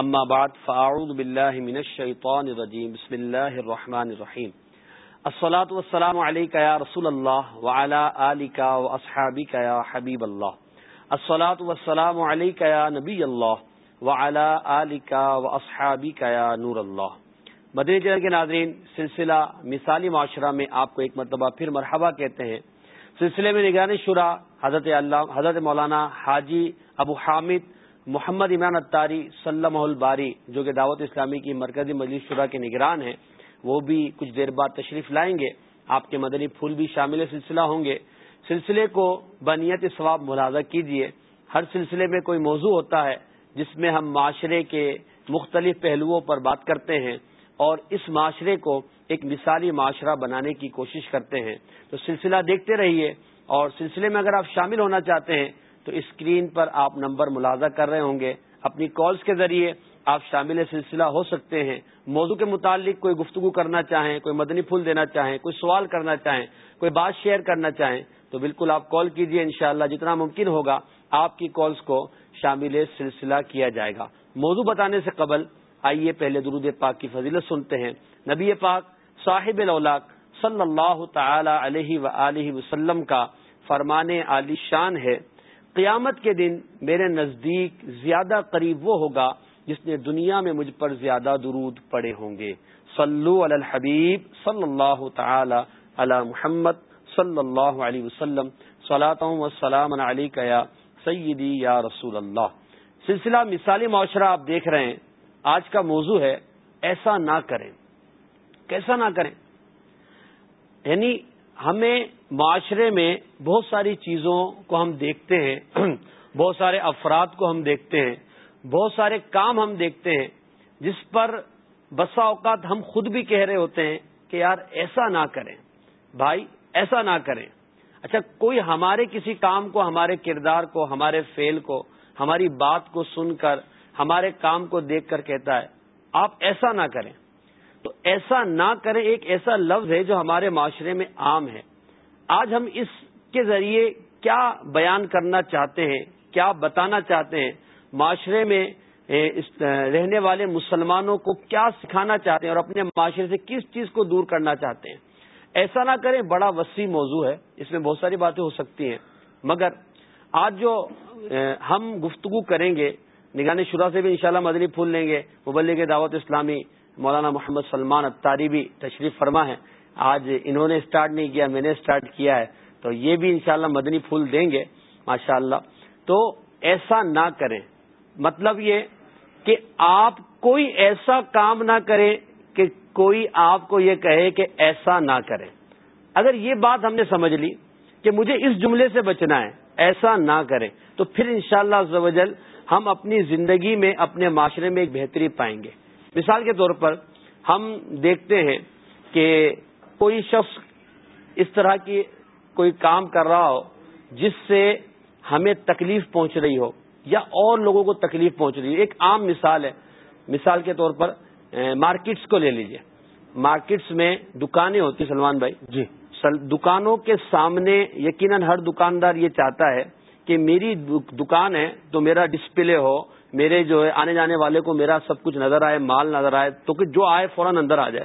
اما بعد، فاعوذ باللہ من الشیطان الرجیم، بسم اللہ الرحمن الرحیم. الصلاة والسلام علیکہ یا رسول اللہ وعلا آلکہ واصحابکہ یا حبیب اللہ. الصلاة والسلام علیکہ یا نبی اللہ وعلا آلکہ واصحابکہ یا نور اللہ. مدنی چینل کے ناظرین، سلسلہ مثالی معاشرہ میں آپ کو ایک مرتبہ پھر مرحبا کہتے ہیں. سلسلے میں نگرانی شورا، حضرت اللہ، حضرت مولانا حاجی ابو حامد محمد عمران اتاری صلی الباری، جو کہ دعوت اسلامی کی مرکزی مجلس شورا کے نگران ہیں، وہ بھی کچھ دیر بعد تشریف لائیں گے۔ آپ کے مدنی پھول بھی شامل سلسلہ ہوں گے۔ سلسلے کو بنیت ثواب ملازہ کیجیے ہر سلسلے میں کوئی موضوع ہوتا ہے جس میں ہم معاشرے کے مختلف پہلوؤں پر بات کرتے ہیں اور اس معاشرے کو ایک مثالی معاشرہ بنانے کی کوشش کرتے ہیں۔ تو سلسلہ دیکھتے رہیے اور سلسلے میں اگر آپ شامل ہونا چاہتے ہیں تو اسکرین پر آپ نمبر ملازہ کر رہے ہوں گے۔ اپنی کالز کے ذریعے آپ شامل سلسلہ ہو سکتے ہیں۔ موضوع کے متعلق کوئی گفتگو کرنا چاہیں، کوئی مدنی پھول دینا چاہیں، کوئی سوال کرنا چاہیں، کوئی بات شیئر کرنا چاہیں، تو بالکل آپ کال کیجیے انشاءاللہ۔ جتنا ممکن ہوگا آپ کی کالز کو شامل سلسلہ کیا جائے گا۔ موضوع بتانے سے قبل آئیے پہلے درود پاک کی فضیلت سنتے ہیں۔ نبی پاک صاحب الاولاق صلی اللہ تعالی علیہ و وسلم کا فرمان علی شان ہے۔ قیامت کے دن میرے نزدیک زیادہ قریب وہ ہوگا جس نے دنیا میں مجھ پر زیادہ درود پڑے ہوں گے۔ صلو علی الحبیب صلی اللہ تعالی علی محمد صلی اللہ علیہ وسلم۔ وسلام علی یا سیدی یا رسول اللہ۔ سلسلہ مثالی معاشرہ آپ دیکھ رہے ہیں۔ آج کا موضوع ہے، ایسا نہ کریں۔ کیسا نہ کریں۔ یعنی ہمیں معاشرے میں بہت ساری چیزوں کو ہم دیکھتے ہیں، بہت سارے افراد کو ہم دیکھتے ہیں، بہت سارے کام ہم دیکھتے ہیں، جس پر بسا اوقات ہم خود بھی کہہ رہے ہوتے ہیں کہ یار ایسا نہ کریں، بھائی ایسا نہ کریں۔ اچھا کوئی ہمارے کسی کام کو، ہمارے کردار کو، ہمارے فیل کو، ہماری بات کو سن کر، ہمارے کام کو دیکھ کر کہتا ہے، آپ ایسا نہ کریں۔ تو ایسا نہ کریں، ایک ایسا لفظ ہے جو ہمارے معاشرے میں عام ہے۔ آج ہم اس کے ذریعے کیا بیان کرنا چاہتے ہیں، کیا بتانا چاہتے ہیں؟ معاشرے میں رہنے والے مسلمانوں کو کیا سکھانا چاہتے ہیں اور اپنے معاشرے سے کس چیز کو دور کرنا چاہتے ہیں؟ ایسا نہ کریں، بڑا وسیع موضوع ہے، اس میں بہت ساری باتیں ہو سکتی ہیں۔ مگر آج جو ہم گفتگو کریں گے نگان شرح سے بھی انشاءاللہ مدنی پھول لیں گے، مبلغ دعوت اسلامی مولانا محمد سلمان اتاری بھی تشریف فرما ہے آج انہوں نے اسٹارٹ نہیں کیا، میں نے اسٹارٹ کیا ہے۔ تو یہ بھی انشاءاللہ مدنی پھول دیں گے ماشاء اللہ تو ایسا نہ کریں۔ مطلب یہ کہ آپ کوئی ایسا کام نہ کریں کہ کوئی آپ کو یہ کہے کہ ایسا نہ کریں۔ اگر یہ بات ہم نے سمجھ لی کہ مجھے اس جملے سے بچنا ہے، ایسا نہ کریں، تو پھر انشاءاللہ شاء اللہ ہم اپنی زندگی میں، اپنے معاشرے میں ایک بہتری پائیں گے۔ مثال کے طور پر ہم دیکھتے ہیں کہ کوئی شخص اس طرح کی کوئی کام کر رہا ہو جس سے ہمیں تکلیف پہنچ رہی ہو یا اور لوگوں کو تکلیف پہنچ رہی ہے ایک عام مثال ہے۔ مثال کے طور پر مارکیٹس کو لے لیجیے۔ مارکیٹس میں دکانیں ہوتی سلمان بھائی۔ جی۔ دکانوں کے سامنے یقیناً ہر دکاندار یہ چاہتا ہے کہ میری دکان ہے تو میرا ڈسپلے ہو میرے جو ہے آنے جانے والے کو میرا سب کچھ نظر آئے مال نظر آئے تو کہ جو آئے فوراً اندر آ جائے۔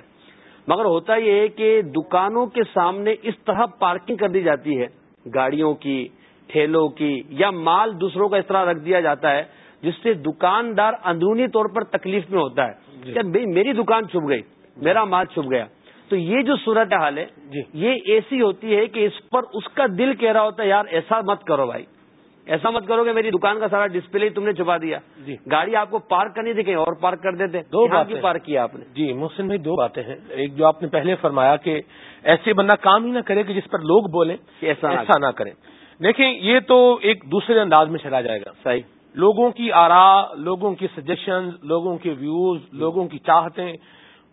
مگر ہوتا یہ ہے کہ دکانوں کے سامنے اس طرح پارکنگ کر دی جاتی ہے۔ گاڑیوں کی ٹھیلوں کی یا مال دوسروں کا اس طرح رکھ دیا جاتا ہے جس سے دکاندار اندرونی طور پر تکلیف میں ہوتا ہے۔ جی۔ کہ میری دکان چھپ گئی میرا مال چھپ گیا۔ تو یہ جو صورت حال ہے جی۔ یہ ایسی ہوتی ہے کہ اس پر اس کا دل کہہ رہا ہوتا ہے یار ایسا مت کرو بھائی۔ ایسا مت کرو کہ میری دکان کا سارا ڈسپلے تم نے چھپا دیا۔ جی۔ گاڑی آپ کو پارک کرنی تھی کہیں اور پارک کر دیتے۔ دو بات پارک کیا آپ نے؟ جی محسن بھائی دو باتیں ہیں۔ ایک جو آپ نے پہلے فرمایا کہ ایسے بندہ کام ہی نہ کرے کہ جس پر لوگ بولیں ایسا ایسا نہ کریں دیکھیں یہ تو ایک دوسرے انداز میں چلا جائے گا۔ صحیح۔ لوگوں کی آرا لوگوں کی سجیشن لوگوں کے ویوز لوگوں کی چاہتیں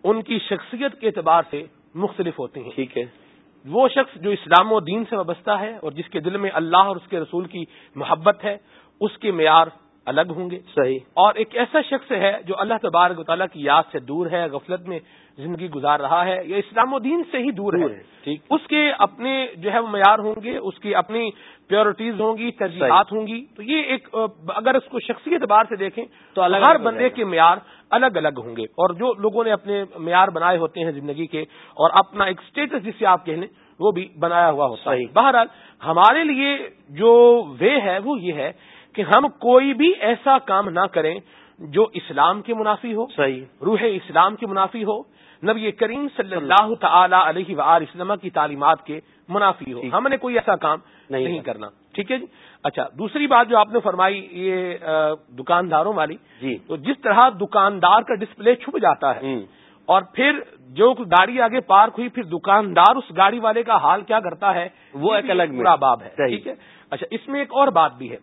ان کی شخصیت کے اعتبار سے مختلف ہوتی ہیں۔ ٹھیک ہے۔ وہ شخص جو اسلام و دین سے وابستہ ہے اور جس کے دل میں اللہ اور اس کے رسول کی محبت ہے، اس کے معیار الگ ہوں گے۔ صحیح۔ اور ایک ایسا شخص ہے جو اللہ تبارک و تعالیٰ کی یاد سے دور ہے غفلت میں زندگی گزار رہا ہے یا اسلام و دین سے ہی دور ہے۔ ٹھیک۔ اس کے اپنے جو ہے وہ معیار ہوں گے اس کی اپنی پیورٹیز ہوں گی ترجیحات ہوں گی۔ تو یہ ایک اگر اس کو شخصی اعتبار سے دیکھیں تو ہر بندے کے معیار الگ الگ ہوں گے۔ اور جو لوگوں نے اپنے معیار بنائے ہوتے ہیں زندگی کے اور اپنا ایک اسٹیٹس جسے آپ کہنے وہ بھی بنایا ہوا ہوتا ہے۔ بہرحال ہمارے لیے جو وے ہے وہ یہ ہے کہ ہم کوئی بھی ایسا کام نہ کریں جو اسلام کے منافی ہو صحیح۔ روح اسلام کے منافی ہو نبی کریم صلی اللہ تعالی علیہ وسلم کی تعلیمات کے منافی ہو۔ ہم نے کوئی ایسا کام نہیں کرنا۔ ٹھیک ہے جی؟ اچھا دوسری بات جو آپ نے فرمائی یہ دکانداروں والی۔ جی۔ تو جس طرح دکاندار کا ڈسپلے چھپ جاتا ہے اور پھر جو گاڑی آگے پارک ہوئی پھر دکاندار اس گاڑی والے کا حال کیا کرتا ہے وہ ایک الگ باب ہے۔ ٹھیک ہے؟ اچھا اس میں ایک اور بات بھی ہے۔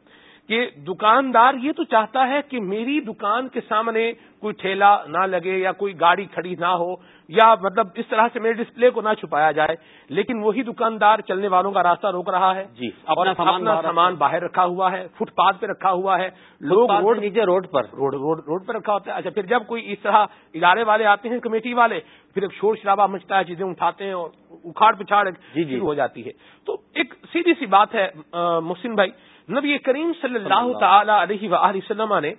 کہ دکاندار یہ تو چاہتا ہے کہ میری دکان کے سامنے کوئی ٹھیلا نہ لگے یا کوئی گاڑی کھڑی نہ ہو یا مطلب اس طرح سے میرے ڈسپلے کو نہ چھپایا جائے لیکن وہی دکاندار چلنے والوں کا راستہ روک رہا ہے۔ جی اپنا سامان سامان باہر رکھا ہوا ہے فٹ پاتھ پہ رکھا ہوا ہے۔ لوگ روڈ نیچے روڈ پر۔ روڈ روڈ روڈ پہ رکھا ہوتا ہے۔ اچھا پھر جب کوئی اس طرح ادارے والے آتے ہیں کمیٹی والے پھر ایک شور شرابہ مچتا ہے چیزیں اٹھاتے ہیں اور اکھاڑ پچھاڑ جی جی۔ ہو جاتی ہے۔ تو ایک سیدھی سی بات ہے محسن بھائی نبی کریم صلی اللہ تعالی علیہ وسلم نے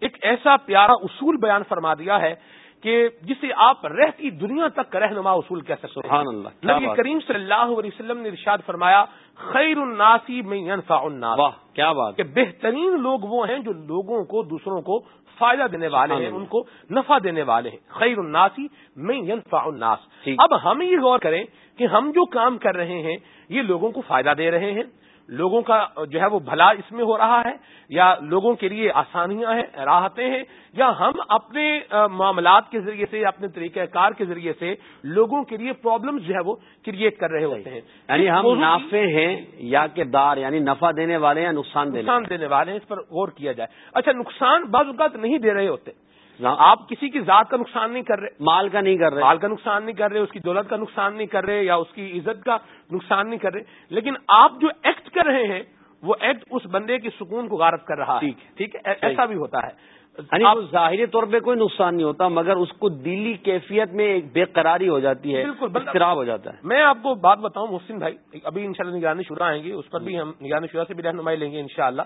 ایک ایسا پیارا اصول بیان فرما دیا ہے کہ جسے آپ رہتی دنیا تک رہنما اصول کہہ سکتے سبحان اللہ نبی کریم صلی اللہ علیہ وسلم نے ارشاد فرمایا خیر الناسی میں ينفع الناس۔ واہ کیا بات۔ کہ بہترین لوگ وہ ہیں جو لوگوں کو دوسروں کو فائدہ دینے والے ہیں ان کو نفع دینے والے ہیں۔ خیر الناسی میں ينفع الناس۔ اب ہم یہ غور کریں کہ ہم جو کام کر رہے ہیں یہ لوگوں کو فائدہ دے رہے ہیں۔ لوگوں کا جو ہے وہ بھلا اس میں ہو رہا ہے یا لوگوں کے لیے آسانیاں ہیں راحتیں ہیں یا ہم اپنے معاملات کے ذریعے سے اپنے طریقہ کار کے ذریعے سے لوگوں کے لیے پرابلم جو ہے وہ کریٹ کر رہے ہوتے ہیں۔ یعنی ہم نافے ہیں یا کہ دار یعنی نفع دینے والے یا نقصان نقصان دینے والے ہیں اس پر غور کیا جائے۔ اچھا نقصان بعض اوقات نہیں دے رہے ہوتے۔ آپ کسی کی ذات کا نقصان نہیں کر رہے مال کا نہیں کر رہے مال کا نقصان نہیں کر رہے اس کی دولت کا نقصان نہیں کر رہے یا اس کی عزت کا نقصان نہیں کر رہے۔ لیکن آپ جو ایکٹ کر رہے ہیں وہ ایکٹ اس بندے کے سکون کو غارت کر رہا ہے۔ ٹھیک ہے۔ ایسا بھی ہوتا ہے۔ یعنی ظاہری طور پہ کوئی نقصان نہیں ہوتا مگر اس کو دلی کیفیت میں ایک بے قراری ہو جاتی ہے بالکل خراب ہو جاتا ہے۔ میں آپ کو بات بتاؤں محسن بھائی ابھی ان شاء اللہ نگرانی شورا آئیں گے اس پر بھی ہم نگرانی شورا سے بھی رہنمائی لیں گے انشاءاللہ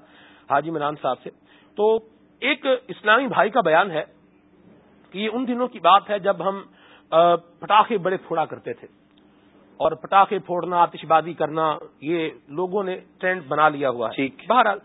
حاجی منان صاحب سے۔ تو ایک اسلامی بھائی کا بیان ہے کہ یہ ان دنوں کی بات ہے جب ہم پٹاخے بڑے پھوڑا کرتے تھے۔ اور پٹاخے پھوڑنا آتش بازی کرنا یہ لوگوں نے ٹرینڈ بنا لیا ہوا ہے۔ بہرحال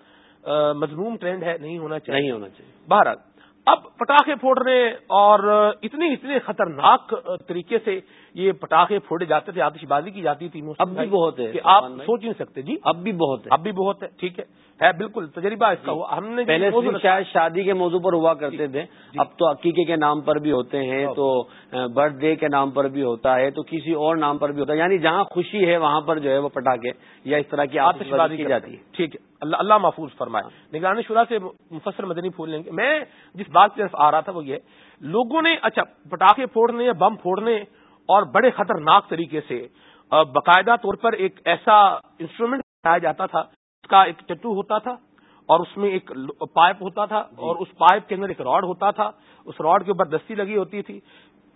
مضموم ٹرینڈ ہے نہیں ہونا چاہیے۔ نہیں ہونا چاہیے۔ بہرحال اب پٹاخے پھوڑنے اور اتنے اتنے خطرناک طریقے سے یہ پٹاخے پھوڑے جاتے تھے آتش بازی کی جاتی تھی اب بھی بہت ہے کہ آپ سوچ نہیں سکتے جی؟ اب بھی بہت ہے۔ اب بھی بہت ہے ٹھیک ہے۔ بالکل تجربہ اس کا ہوا۔ ہم نے پہلے شاید شادی کے موضوع پر ہوا کرتے تھے۔ اب تو عقیقے کے نام پر بھی ہوتے ہیں تو برتھ ڈے کے نام پر بھی ہوتا ہے تو کسی اور نام پر بھی ہوتا ہے۔ یعنی جہاں خوشی ہے وہاں پر جو ہے وہ پٹاخے یا اس طرح کی آتش بازی کی جاتی ہے۔ ٹھیک ہے اللہ اللہ محفوظ فرمائے۔ نگرانی شورا سے مفسر مدنی پھول لیں گے۔ میں جس بات کی طرف آ رہا تھا وہ یہ لوگوں نے اچھا پٹاخے پھوڑنے یا بم پھوڑنے اور بڑے خطرناک طریقے سے باقاعدہ طور پر ایک ایسا انسٹرومنٹ بنایا جاتا تھا اس کا ایک چٹو ہوتا تھا اور اس میں ایک پائپ ہوتا تھا جی۔ اور اس پائپ کے اندر ایک راڈ ہوتا تھا اس راڈ کے اوپر دستی لگی ہوتی تھی۔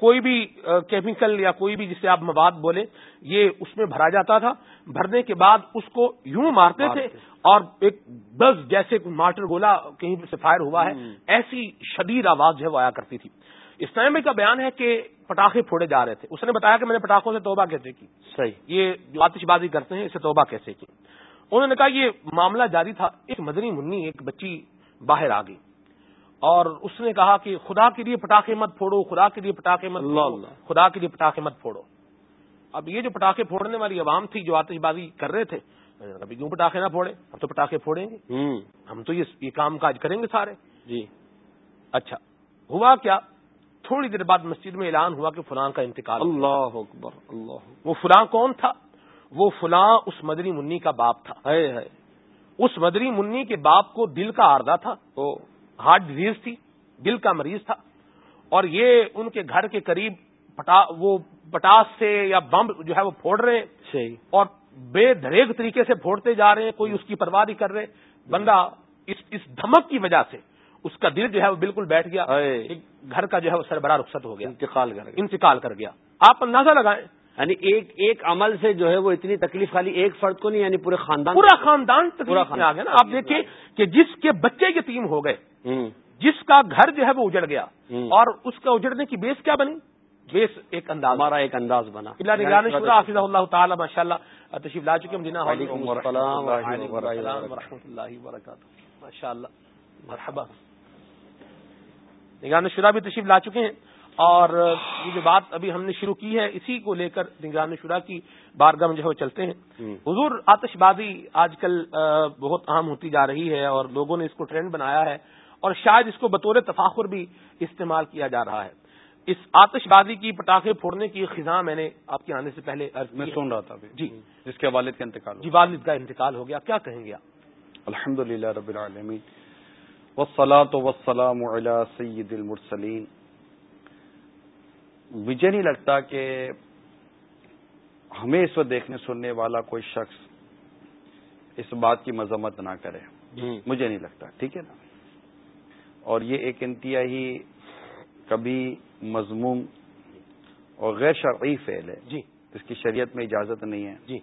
کوئی بھی کیمیکل یا کوئی بھی جسے آپ مواد بولے یہ اس میں بھرا جاتا تھا۔ بھرنے کے بعد اس کو یوں مارتے تھے اور ایک بز جیسے مارٹر گولا کہیں سے فائر ہوا ہے ایسی شدید آواز جو ہے وہ آیا کرتی تھی۔ اسلامی کا بیان ہے کہ پٹاخے پھوڑے جا رہے تھے۔ اس نے بتایا کہ میں نے پٹاخوں سے توبہ کیسے کی؟ صحیح۔ یہ جو آتش بازی کرتے ہیں اسے توبہ کیسے کی؟ انہوں نے کہا یہ معاملہ جاری تھا۔ ایک مدنی منی ایک بچی باہر آ گئی۔ اور اس نے کہا کہ خدا کے لیے پٹاخے مت پھوڑو خدا کے لیے پٹاخے مت اللہ خدا کے لیے پٹاخے مت پھوڑو۔ اب یہ جو پٹاخے پھوڑنے والی عوام تھی جو آتش بازی کر رہے تھے ابھی کیوں پٹاخے نہ پھوڑے؟ ہم تو پٹاخے پھوڑیں گے۔ ہم تو یہ کام کاج کریں گے سارے۔ جی۔ اچھا ہوا کیا؟ تھوڑی دیر بعد مسجد میں اعلان ہوا کہ فلاں کا انتقال اللہ اکبر اللہ وہ فلاں کون تھا؟ وہ فلاں اس مدری منی کا باپ تھا۔ ہے ہے اس مدری منی کے باپ کو دل کا آردہ تھا۔ ہارٹ ڈیزیز تھی دل کا مریض تھا۔ اور یہ ان کے گھر کے قریب پٹا وہ پٹاس سے یا بم جو ہے وہ پھوڑ رہے ہیں۔ اور بے دریگ طریقے سے پھوڑتے جا رہے ہیں کوئی اس کی پرواہ نہیں کر رہے۔ بندہ اس اس دھمک کی وجہ سے اس کا دل جو ہے وہ بالکل بیٹھ گیا گھر کا جو ہے وہ سربراہ رخصت ہو گیا۔ انتقال کر انتقال کر گیا۔ آپ اندازہ لگائیں۔ یعنی ایک ایک عمل سے جو ہے وہ اتنی تکلیف خالی ایک فرد کو نہیں یعنی پورے خاندان پورا خاندان پورا خاندان۔ گیا نا۔ آپ دیکھیے کہ جس کے بچے یتیم ہو گئے جس کا گھر جو ہے وہ اجڑ گیا اور اس کا اجڑنے کی بیس کیا بنی؟ بیس ایک انداز۔ ہمارا ایک انداز بنا۔ حافظ اللہ تعالیٰ ماشاء اللہ تشریف لا چکے مدینہ اللہ وبرکاتہ۔ ماشاء اللہ مرحبا۔ نگران شدہ بھی تشریف لا چکے ہیں اور یہ جو بات ابھی ہم نے شروع کی ہے اسی کو لے کر نگران شورا کی بارگاہ میں جو ہے چلتے ہیں۔ حضور آتش بازی آج کل بہت عام ہوتی جا رہی ہے اور لوگوں نے اس کو ٹرینڈ بنایا ہے اور شاید اس کو بطور تفاخر بھی استعمال کیا جا رہا ہے۔ اس آتش بازی کی پٹاخے پھوڑنے کی خزاں میں نے آپ کے آنے سے پہلے میں سن رہا تھا جی۔ جس کے والد کا انتقال جی والد کا انتقال ہو گیا۔ کیا کہیں گے الحمد للہ رب العالمین۔ وسلاۃ وسلام سید المرسلین۔ مجھے نہیں لگتا کہ ہمیں اس وقت دیکھنے سننے والا کوئی شخص اس بات کی مذمت نہ کرے۔ مجھے نہیں لگتا ٹھیک ہے نا؟ اور یہ ایک انتہائی کبھی مضموم اور غیر شرعی فعل ہے۔ جی۔ اس کی شریعت میں اجازت نہیں ہے۔ جی۔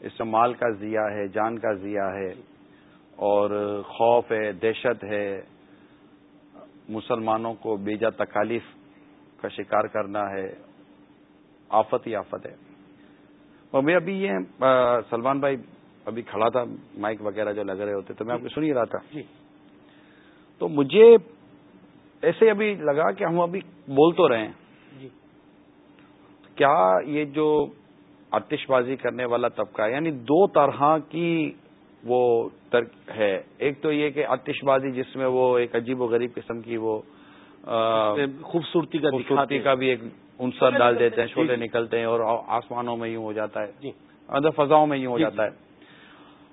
اس میں مال کا ضیاع ہے جان کا ضیاع ہے۔ اور خوف ہے دہشت ہے مسلمانوں کو بیجا تکالیف کا شکار کرنا ہے آفت ہی آفت ہے۔ اور میں ابھی یہ سلمان بھائی ابھی کھڑا تھا مائک وغیرہ جو لگ رہے ہوتے تو میں آپ کو سن ہی رہا تھا۔ جی۔ تو مجھے ایسے ابھی لگا کہ ہم ابھی بول تو رہے ہیں۔ جی۔ کیا یہ جو آتش بازی کرنے والا طبقہ یعنی دو طرح کی وہ ترک ہے۔ ایک تو یہ کہ آتش بازی جس میں وہ ایک عجیب و غریب قسم کی وہ خوبصورتی کا خوبصورتی کا بھی ایک انسر ڈال دیتے ہیں چھوٹے نکلتے ہیں اور آسمانوں میں یوں ہو جاتا ہے۔ جی۔ اندر فضاؤں میں یوں ہو جاتا ہے۔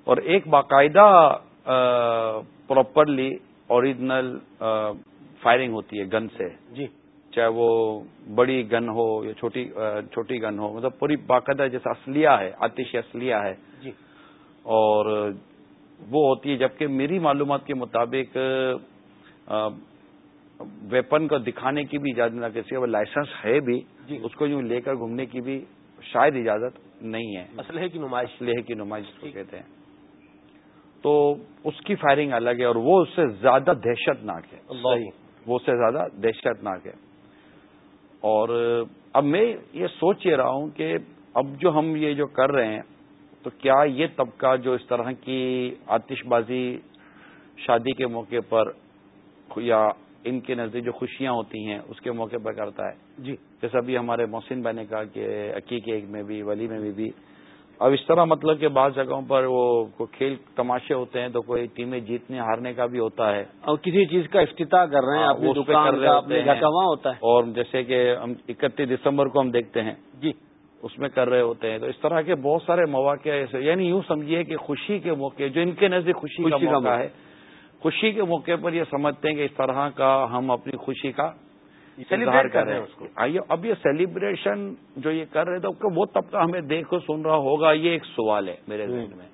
اور ایک باقاعدہ پراپرلی اوریجنل فائرنگ ہوتی ہے گن سے۔ جی۔ چاہے وہ بڑی گن ہو یا چھوٹی چھوٹی گن ہو مطلب پوری باقاعدہ جیسا اسلحہ ہے آتش اسلحہ ہے۔ جی۔ اور وہ ہوتی ہے جبکہ میری معلومات کے مطابق ویپن کو دکھانے کی بھی اجازت نہ کسی وہ لائسنس ہے بھی جی۔ اس کو یوں لے کر گھومنے کی بھی شاید اجازت نہیں ہے۔ اسلحے کی نمائش۔ اسلحے کی نمائش کو کہتے ہیں۔ تو اس کی فائرنگ الگ ہے اور وہ اس سے زیادہ دہشت ناک ہے وہ اس سے زیادہ دہشت ناک ہے۔ اور اب میں یہ سوچ یہ رہا ہوں کہ اب جو ہم یہ جو کر رہے ہیں تو کیا یہ طبقہ جو اس طرح کی آتش بازی شادی کے موقع پر یا ان کے نزدیک جو خوشیاں ہوتی ہیں اس کے موقع پر کرتا ہے؟ جی۔ جیسا بھی ہمارے محسن بھائی نے کہا کہ عقیقے میں بھی ولی میں بھی بھی۔ اب اس طرح مطلب کہ بعض جگہوں پر وہ کھیل تماشے ہوتے ہیں تو کوئی ٹیمیں جیتنے ہارنے کا بھی ہوتا ہے۔ اور کسی چیز کا افتتاح کر رہے ہیں وہ کر رہے ہوتے ہیں۔ ہوتا ہے۔ اور جیسے کہ ہم اکتیس دسمبر کو ہم دیکھتے ہیں۔ جی۔ اس میں کر رہے ہوتے ہیں۔ تو اس طرح کے بہت سارے مواقع ایسے یعنی یوں سمجھیے کہ خوشی کے موقع جو ان کے نزدیک خوشی کا موقع ہے خوشی کے موقع پر یہ سمجھتے ہیں کہ اس طرح کا ہم اپنی خوشی کا سیلیبریٹ کر رہے ہیں اس کو۔ آئیے اب یہ سیلیبریشن جو یہ کر رہے تھے وہ طبقہ ہمیں دیکھ کر سن رہا ہوگا یہ ایک سوال ہے میرے ذہن میں۔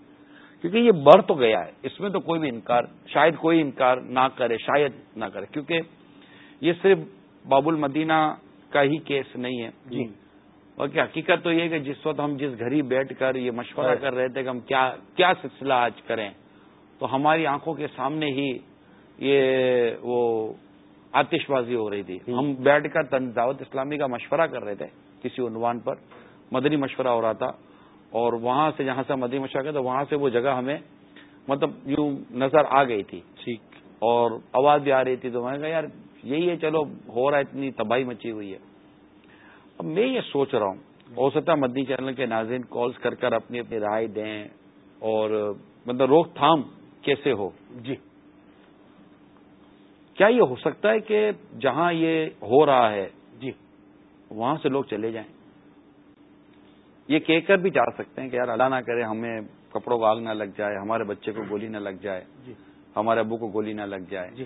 کیونکہ یہ بڑھ تو گیا ہے اس میں تو کوئی بھی انکار شاید کوئی انکار نہ کرے شاید نہ کرے۔ کیونکہ یہ صرف باب المدینہ کا ہی کیس نہیں ہے۔ جی اور کیا حقیقت تو یہ کہ جس وقت ہم جس گھر ہی بیٹھ کر یہ مشورہ کر رہے تھے کہ ہم کیا سلسلہ آج کریں تو ہماری آنکھوں کے سامنے ہی یہ وہ آتش بازی ہو رہی تھی۔ ہم بیٹھ کر دعوت اسلامی کا مشورہ کر رہے تھے کسی عنوان پر۔ مدنی مشورہ ہو رہا تھا اور وہاں سے جہاں سے مدنی مشورہ کیا تو وہاں سے وہ جگہ ہمیں مطلب یوں نظر آ گئی تھی۔ ٹھیک۔ اور آواز بھی آ رہی تھی تو میں نے کہا یار یہی ہے چلو ہو رہا ہے اتنی تباہی مچی ہوئی ہے۔ اب میں یہ سوچ رہا ہوں ہو سکتا مدنی چینل کے ناظرین کالز کر کر اپنی اپنی رائے دیں اور مطلب روک تھام کیسے ہو؟ جی۔ کیا یہ ہو سکتا ہے کہ جہاں یہ ہو رہا ہے جی۔ وہاں سے لوگ چلے جائیں؟ یہ کہہ کر بھی جا سکتے ہیں کہ یار اللہ نہ کرے ہمیں کپڑوں کو آگ نہ لگ جائے ہمارے بچے کو گولی نہ لگ جائے جی۔ ہمارے ابو کو گولی نہ لگ جائے۔ جی۔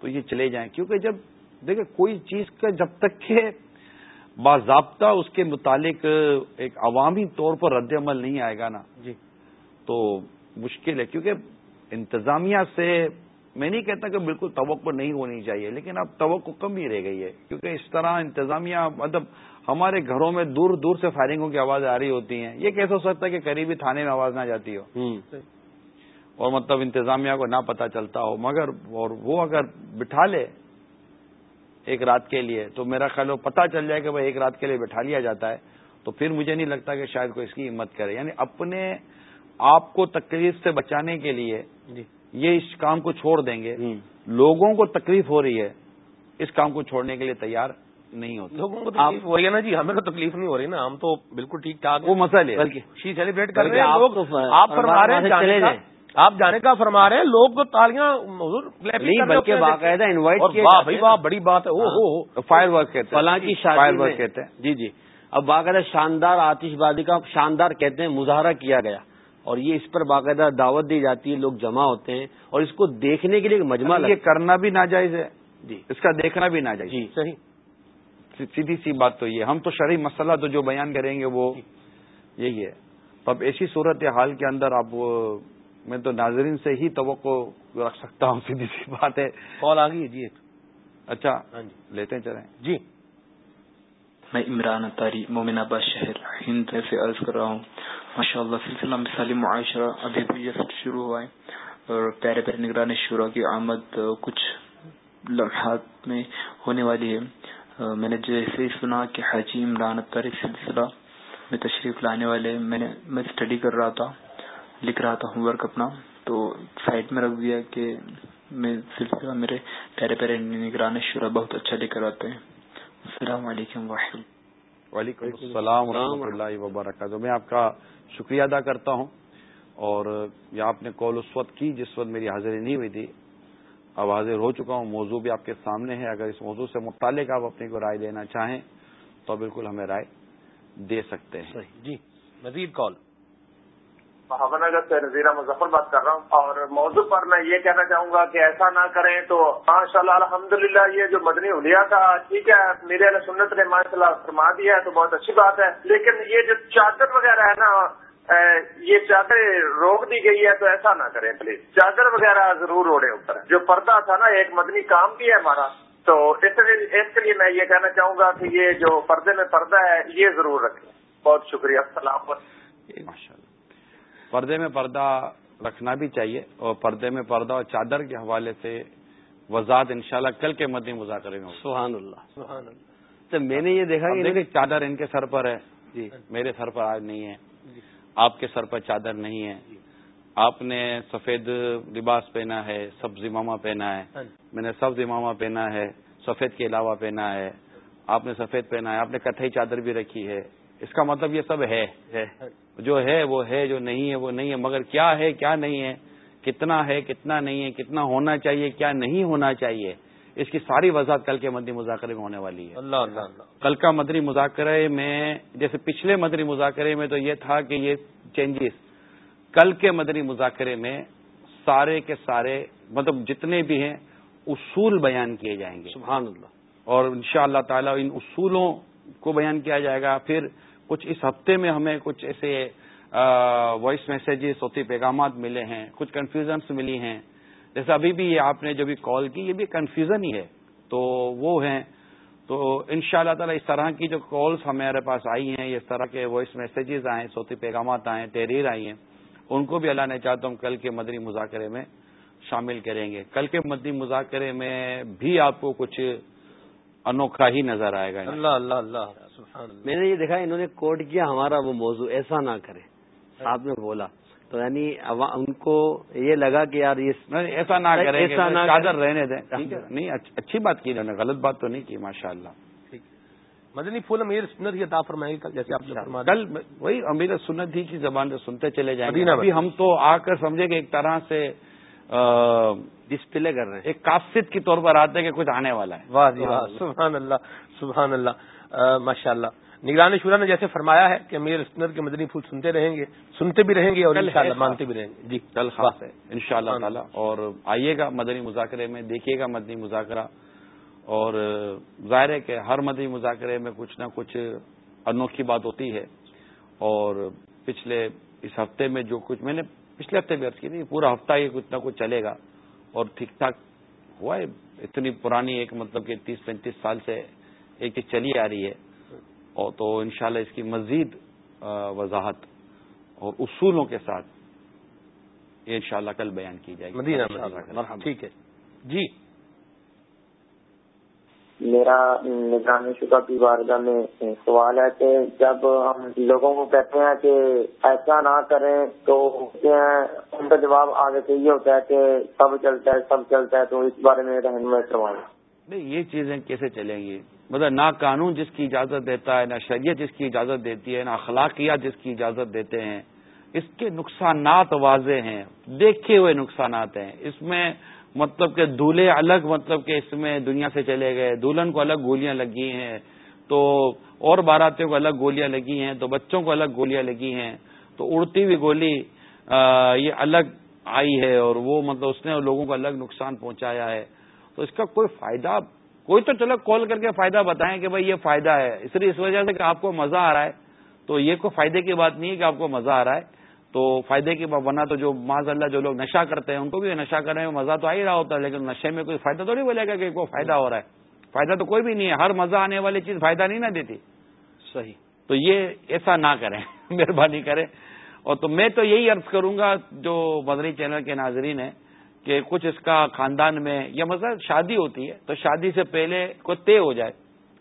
تو یہ چلے جائیں کیونکہ جب دیکھیں کوئی چیز کا جب تک کہ باضابطہ اس کے متعلق ایک عوامی طور پر رد عمل نہیں آئے گا نا۔ جی۔ تو مشکل ہے کیونکہ انتظامیہ سے میں نہیں کہتا کہ بالکل توقع نہیں ہونی چاہیے لیکن اب توقع کم ہی رہ گئی ہے۔ کیونکہ اس طرح انتظامیہ مطلب ہمارے گھروں میں دور دور سے فائرنگوں کی آواز آ رہی ہوتی ہیں۔ یہ کیسے ہو سکتا ہے کہ قریبی تھانے میں آواز نہ جاتی ہو؟ اور مطلب انتظامیہ کو نہ پتا چلتا ہو مگر اور وہ اگر بٹھا لے ایک رات کے لیے تو میرا خیال وہ پتا چل جائے کہ بھائی ایک رات کے لیے بٹھا لیا جاتا ہے تو پھر مجھے نہیں لگتا کہ شاید کوئی اس کی ہمت کرے۔ یعنی اپنے آپ کو تکلیف سے بچانے کے لیے جی۔ یہ اس کام کو چھوڑ دیں گے۔ لوگوں کو تکلیف ہو رہی ہے اس کام کو چھوڑنے کے لیے تیار نہیں ہوتے۔ لوگوں کو تکلیف ہو رہی ہے نا جی ہمیں تو تکلیف نہیں ہو رہی نا ہم تو بالکل ٹھیک ٹھاک وہ مسئلہ ہے۔ بلکہ خوشی سیلیبریٹ کر رہے ہیں۔ آپ آپ جانے کا فرما رہے ہیں لوگ تالیاں بلکہ باقاعدہ انوائٹ واہ بڑی بات ہے فائر ورک کہتے فلاں کی فائر ورک کہتے ہیں۔ جی جی۔ اب باقاعدہ شاندار آتش بازی کا شاندار کہتے ہیں مظاہرہ کیا گیا۔ اور یہ اس پر باقاعدہ دعوت دی جاتی ہے لوگ جمع ہوتے ہیں۔ اور اس کو دیکھنے کے لیے مجمع یہ کرنا بھی ناجائز ہے۔ جی۔ اس کا دیکھنا بھی ناجائز جی صحیح۔ سیدھی سی بات تو یہ ہم تو شرح مسئلہ تو جو بیان کریں گے وہ جی۔ یہی ہے۔ اب ایسی صورت حال کے اندر آپ میں تو ناظرین سے ہی توقع رکھ سکتا ہوں سیدھی سی بات ہے۔ کال آ گئی جی اچھا ہاں جی۔ لیتے چلیں۔ جی۔ میں عمران اتاری مومن آباد شہر ہند سے عرض کر رہا ہوں۔ ماشاء اللہ سلسلہ مثالی معاشرہ ابھی بھی شروع ہوا ہے۔ اور پیارے پیارے نگران شورا کی آمد کچھ لمحات میں ہونے والی ہے۔ میں نے جیسے ہی سنا کہ حاجی عمران اتاری سلسلہ میں تشریف لانے والے میں نے میں اسٹڈی کر رہا تھا۔ لکھ رہا تھا ہوم ورک اپنا تو سائٹ میں رکھ دیا کہ میں سلسلہ میرے پیارے پیارے نگران شورا بہت اچھا لے کر آتے ہیں۔ السلام علیکم وعلیکم السلام ورحمۃ اللہ وبرکاتہ۔ میں آپ کا شکریہ ادا کرتا ہوں۔ اور یہ آپ نے کال اس وقت کی جس وقت میری حاضری نہیں ہوئی تھی اب حاضر ہو چکا ہوں۔ موضوع بھی آپ کے سامنے ہے۔ اگر اس موضوع سے متعلق آپ اپنی کو رائے دینا چاہیں تو بالکل ہمیں رائے دے سکتے ہیں۔ جی مزید کال۔ نگر سے نذیرہ مظفر بات کر رہا ہوں اور موضوع پر میں یہ کہنا چاہوں گا کہ ایسا نہ کریں تو ماشاء اللہ الحمد یہ جو مدنی ہولیا تھا، ٹھیک ہے، میرے علیہ سنت نے ماشاء اللہ فرما دیا ہے تو بہت اچھی بات ہے، لیکن یہ جو چادر وغیرہ ہے نا یہ چادر روک دی گئی ہے تو ایسا نہ کریں، پلیز۔ چادر وغیرہ ضرور اوڑے اوپر۔ جو پردہ تھا نا، ایک مدنی کام بھی ہے ہمارا، تو اس کے لیے میں یہ کہنا چاہوں گا کہ یہ جو پردے میں پردہ ہے، یہ ضرور رکھیں۔ بہت شکریہ، السلام علیکم۔ جی، پردے میں پردہ رکھنا بھی چاہیے اور پردے میں پردہ اور چادر کے حوالے سے وضاحت انشاءاللہ کل کے مدنی مذاکرے میں سبحان اللہ۔ سبحان اللہ۔ تو میں نے یہ دیکھا کہ چادر ان کے سر پر ہے۔ جی۔ میرے سر پر آج نہیں ہے۔ جی۔ آپ کے سر پر چادر نہیں ہے۔ جی۔ آپ نے سفید لباس پہنا ہے سبز امامہ پہنا ہے۔ ہاں جی۔ میں نے سبز امامہ پہنا ہے سفید کے علاوہ پہنا ہے۔ آپ نے سفید پہنا ہے آپ نے کتھئی چادر بھی رکھی ہے۔ اس کا مطلب یہ سب ہے۔ جو ہے وہ ہے جو نہیں ہے وہ نہیں ہے مگر کیا ہے کیا نہیں ہے کتنا ہے کتنا نہیں ہے کتنا ہونا چاہیے کیا نہیں ہونا چاہیے اس کی ساری وضاحت کل کے مدنی مذاکرے میں ہونے والی ہے۔ اللہ اللہ اللہ۔ کل کا مدنی مذاکرے میں جیسے پچھلے مدنی مذاکرے میں تو یہ تھا کہ یہ چینجز کل کے مدنی مذاکرے میں سارے کے سارے مطلب جتنے بھی ہیں اصول بیان کیے جائیں گے۔ سبحان اللہ۔ اور ان شاء اللہ تعالی ان اصولوں کو بیان کیا جائے گا۔ پھر کچھ اس ہفتے میں ہمیں کچھ ایسے وائس میسیجز ہوتی پیغامات ملے ہیں، کچھ کنفیوژنس ملی ہیں۔ جیسے ابھی بھی یہ آپ نے جو بھی کال کی، یہ بھی کنفیوژن ہی ہے۔ تو وہ ہیں۔ تو ان شاء اللہ تعالی اس طرح کی جو کالس ہمارے پاس آئی ہیں، اس طرح کے وائس میسیجز آئے صوتی پیغامات آئے تحریر آئی ہیں، ان کو بھی اللہ نے چاہتا ہوں کل کے مدنی مذاکرے میں شامل کریں گے۔ کل کے مدنی مذاکرے میں بھی آپ کو کچھ انوکھا ہی نظر آئے گا۔ اللہ اللہ اللہ میں نے یہ دیکھا انہوں نے کوٹ کیا ہمارا وہ موضوع ایسا نہ کرے۔ صاحب نے بولا۔ تو یعنی ان کو یہ لگا کہ یار یہ ایسا نہ کرے ایسا نہ چادر رہنے دیں۔ نہیں اچھی بات کی انہوں نے غلط بات تو نہیں کی ماشاء اللہ مدنی پھول امیر سنت ہی عطا فرمائے کل جیسے آپ کل وہی امیر سنت ہی کی زبان سے سنتے چلے جائیں گے۔ ابھی ہم تو آ کر سمجھے کہ ایک طرح سے ڈسپلے کر رہے ہیں۔ ایک کاسد کے طور پر آتے ہیں کہ کچھ آنے والا ہے۔ واہ جی واہ سبحان اللہ سبحان اللہ۔ ماشاء اللہ نگران شورا نے جیسے فرمایا ہے کہ امیر اسنر کے مدنی پھول سنتے رہیں گے سنتے بھی رہیں گے اور مانتے بھی رہیں گے۔ جی کل خاص ہے ان شاء اللہ تعالیٰ۔ اور آئیے گا مدنی مذاکرے میں دیکھیے گا مدنی مذاکرہ۔ اور ظاہر ہے کہ ہر مدنی مذاکرے میں کچھ نہ کچھ انوکھی بات ہوتی ہے۔ اور پچھلے اس ہفتے میں جو کچھ میں نے پچھلے ہفتے بھی عرض کی تھی پورا ہفتہ یہ کچھ نہ کچھ چلے گا۔ اور ٹھیک ٹھاک ہوا ہے اتنی پرانی ایک مطلب کہ تیس پینتیس سال سے ایک چلی آ رہی ہے۔ اور تو انشاءاللہ اس کی مزید وضاحت اور اصولوں کے ساتھ یہ انشاءاللہ کل بیان کی جائے گی۔ ٹھیک ہے۔ جی۔ میرا نگرانی شدہ کی بارگاہ میں سوال ہے کہ جب ہم لوگوں کو کہتے ہیں کہ ایسا نہ کریں تو ان کا جواب آگے سے یہ ہوتا ہے کہ سب چلتا ہے، سب چلتا ہے، تو اس بارے میں رہنمائی سوال نہیں، یہ چیزیں کیسے چلیں گی؟ مطلب نہ قانون جس کی اجازت دیتا ہے، نہ شریعت جس کی اجازت دیتی ہے، نہ اخلاقیات جس کی اجازت دیتے ہیں، اس کے نقصانات واضح ہیں، دیکھے ہوئے نقصانات ہیں۔ اس میں مطلب کہ دولہے الگ مطلب کہ اس میں دنیا سے چلے گئے، دلہن کو الگ گولیاں لگی ہیں، تو اور باراتیوں کو الگ گولیاں لگی ہیں، تو بچوں کو الگ گولیاں لگی ہیں، تو اڑتی ہوئی گولی یہ الگ آئی ہے اور وہ مطلب اس نے لوگوں کو الگ نقصان پہنچایا ہے۔ تو اس کا کوئی فائدہ، کوئی تو چلو کال کر کے فائدہ بتائیں کہ بھائی یہ فائدہ ہے، اس لیے اس وجہ سے کہ آپ کو مزہ آ رہا ہے۔ تو یہ کوئی فائدے کی بات نہیں ہے کہ آپ کو مزہ آ رہا ہے۔ تو فائدے کی بنا تو جو معذ اللہ جو لوگ نشہ کرتے ہیں ان کو بھی نشہ کرنے میں مزہ تو آ ہی رہا ہوتا ہے لیکن نشے میں کوئی فائدہ تو نہیں بولے گا کہ کوئی فائدہ ہو رہا ہے۔ فائدہ تو کوئی بھی نہیں ہے ہر مزہ آنے والی چیز فائدہ نہیں نہ دیتی۔ صحیح۔ تو یہ ایسا نہ کریں مہربانی کریں۔ اور تو میں تو یہی عرض کروں گا جو مدنی چینل کے ناظرین ہیں کہ کچھ اس کا خاندان میں یا مطلب شادی ہوتی ہے تو شادی سے پہلے کوئی طے ہو جائے۔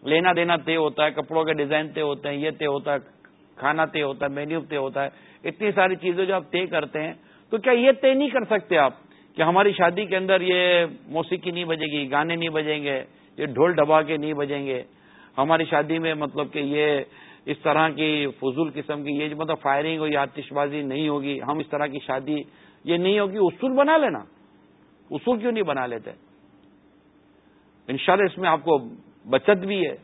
لینا دینا طے ہوتا ہے کپڑوں کے ڈیزائن طے ہوتے ہیں یہ طے ہوتا ہے۔ کھانا طے ہوتا ہے مینیو طے ہوتا ہے، اتنی ساری چیزیں جو آپ طے کرتے ہیں، تو کیا یہ طے نہیں کر سکتے آپ کہ ہماری شادی کے اندر یہ موسیقی نہیں بجے گی، گانے نہیں بجیں گے، یہ ڈھول ڈبا کے نہیں بجیں گے؟ ہماری شادی میں مطلب کہ یہ اس طرح کی فضول قسم کی یہ مطلب فائرنگ ہو یا آتش بازی نہیں ہوگی، ہم اس طرح کی شادی یہ نہیں ہوگی، اصول بنا لینا۔ اصول کیوں نہیں بنا لیتے؟ انشاءاللہ اس میں آپ کو بچت بھی ہے۔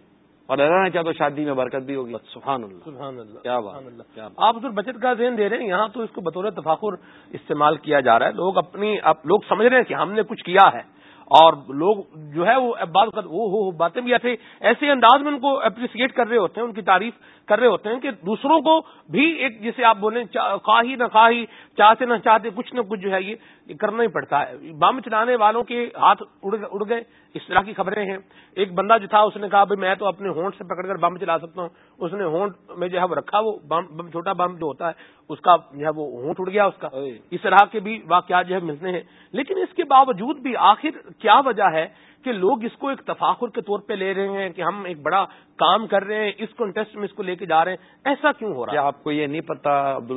اور اللہ نے چاہ تو شادی میں برکت بھی ہوگی۔ سبحان اللہ۔ سبحان اللہ۔ کیا بات آپ ادھر بچت کا ذہن دے رہے ہیں یہاں تو اس کو بطور تفاخر استعمال کیا جا رہا ہے۔ لوگ اپنی لوگ سمجھ رہے ہیں کہ ہم نے کچھ کیا ہے۔ اور لوگ جو ہے وہ بات وہ باتیں بھی ایسے ایسے انداز میں ان کو اپریسیٹ کر رہے ہوتے ہیں ان کی تعریف کر رہے ہوتے ہیں کہ دوسروں کو بھی ایک جسے آپ بولیں خواہی نہ خواہی چاہتے نہ چاہتے کچھ نہ کچھ جو ہے یہ کرنا ہی پڑتا ہے۔ بم چلانے والوں کے ہاتھ اڑ گئے اس طرح کی خبریں ہیں۔ ایک بندہ جو تھا اس نے کہا بھائی میں تو اپنے ہونٹ سے پکڑ کر بم چلا سکتا ہوں۔ اس نے ہونٹ میں جو ہے وہ رکھا وہ بم چھوٹا بم جو ہوتا ہے اس کا جو ہے وہ ہونٹ اڑ گیا اس کا۔ اس طرح کے بھی واقعات جو ہے ملتے ہیں۔ لیکن اس کے باوجود بھی آخر کیا وجہ ہے کہ لوگ اس کو ایک تفاخر کے طور پہ لے رہے ہیں کہ ہم ایک بڑا کام کر رہے ہیں اس کنٹیسٹ میں اس کو لے کے جا رہے ہیں۔ ایسا کیوں ہو رہا ہے؟ آپ کو یہ نہیں پتا عبد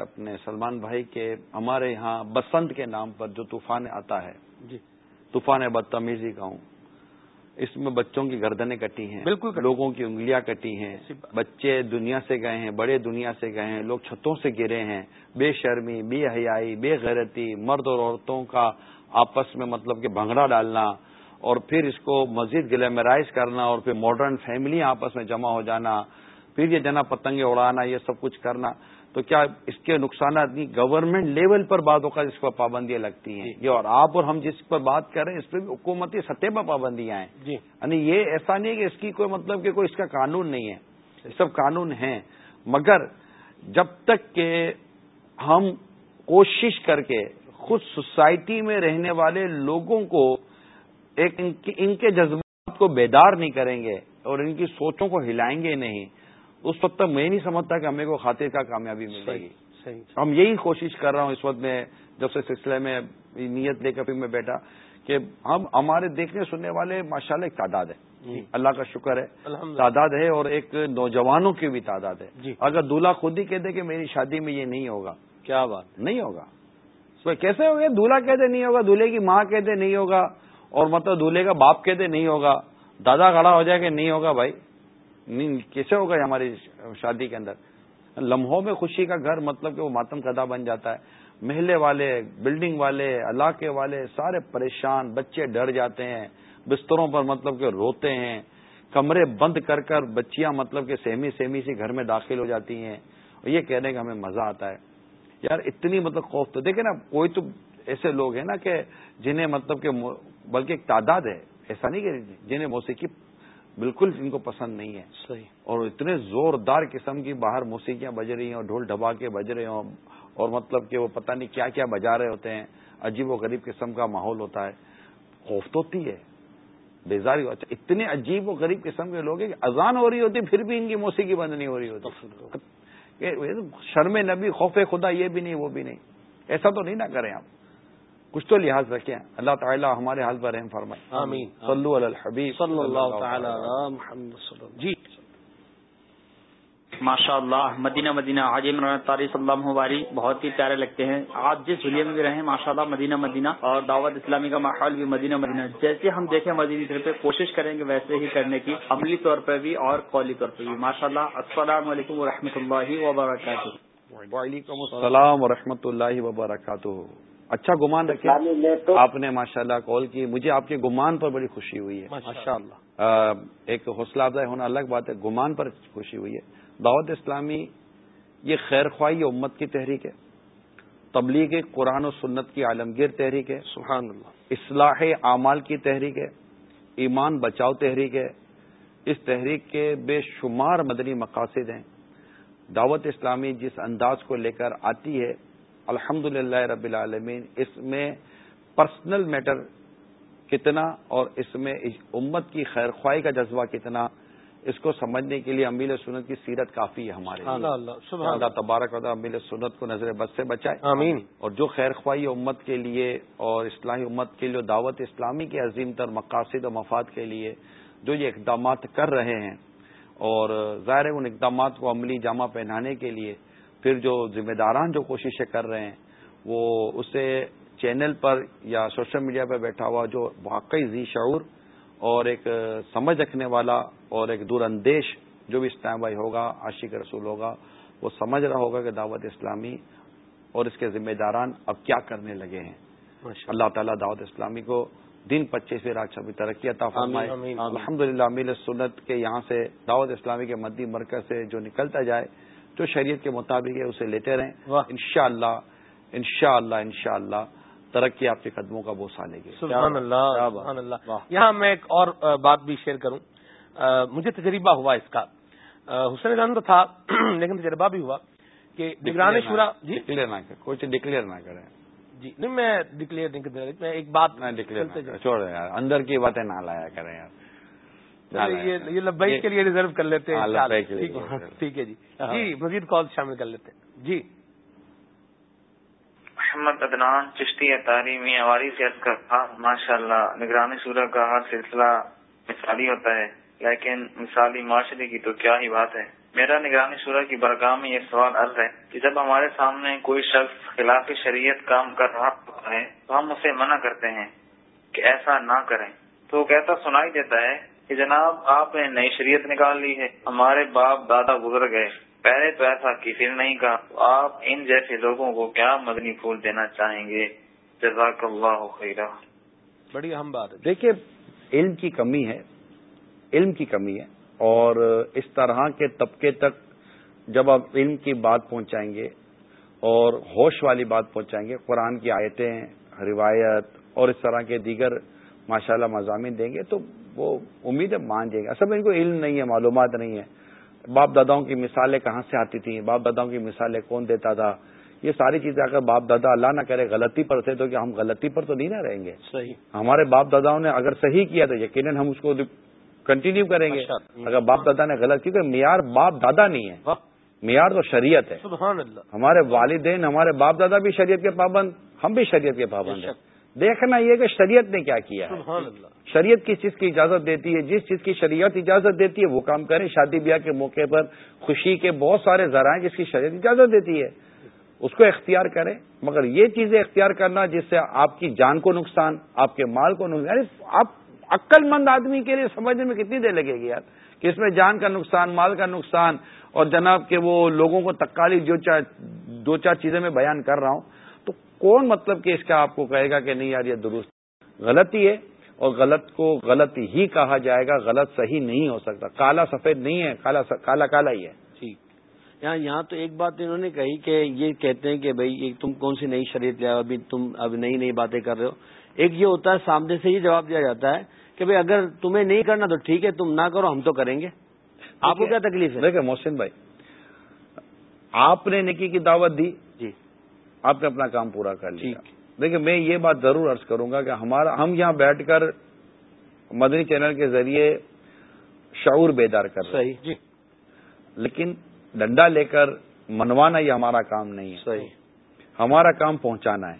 اپنے سلمان بھائی کے ہمارے یہاں بسنت کے نام پر جو طوفان آتا ہے؟ جی۔ طوفان بدتمیزی کا ہوں۔ اس میں بچوں کی گردنیں کٹی ہیں بالکل لوگوں کی انگلیاں کٹی ہیں۔ بچے دنیا سے گئے ہیں بڑے دنیا سے گئے ہیں لوگ چھتوں سے گرے ہیں۔ بے شرمی بے حیائی بے غیرتی مرد اور عورتوں کا آپس میں مطلب کہ بھنگڑا ڈالنا اور پھر اس کو مزید گلیمرائز کرنا اور پھر ماڈرن فیملی آپس میں جمع ہو جانا پھر یہ جنا پتنگیں اڑانا یہ سب کچھ کرنا تو کیا اس کے نقصانات نہیں گورنمنٹ لیول پر بعد اوقات اس پر پابندیاں لگتی ہیں۔ یہ اور آپ اور ہم جس پر بات کر رہے ہیں اس پہ بھی حکومتی سطح پر پابندیاں ہیں۔ جی۔ یعنی یہ ایسا نہیں کہ اس کی کوئی مطلب کہ کوئی اس کا قانون نہیں ہے۔ یہ سب قانون ہیں۔ مگر جب تک کہ ہم کوشش کر کے خود سوسائٹی میں رہنے والے لوگوں کو ایک ان کے جذبات کو بیدار نہیں کریں گے اور ان کی سوچوں کو ہلائیں گے نہیں۔ اس وقت تک میں نہیں سمجھتا کہ ہمیں کو خاطر کا کامیابی ملے گی۔ ہم یہی کوشش کر رہا ہوں اس وقت میں جب سے سلسلے میں نیت لے کر پھر میں بیٹھا کہ ہم ہمارے دیکھنے سننے والے ماشاء اللہ ایک تعداد ہے۔ جی۔ اللہ کا شکر ہے۔ تعداد ہے اور ایک نوجوانوں کی بھی تعداد ہے۔ جی۔ اگر دلہا خود ہی کہتے کہ میری شادی میں یہ نہیں ہوگا۔ کیا بات۔ نہیں ہوگا۔ کیسے ہوگا دلہا کہتے نہیں ہوگا دلہے کی ماں کہتے نہیں ہوگا۔ اور مطلب دولہے کا باپ کہتے نہیں ہوگا۔ دادا کھڑا ہو جائے کہ نہیں ہوگا بھائی۔ نہیں، کیسے ہوگا ہماری شادی کے اندر؟ لمحوں میں خوشی کا گھر مطلب کہ وہ ماتم کدا بن جاتا ہے۔ محلے والے بلڈنگ والے، علاقے والے سارے پریشان، بچے ڈر جاتے ہیں۔ بستروں پر مطلب کہ روتے ہیں۔ کمرے بند کر کر بچیاں مطلب کہ سہمی سہمی سی گھر میں داخل ہو جاتی ہیں۔ اور یہ کہنے کا ہمیں مزہ آتا ہے۔ یار، اتنی مطلب خوف تو، دیکھیں نا، کوئی تو ایسے لوگ ہیں نا کہ جنہیں مطلب کہ بلکہ ایک تعداد ہے ایسا نہیں کہ جنہیں موسیقی بالکل ان کو پسند نہیں ہے۔ صحیح۔ اور اتنے زوردار قسم کی باہر موسیقیاں بج رہی ہیں اور ڈھول ڈھبا کے بج رہے ہوں اور مطلب کہ وہ پتہ نہیں کیا کیا بجا رہے ہوتے ہیں۔ عجیب و غریب قسم کا ماحول ہوتا ہے۔ خوف تو ہوتی ہے۔ بیزاری اچھا اتنے عجیب و غریب قسم کے لوگ ہیں کہ اذان ہو رہی ہوتی پھر بھی ان کی موسیقی بند نہیں ہو رہی ہوتی۔ شرم نبی خوف خدا یہ بھی نہیں وہ بھی نہیں۔ ایسا تو نہیں نہ کریں آپ۔ کچھ تو لحاظ رکھیں۔ اللہ تعالیٰ ہمارے حال پر رحم فرمائے۔ آمین۔ صلو علی الحبیب۔ صلی اللہ تعالی محمد جی۔ ماشاء اللہ مدینہ۔ مدینہ حاجی عمران تاری صلی اللہ مباری بہت ہی پیارے لگتے ہیں۔ آپ جس ضلع میں بھی رہیں ماشاء اللہ مدینہ مدینہ۔ اور دعوت اسلامی کا ماحول بھی مدینہ مدینہ۔ جیسے ہم دیکھیں مدینہ طور پہ کوشش کریں گے ویسے ہی کرنے کی عملی طور پہ بھی اور قولی طور پہ بھی۔ ماشاء اللہ السلام علیکم و اللہ وبرکاتہ۔ وعلیکم السلام و اللہ وبرکاتہ۔ اچھا گمان رکھے آپ نے ماشاء اللہ کال کی۔ مجھے آپ کے گمان پر بڑی خوشی ہوئی ہے۔ ماشاء اللہ ایک حوصلہ افزائی ہونا الگ بات ہے گمان پر خوشی ہوئی ہے۔ دعوت اسلامی یہ خیر خواہی امت کی تحریک ہے۔ تبلیغ قرآن و سنت کی عالمگیر تحریک ہے۔ سبحان اللہ۔ اصلاح اعمال کی تحریک ہے۔ ایمان بچاؤ تحریک ہے۔ اس تحریک کے بے شمار مدنی مقاصد ہیں۔ دعوت اسلامی جس انداز کو لے کر آتی ہے الحمد رب العالمین اس میں پرسنل میٹر کتنا اور اس میں امت کی خیر خواہی کا جذبہ کتنا اس کو سمجھنے کے لیے امیل سنت کی سیرت کافی ہے ہمارے اللہ تبارک امیل سنت کو نظر بد سے بچائے۔ آمین۔ اور جو خیر خواہی امت کے لیے اور اسلامی امت کے لیے دعوت اسلامی کے عظیم تر مقاصد و مفاد کے لیے جو یہ اقدامات کر رہے ہیں اور ظاہر ان اقدامات کو عملی جامع پہنانے کے لیے پھر جو ذمہ داران جو کوششیں کر رہے ہیں وہ اسے چینل پر یا سوشل میڈیا پہ بیٹھا ہوا جو واقعی ذی شعور اور ایک سمجھ رکھنے والا اور ایک دور اندیش جو بھی اسلام بھائی ہوگا عاشق رسول ہوگا وہ سمجھ رہا ہوگا کہ دعوت اسلامی اور اس کے ذمہ داران اب کیا کرنے لگے ہیں۔ اللہ تعالیٰ دعوت اسلامی کو دن پچیس سے راج بھی ترقی عطا فرمائے۔ الحمد للہ امیر سنت کے یہاں سے دعوت اسلامی کے مدی مرکز سے جو نکلتا جائے جو شریعت کے مطابق ہے اسے لیتے رہیں۔ انشاءاللہ انشاءاللہ انشاءاللہ ترقی آپ کے قدموں کا بوسا لے گی۔ سبحان اللہ سبحان اللہ یہاں میں ایک اور بات بھی شیئر کروں۔ مجھے تجربہ ہوا اس کا۔ حسین رن تو تھا لیکن تجربہ بھی ہوا کہ نگران شورا جی؟ ڈکلیئر نہ کریں۔ کوئی ڈکلیئر نہ کریں۔ جی نہیں میں ڈکلیئر نہیں کر میں ایک بات ڈکلیئر چھوڑ یار اندر کی باتیں نہ لایا کریں یار۔ یہ لبئی کے لیے ریزرو کر لیتے ہیں ٹھیک ہے جی۔ ہاں۔ جی مزید کال شامل کر لیتے ہیں۔ جی۔ محمد ادنان چشتی تعلیمی عواری صحت کا ماشاء اللہ نگرانی صورت کا ہر سلسلہ مثالی ہوتا ہے۔ لیکن مثالی معاشرے کی تو کیا ہی بات ہے۔ میرا نگرانی صورت کی برگاہ میں یہ سوال عرض ہے کہ جب ہمارے سامنے کوئی شخص خلاف شریعت کام کر رہا ہوتا ہے تو ہم اسے منع کرتے ہیں کہ ایسا نہ کریں۔ تو کہتا سنائی دیتا ہے کہ جناب آپ نے نئی شریعت نکال لی ہے۔ ہمارے باپ دادا گزر گئے۔ پہلے تو ایسا کسی نے نہیں کہا۔ تو آپ ان جیسے لوگوں کو کیا مدنی پھول دینا چاہیں گے؟ جزاک اللہ خیرہ بڑی اہم بات ہے۔ دیکھیے علم کی کمی ہے۔ علم کی کمی ہے۔ اور اس طرح کے طبقے تک جب آپ علم کی بات پہنچائیں گے اور ہوش والی بات پہنچائیں گے قرآن کی آیتیں روایت اور اس طرح کے دیگر ماشاءاللہ مضامین دیں گے تو وہ امید ہے مان جائیں گے۔ اصل میں ان کو علم نہیں ہے معلومات نہیں ہے۔ باپ داداؤں کی مثالیں کہاں سے آتی تھیں؟ باپ داداؤں کی مثالیں کون دیتا تھا؟ یہ ساری چیزیں اگر باپ دادا اللہ نہ کرے غلطی پر تھے تو کیا ہم غلطی پر تو نہیں نہ رہیں گے؟ صحیح۔ ہمارے باپ داداؤں نے اگر صحیح کیا تو یقیناً ہم اس کو کنٹینیو کریں گے۔ اگر باپ دادا نے غلط کیونکہ معیار باپ دادا نہیں ہے۔ معیار تو شریعت ہے۔ سبحان اللہ۔ ہمارے والدین ہمارے باپ دادا بھی شریعت کے پابند ہم بھی شریعت کے پابند ہیں۔ دیکھنا یہ کہ شریعت نے کیا کیا ہے۔ شریعت کس چیز کی اجازت دیتی ہے؟ جس چیز کی شریعت اجازت دیتی ہے وہ کام کریں۔ شادی بیاہ کے موقع پر خوشی کے بہت سارے ذرائع جس کی شریعت اجازت دیتی ہے۔ اس کو اختیار کریں۔ مگر یہ چیزیں اختیار کرنا جس سے آپ کی جان کو نقصان آپ کے مال کو نقصان یعنی آپ عقل مند آدمی کے لیے سمجھنے میں کتنی دیر لگے گی یار؟ کہ اس میں جان کا نقصان مال کا نقصان اور جناب کہ وہ لوگوں کو تکالی جو چار دو چار چیزیں میں بیان کر رہا ہوں۔ کون مطلب کہ اس کا آپ کو کہے گا کہ نہیں یار یہ درست غلطی ہے اور غلط کو غلط ہی کہا جائے گا غلط صحیح نہیں ہو سکتا۔ کالا سفید نہیں ہے کالا کالا کالا ہی ہے۔ ٹھیک۔ یہاں یہاں تو ایک بات انہوں نے کہی کہ یہ کہتے ہیں کہ بھائی تم کون سی نئی شریعت لیا ابھی تم اب نئی نئی باتیں کر رہے ہو۔ ایک یہ ہوتا ہے سامنے سے یہ جواب دیا جاتا ہے کہ بھائی اگر تمہیں نہیں کرنا تو ٹھیک ہے تم نہ کرو ہم تو کریں گے۔ آپ کو کیا تکلیف ہے؟ دیکھیں محسن بھائی آپ نے نکی کی دعوت دی۔ آپ نے اپنا کام پورا کر لیا۔ دیکھیں میں یہ بات ضرور عرض کروں گا کہ ہمارا ہم یہاں بیٹھ کر مدنی چینل کے ذریعے شعور بیدار کر رہے صحیح۔ جی۔ لیکن ڈنڈا لے کر منوانا یہ ہمارا کام نہیں ہے۔ صحیح۔ ہمارا کام پہنچانا ہے۔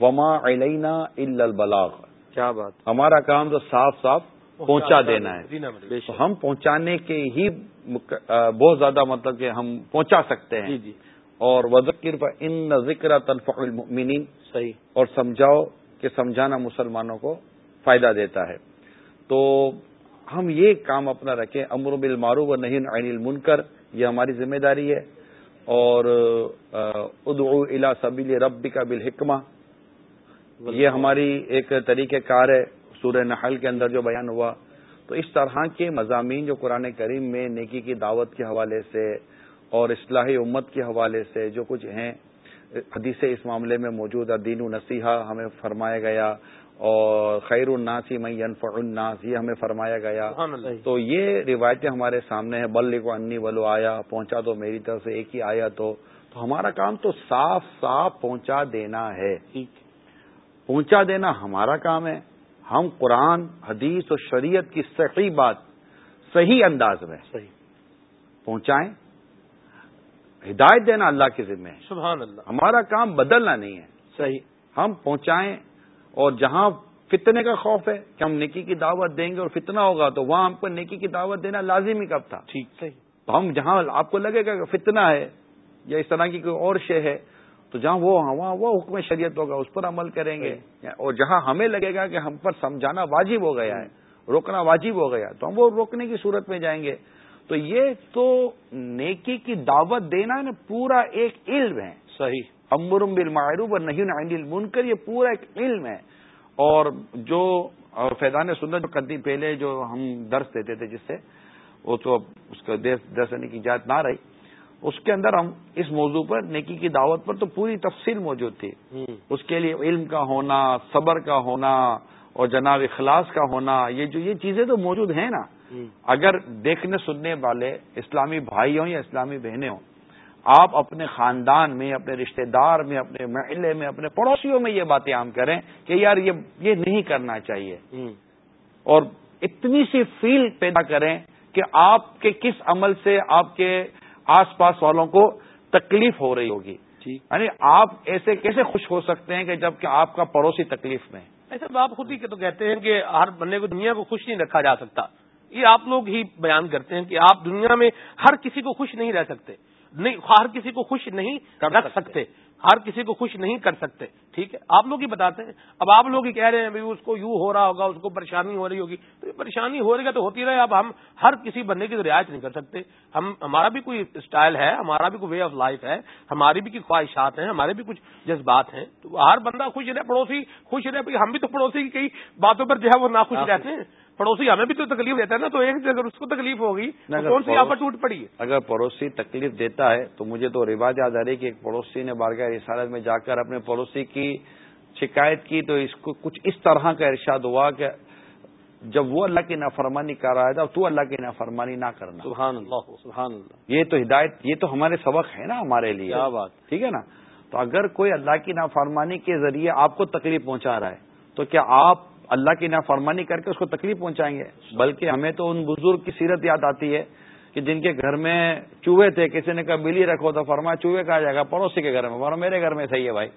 وما علینا الا البلاغ۔ کیا بات۔ ہمارا کام تو صاف صاف پہنچا دینا ہے۔ تو ہم پہنچانے کے ہی بہت زیادہ مطلب کہ ہم پہنچا سکتے ہیں۔ جی جی۔ اور وزکر پر ان ذکر تنفع المؤمنین صحیح۔ اور سمجھاؤ کہ سمجھانا مسلمانوں کو فائدہ دیتا ہے۔ تو ہم یہ کام اپنا رکھیں امر بالمعروف و نہیں عین المنکر یہ ہماری ذمہ داری ہے۔ اور ادعو الى سبیل ربک بالحکمہ یہ ہماری ایک طریقہ کار ہے۔ سورہ نحل کے اندر جو بیان ہوا تو اس طرح کے مضامین جو قرآن کریم میں نیکی کی دعوت کے حوالے سے اور اصلاحی امت کے حوالے سے جو کچھ ہیں حدیث اس معاملے میں موجود ہے دین و نصیحہ ہمیں فرمایا گیا اور خیر الناسی میں ینفع الناس یہ ہمیں فرمایا گیا۔ تو یہ روایتیں ہمارے سامنے ہیں بل کو انی ولو آیا پہنچا تو میری طرف سے ایک ہی آیا تو۔ تو ہمارا کام تو صاف صاف پہنچا دینا ہے۔ پہنچا دینا ہمارا کام ہے۔ ہم قرآن حدیث اور شریعت کی صحیح بات صحیح انداز میں صحیح۔ پہنچائیں۔ ہدایت دینا اللہ کے ذمہ ہے۔ سبحان اللہ۔ ہمارا کام بدلنا نہیں ہے۔ صحیح۔ ہم پہنچائیں اور جہاں فتنے کا خوف ہے کہ ہم نیکی کی دعوت دیں گے اور فتنہ ہوگا تو وہاں ہم کو نیکی کی دعوت دینا لازمی کب تھا۔ ٹھیک صحیح۔ تو ہم جہاں آپ کو لگے گا کہ فتنہ ہے یا اس طرح کی کوئی اور شے ہے تو جہاں وہ وہاں وہ حکم شریعت ہوگا اس پر عمل کریں گے۔ اور جہاں ہمیں لگے گا کہ ہم پر سمجھانا واجب ہو گیا ہے روکنا واجب ہو گیا تو ہم وہ روکنے کی صورت میں جائیں گے۔ تو یہ تو نیکی کی دعوت دینا نا پورا ایک علم ہے۔ صحیح۔ امبرم بالمعروف اور نہیں عن المنکر یہ پورا ایک علم ہے۔ اور جو فیضان جو قدیم پہلے جو ہم درس دیتے تھے جس سے وہ تو اب اس کا درس دینے کی اجازت نہ رہی۔ اس کے اندر ہم اس موضوع پر نیکی کی دعوت پر تو پوری تفصیل موجود تھی۔ اس کے لیے علم کا ہونا صبر کا ہونا اور جناب اخلاص کا ہونا یہ جو یہ چیزیں تو موجود ہیں نا۔ اگر دیکھنے سننے والے اسلامی بھائی ہوں یا اسلامی بہنیں ہوں آپ اپنے خاندان میں اپنے رشتہ دار میں اپنے محلے میں اپنے پڑوسیوں میں یہ باتیں عام کریں کہ یار یہ یہ نہیں کرنا چاہیے۔ اور اتنی سی فیل پیدا کریں کہ آپ کے کس عمل سے آپ کے آس پاس والوں کو تکلیف ہو رہی ہوگی۔ یعنی آپ ایسے کیسے خوش ہو سکتے ہیں کہ جبکہ آپ کا پڑوسی تکلیف میں۔ ایسا آپ خود ہی تو کہتے ہیں کہ ہر بندے کو دنیا کو خوش نہیں رکھا جا سکتا۔ یہ آپ لوگ ہی بیان کرتے ہیں کہ آپ دنیا میں ہر کسی کو خوش نہیں رہ سکتے نہیں ہر کسی کو خوش نہیں رکھ سکتے۔ ہر کسی کو خوش نہیں کر سکتے ٹھیک ہے؟ آپ لوگ ہی بتاتے ہیں۔ اب آپ لوگ ہی کہہ رہے ہیں بھائی اس کو یوں ہو رہا ہوگا اس کو پریشانی ہو رہی ہوگی۔ تو یہ پریشانی ہو رہی ہے تو ہوتی رہے اب ہم ہر کسی بندے کی رعایت نہیں کر سکتے۔ ہم ہمارا بھی کوئی اسٹائل ہے ہمارا بھی کوئی وے آف لائف ہے ہماری بھی کوئی خواہشات ہیں ہمارے بھی کچھ جذبات ہیں۔ تو ہر بندہ خوش رہے پڑوسی خوش رہے ہم بھی تو پڑوسی کی کئی باتوں پر جو ہے وہ ناخوش۔ رہتے ہیں۔ پڑوسی ہمیں بھی تو تکلیف دیتا ہے نا تو ایک اگر اس کو تکلیف ہوگی کون سی آفت ٹوٹ پڑی ہے؟ اگر پڑوسی تکلیف دیتا ہے تو مجھے تو رواج یاد آ رہی کہ ایک پڑوسی نے بارگاہ رسالت میں جا کر اپنے پڑوسی کی شکایت کی تو اس کو کچھ اس طرح کا ارشاد ہوا کہ جب وہ اللہ کی نافرمانی کر رہا تھا تو اللہ کی نافرمانی نہ کرنا۔ سبحان اللہ سبحان اللہ۔ یہ تو ہدایت یہ تو ہمارے سبق ہے نا ہمارے لیے۔ کیا بات۔ ٹھیک ہے نا؟ تو اگر کوئی اللہ کی نافرمانی کے ذریعے آپ کو تکلیف پہنچا رہا ہے تو کیا آپ اللہ کی نافرمانی کر کے اس کو تکلیف پہنچائیں گے۔ بلکہ ہمیں تو ان بزرگ کی سیرت یاد آتی ہے کہ جن کے گھر میں چوہے تھے کسی نے کہا بلی رکھو تو فرمایا چوہے کہا جائے گا پڑوسی کے گھر میں۔ فرما میرے گھر میں صحیح ہے بھائی۔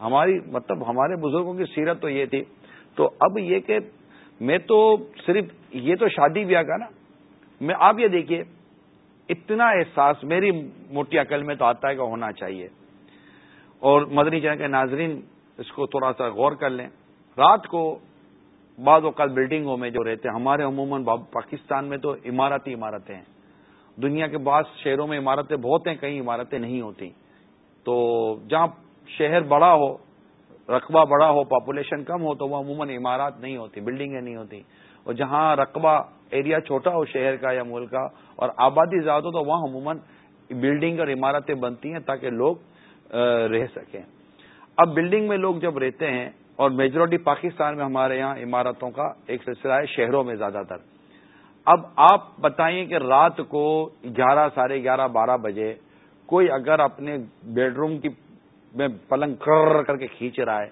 ہماری مطلب ہمارے بزرگوں کی سیرت تو یہ تھی۔ تو اب یہ کہ میں تو صرف یہ تو شادی بیاہ کا نا میں آپ یہ دیکھیے اتنا احساس میری موٹی عقل میں تو آتا ہے کہ ہونا چاہیے۔ اور مدنی چینل کے ناظرین اس کو تھوڑا سا غور کر لیں۔ رات کو بعض اوقات بلڈنگوں میں جو رہتے ہیں، ہمارے عموماً پاکستان میں تو عمارتی عمارتیں ہیں۔ دنیا کے بعض شہروں میں عمارتیں بہت ہیں کئی عمارتیں نہیں ہوتی۔ تو جہاں شہر بڑا ہو، رقبہ بڑا ہو پاپولیشن کم ہو، تو وہ عموماً عمارات نہیں ہوتی، بلڈنگیں نہیں ہوتی۔ اور جہاں رقبہ ایریا چھوٹا ہو شہر کا یا ملک کا اور آبادی زیادہ ہو، تو وہاں عموماً بلڈنگ اور عمارتیں بنتی ہیں تاکہ لوگ رہ سکیں۔ اب بلڈنگ میں لوگ جب رہتے ہیں اور میجورٹی پاکستان میں ہمارے یہاں عمارتوں کا ایک سلسلہ ہے، شہروں میں زیادہ تر۔ اب آپ بتائیے کہ رات کو گیارہ، ساڑھے گیارہ، بارہ بجے کوئی اگر اپنے بیڈ روم کی میں پلنگ کر کر کے کھینچ رہا ہے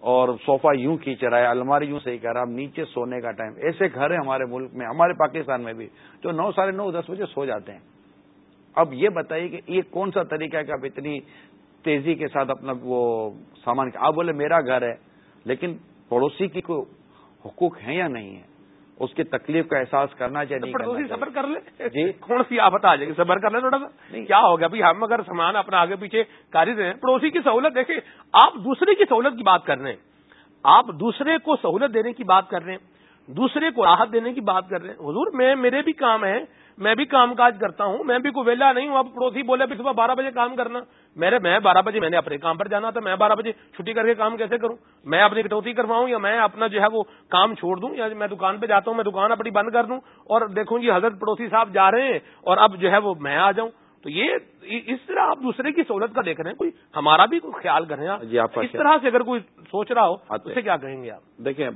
اور صوفہ یوں کھینچ رہا ہے، الماری یوں صحیح کر رہا ہے اب نیچے سونے کا ٹائم، ایسے گھر ہیں ہمارے ملک میں، ہمارے پاکستان میں بھی، جو نو، ساڑھے نو، دس بجے سو جاتے ہیں۔ اب یہ بتائیے کہ یہ کون سا طریقہ ہے کہ آپ اتنی تیزی کے ساتھ اپنا وہ سامان آپ بولے میرا گھر ہے لیکن پڑوسی کی کوئی حقوق ہے یا نہیں ہے اس کی تکلیف کا احساس کرنا چاہیے صبر کر لے۔ جی۔ کون سی آفت آ جائے گی؟ صبر کر لے تھوڑا سا۔ کیا ہو گیا؟ ہم اگر سامان اپنا آگے پیچھے کاری دیں پڑوسی کی سہولت دیکھیں آپ دوسرے کی سہولت کی بات کر رہے ہیں۔ آپ دوسرے کو سہولت دینے کی بات کر رہے ہیں دوسرے کو راحت دینے کی بات کر رہے ہیں۔ حضور میں میرے بھی کام ہے میں بھی کام کاج کرتا ہوں میں بھی کوئی ویلا نہیں ہوں اب پڑوسی بولے بھی صبح بارہ بجے کام کرنا۔ میرے میں بارہ بجے میں نے اپنے کام پر جانا تھا میں بارہ بجے چھٹی کر کے کام کیسے کروں؟ میں اپنی کٹوتی کرواؤں یا میں اپنا جو ہے وہ کام چھوڑ دوں؟ یا میں دکان پہ جاتا ہوں میں دکان اپنی بند کر دوں؟ اور دیکھوں جی حضرت پڑوسی صاحب جا رہے ہیں اور اب جو ہے وہ میں آ جاؤں۔ تو یہ اس طرح آپ دوسرے کی سہولت کا دیکھ رہے ہیں کوئی ہمارا بھی کوئی خیال کریں جی آپ اس طرح سے اگر کوئی سوچ رہا ہو اسے کیا کہیں گے آپ؟ دیکھیں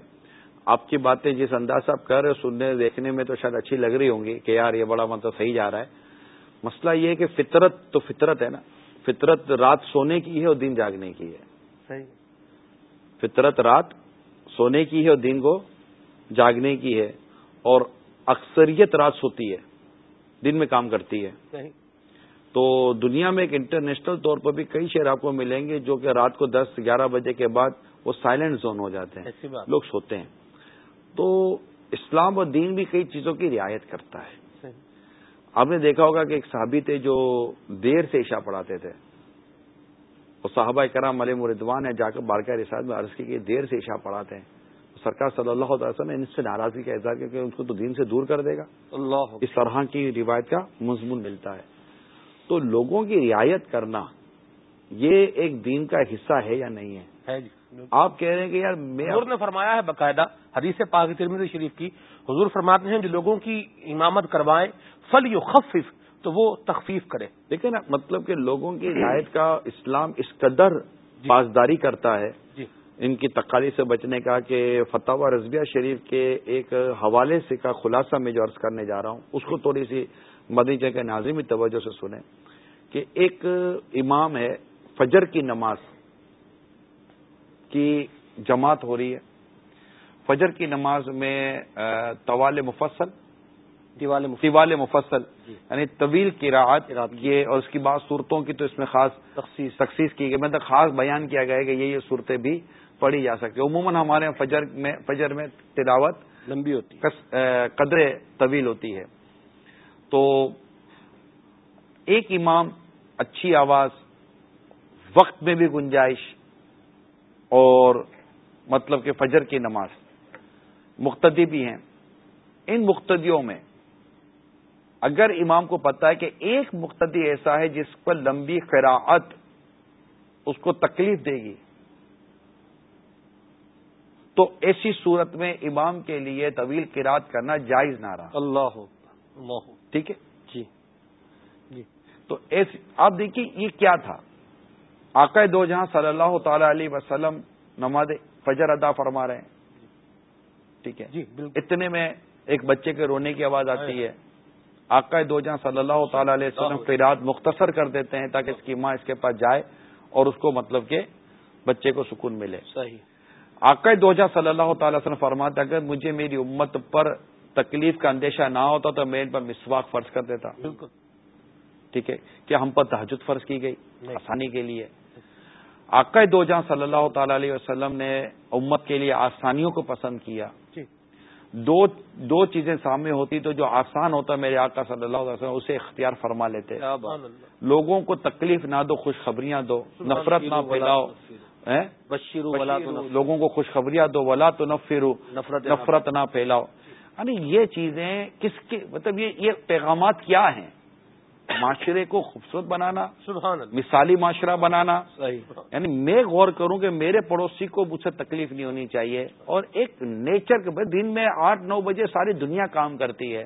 آپ کی باتیں جس انداز سے آپ کر رہے سننے دیکھنے میں تو شاید اچھی لگ رہی ہوں گی کہ یار یہ بڑا مطلب صحیح جا رہا ہے۔ مسئلہ یہ ہے کہ فطرت تو فطرت ہے نا۔ فطرت رات سونے کی ہے اور دن جاگنے کی ہے۔ صحیح۔ فطرت رات سونے کی ہے اور دن کو جاگنے کی ہے۔ اور اکثریت رات سوتی ہے دن میں کام کرتی ہے۔ صحیح۔ تو دنیا میں ایک انٹرنیشنل طور پر بھی کئی شہر آپ کو ملیں گے جو کہ رات کو دس گیارہ بجے کے بعد وہ سائلنٹ زون ہو جاتے ہیں۔ لوگ سوتے ہیں۔ تو اسلام اور دین بھی کئی چیزوں کی رعایت کرتا ہے۔ آپ نے دیکھا ہوگا کہ ایک صحابی تھے جو دیر سے عشاء پڑھاتے تھے۔ اور صحابہ کرام علیہ مردوان ہے جا کر بارکہ رساد میں عرض کی کہ دیر سے عشاء پڑھاتے ہیں۔ سرکار صلی اللہ علیہ وسلم نے ان سے ناراضگی کا اظہار کیا کہ ان کو تو دین سے دور کر دے گا۔ اللہ۔ اس طرح کی روایت کا مضمون ملتا ہے۔ تو لوگوں کی رعایت کرنا یہ ایک دین کا حصہ ہے یا نہیں ہے جی۔ آپ کہہ رہے ہیں کہ یار حضور نے فرمایا ہے باقاعدہ حدیث پاک ترمز شریف کی۔ حضور فرماتے ہیں جو لوگوں کی امامت کروائیں فل یو خفف تو وہ تخفیف کرے۔ دیکھیں نا مطلب کہ لوگوں کی رعایت کا اسلام اس قدر جی۔ پاسداری کرتا ہے۔ جی۔ ان کی تقالی سے بچنے کا کہ فتح رضبیہ شریف کے ایک حوالے سے کا خلاصہ میں جو عرض کرنے جا رہا ہوں اس کو تھوڑی سی مدنی کے ناظمی توجہ سے سنیں کہ ایک امام ہے فجر کی نماز۔ کی جماعت ہو رہی ہے۔ فجر کی نماز میں طوال مفصل دیوال مفصل۔ جی۔ یعنی طویل کی۔ راحت یہ اور اس کی بعض صورتوں کی تو اس میں خاص تخصیص۔ کی گئی۔ مطلب خاص بیان کیا گیا کہ یہ یہ صورتیں بھی پڑھی جا سکتی عموماً ہمارے فجر میں فجر میں تلاوت لمبی ہوتی قدرے طویل ہوتی ہے۔ تو ایک امام اچھی آواز وقت میں بھی گنجائش اور مطلب کہ فجر کی نماز مقتدی بھی ہیں۔ ان مقتدیوں میں اگر امام کو پتا ہے کہ ایک مقتدی ایسا ہے جس پر لمبی قراعت اس کو تکلیف دے گی تو ایسی صورت میں امام کے لیے طویل قرات کرنا جائز نہ رہا۔ اللہ اللہ۔ ٹھیک ہے؟ جی۔ جی۔ تو آپ دیکھیے یہ کیا تھا؟ آقا دو جہاں صلی اللہ تعالی علیہ وسلم نماز فجر ادا فرما رہے ہیں۔ ٹھیک ہے؟ جی اتنے میں ایک بچے کے رونے کی آواز آتی ہے۔ آقا دو جہاں صلی اللہ تعالی علیہ وسلم فیرات مختصر کر دیتے ہیں تاکہ اس کی ماں اس کے پاس جائے اور اس کو مطلب کہ بچے کو سکون ملے۔ صحیح۔ آقا دو جہاں صلی اللہ تعالی وسلم فرماتے اگر مجھے میری امت پر تکلیف کا اندیشہ نہ ہوتا تو میں ان پر مسواک فرض کر دیتا۔ بالکل۔ ٹھیک ہے کیا ہم پر تحجد فرض کی گئی آسانی کے لیے۔ آقا دو جہاں صلی اللہ تعالی علیہ وسلم نے امت کے لیے آسانیوں کو پسند کیا۔ جی۔ دو دو چیزیں سامنے ہوتی تو جو آسان ہوتا میرے آقا صلی اللہ علیہ وسلم اسے اختیار فرما لیتے۔ لوگوں کو تکلیف نہ دو خوشخبریاں دو۔ نفرت نہ پھیلاؤ۔ لوگوں کو خوشخبریاں دو ولا تو نفرو نفرت نہ پھیلاؤ۔ یعنی یہ چیزیں کس کے مطلب یہ پیغامات کیا ہیں؟ معاشرے کو خوبصورت بنانا سبحان مثالی معاشرہ بنانا۔ یعنی میں غور کروں کہ میرے پڑوسی کو مجھ سے تکلیف نہیں ہونی چاہیے۔ اور ایک نیچر کے دن میں آٹھ نو بجے ساری دنیا کام کرتی ہے۔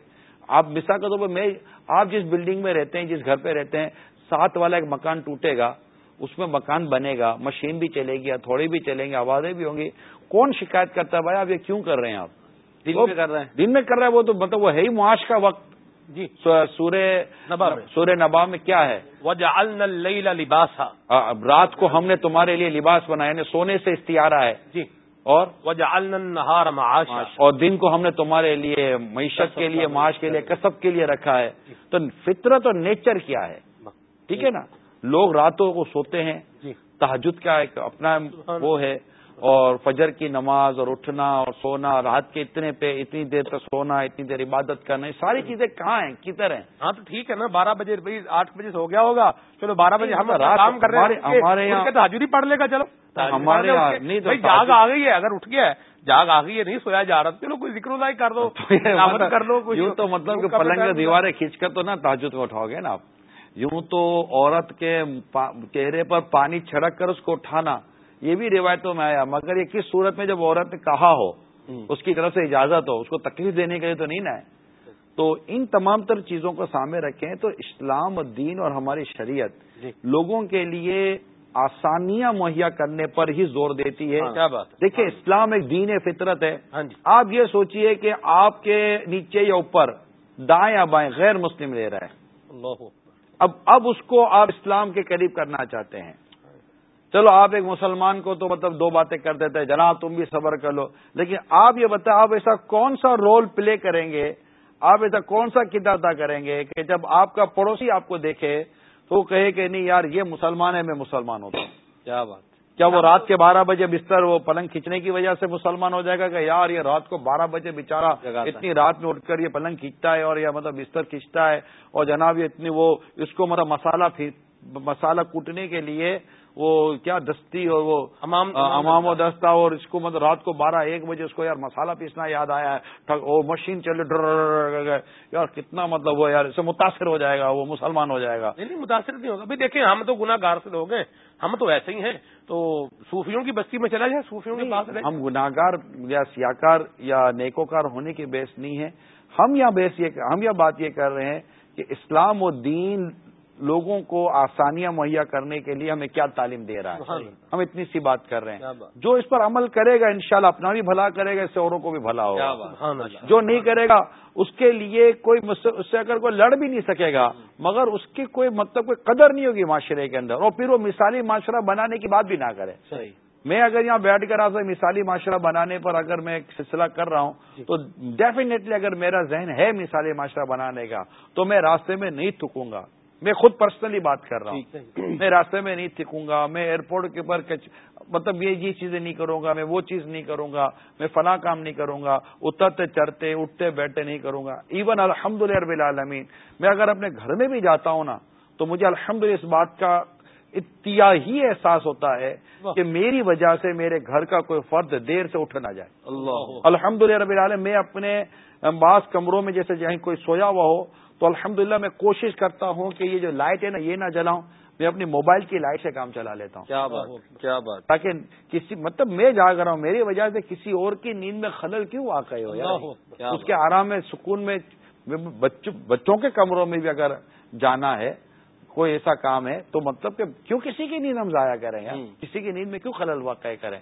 آپ مثال کے طور پر میں آپ جس بلڈنگ میں رہتے ہیں جس گھر پہ رہتے ہیں ساتھ والا ایک مکان ٹوٹے گا اس میں مکان بنے گا مشین بھی چلے گی تھوڑی بھی چلیں گے آوازیں بھی ہوں گی۔ کون شکایت کرتا ہے؟ بھائی آپ یہ کیوں کر رہے ہیں آپ؟ دن میں کر رہے ہیں۔ دن میں کر رہے ہیں وہ تو مطلب وہ ہے ہی معاش کا وقت۔ جی سورہ نبا سورہ نبا میں کیا ہے؟ وجعلنا لباسا۔ رات کو ہم نے تمہارے لیے لباس بنایا یعنی سونے سے استعارہ ہے۔ جی۔ اور؟ النهار معاشا۔ اور دن کو ہم نے تمہارے لیے معیشت کے لیے معاش کے لیے کسب۔ کے لیے رکھا ہے۔ تو فطرت اور نیچر کیا ہے؟ ٹھیک ہے نا؟ لوگ راتوں کو سوتے ہیں۔ جی۔ تحجد کا ایک اپنا وہ ہے۔ اور فجر کی نماز اور اٹھنا اور سونا رات کے اتنے پہ اتنی دیر تک سونا اتنی دیر عبادت کرنا یہ ساری چیزیں کہاں ہیں؟ کدھر ہیں؟ ہاں تو ٹھیک ہے نا بارہ بجے آٹھ بجے ہو گیا ہوگا۔ چلو بارہ بجے ہم رات کام کر رہے ہیں۔ ہمارے یہاں تو حاضری پڑھ لے گا چلو۔ ہمارے یہاں نہیں جاگ آ گئی ہے اگر اٹھ گیا ہے جاگ آ گئی ہے نہیں سویا جا رہا چلو کوئی ذکر اللہ کر دو کر لو یوں تو مطلب کہ پلنگ دیواریں کھینچ کر تو نا تاجد کو اٹھاؤ گے نا آپ۔ یوں تو عورت کے چہرے پر پانی چھڑک کر اس کو اٹھانا یہ بھی روایتوں میں آیا مگر یہ کس صورت میں جب عورت نے کہا ہو اس کی طرف سے اجازت ہو اس کو تکلیف دینے کے لیے تو نہیں نا ہے تو ان تمام تر چیزوں کو سامنے رکھیں تو اسلام دین اور ہماری شریعت جی۔ لوگوں کے لیے آسانیاں مہیا کرنے پر ہی زور دیتی ہے۔ کیا بات۔ دیکھیں اسلام ایک دین فطرت ہے۔ ہاں جی۔ آپ یہ سوچئے کہ آپ کے نیچے یا اوپر دائیں یا بائیں غیر مسلم لے رہا ہے۔ اب اب اس کو آپ اسلام کے قریب کرنا چاہتے ہیں۔ چلو آپ ایک مسلمان کو تو مطلب دو باتیں کر دیتے ہیں جناب تم بھی صبر کر لو۔ لیکن آپ یہ بتائیں آپ ایسا کون سا رول پلے کریں گے؟ آپ ایسا کون سا کردار ادا کریں گے کہ جب آپ کا پڑوسی آپ کو دیکھے تو وہ کہے کہ نہیں یار یہ مسلمان ہے میں مسلمان ہوتا ہوں۔ کیا بات۔ کیا وہ رات کے بارہ بجے بستر وہ پلنگ کھینچنے کی وجہ سے مسلمان ہو جائے گا کہ یار یہ رات کو بارہ بجے بےچارا اتنی رات میں اٹھ کر یہ پلنگ کھینچتا ہے اور یا مطلب بستر کھینچتا ہے اور جناب یہ اتنی وہ اس کو مطلب مسالہ مسالہ کوٹنے کے لیے وہ کیا دستی اور وہ امام و دستہ اور اس کو مطلب رات کو بارہ ایک بجے اس کو یار مسالہ پیسنا یاد آیا ہے۔ وہ مشین چلے ڈر یار کتنا مطلب وہ یار اسے متاثر ہو جائے گا وہ مسلمان ہو جائے گا۔ نہیں متاثر نہیں ہوگا۔ دیکھیں ہم تو گناہ گار سے لوگ ہیں۔ ہم تو ایسے ہی ہیں۔ تو صوفیوں کی بستی میں چلا جائے صوفیوں کے پاس ہم گناگار یا سیاکار یا نیکوکار ہونے کی بیس نہیں ہے۔ ہم یا بیس یہ ہم یا بات یہ کر رہے ہیں کہ اسلام و دین لوگوں کو آسانیاں مہیا کرنے کے لیے ہمیں کیا تعلیم دے رہا ہے؟ ہم اتنی سی بات کر رہے ہیں۔ جو اس پر عمل کرے گا انشاءاللہ اپنا بھی بھلا کرے گا اس سے اوروں کو بھی بھلا ہوگا۔ جو نہیں کرے گا اس کے لیے کوئی اس سے اگر کوئی لڑ بھی نہیں سکے گا مگر اس کی کوئی مطلب کوئی قدر نہیں ہوگی معاشرے کے اندر۔ اور پھر وہ مثالی معاشرہ بنانے کی بات بھی نہ کرے۔ میں اگر یہاں بیٹھ کر آپ مثالی معاشرہ بنانے پر اگر میں ایک سلسلہ کر رہا ہوں جی۔ تو ڈیفینیٹلی اگر میرا ذہن ہے مثالی معاشرہ بنانے کا تو میں راستے میں نہیں تھکوں گا۔ میں خود پرسنلی بات کر رہا ہوں۔ میں راستے میں نہیں تھکوں گا میں ایئرپورٹ کے اوپر مطلب یہ یہ چیزیں نہیں کروں گا میں وہ چیز نہیں کروں گا میں فلاں کام نہیں کروں گا اترتے چڑھتے اٹھتے بیٹھتے نہیں کروں گا۔ ایون الحمد للہ رب العالمین میں اگر اپنے گھر میں بھی جاتا ہوں نا تو مجھے الحمد اس بات کا اتیا ہی احساس ہوتا ہے کہ میری وجہ سے میرے گھر کا کوئی فرد دیر سے اٹھ نہ جائے۔ اللہ۔ الحمد للہ رب العالم میں اپنے بعض کمروں میں جیسے جہیں کوئی سویا ہوا ہو تو الحمدللہ میں کوشش کرتا ہوں کہ یہ جو لائٹ ہے نا یہ نہ جلاؤں۔ میں اپنی موبائل کی لائٹ سے کام چلا لیتا ہوں۔ کیا بات کیا بات۔ تاکہ کسی مطلب میں جا کر رہا ہوں میری وجہ سے کسی اور کی نیند میں خلل کیوں واقع ہو؟ یار اس کے آرام میں سکون میں بچوں کے کمروں میں بھی اگر جانا ہے کوئی ایسا کام ہے تو مطلب کہ کیوں کسی کی نیند ہم ضائع کریں یار؟ کسی کی نیند میں کیوں خلل واقع کریں؟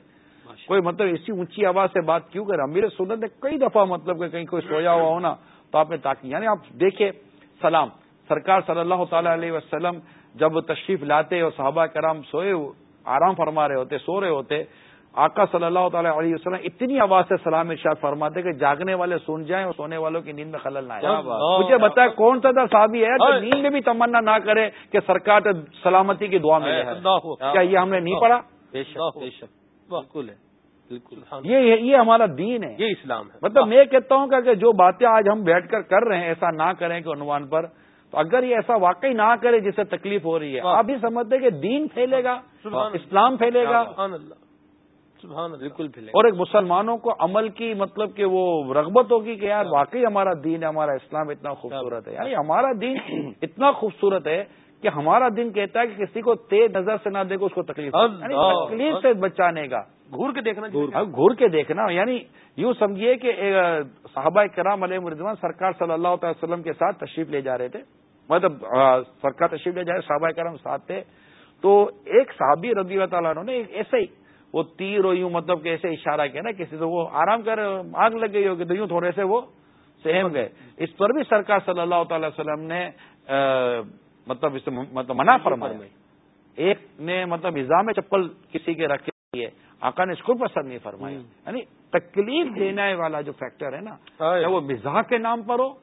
کوئی مطلب اسی اونچی آواز سے بات کیوں کریں؟ امیر سنت نے کئی دفعہ مطلب کہ کہیں کوئی سویا ہوا ہو نا تو آپ نے تاکہ یعنی آپ دیکھیں سلام سرکار صلی اللہ تعالی علیہ وسلم جب تشریف لاتے اور صحابہ کرام سوئے آرام فرما رہے ہوتے سو رہے ہوتے آقا صلی اللہ تعالی علیہ وسلم اتنی آواز سے سلام ارشاد فرماتے کہ جاگنے والے سن جائیں اور سونے والوں کی نیند میں خلل نہ آئے۔ مجھے بتایا کون سا صحابی ہے جو نیند میں بھی تمنا نہ کرے کہ سرکار سلامتی کی دعا میں کیا یہ ہم نے نہیں پڑھا؟ بالکل ہے۔ بالکل۔ یہ ہمارا دین ہے۔ یہ اسلام ہے۔ مطلب میں کہتا ہوں کہ جو باتیں آج ہم بیٹھ کر کر رہے ہیں ایسا نہ کریں کہ عنوان پر تو اگر یہ ایسا واقعی نہ کرے جس سے تکلیف ہو رہی ہے۔ آپ بھی سمجھتے کہ دین پھیلے گا اسلام پھیلے گا۔ بالکل اور ایک مسلمانوں کو عمل کی مطلب کہ وہ رغبت ہوگی کہ یار واقعی ہمارا دین ہے ہمارا اسلام اتنا خوبصورت ہے۔ یعنی ہمارا دین اتنا خوبصورت ہے کہ ہمارا دن کہتا ہے کہ کسی کو تیز نظر سے نہ دیکھو اس کو تکلیف۔ یعنی تکلیف سے بچانے کا۔ گور کے دیکھنا گور کے دیکھنا۔ یعنی یوں سمجھیے کہ صحابہ کرام علیہ مردوان سرکار صلی اللہ تعالی وسلم کے ساتھ تشریف لے جا رہے تھے۔ مطلب سرکار تشریف لے جا رہے صحابہ کرام ساتھ تھے۔ تو ایک صحابی رضی اللہ تعالیٰ نے ایسے ہی وہ تیر اور یوں مطلب کہ ایسے اشارہ کیا نا کسی تو وہ آرام کر آگ لگ گئی ہوگی تو یوں تھوڑے سے وہ سہم گئے۔ اس پر بھی سرکار صلی اللہ تعالی وسلم نے مطلب اس مطلب منع فرمایا۔ ایک نے مطلب نظام چپل کسی کے رکھے آقا نے اس کو پسند نہیں فرمایا۔ یعنی تکلیف دینے والا جو فیکٹر ہے نا وہ مزاح کے نام پر ہو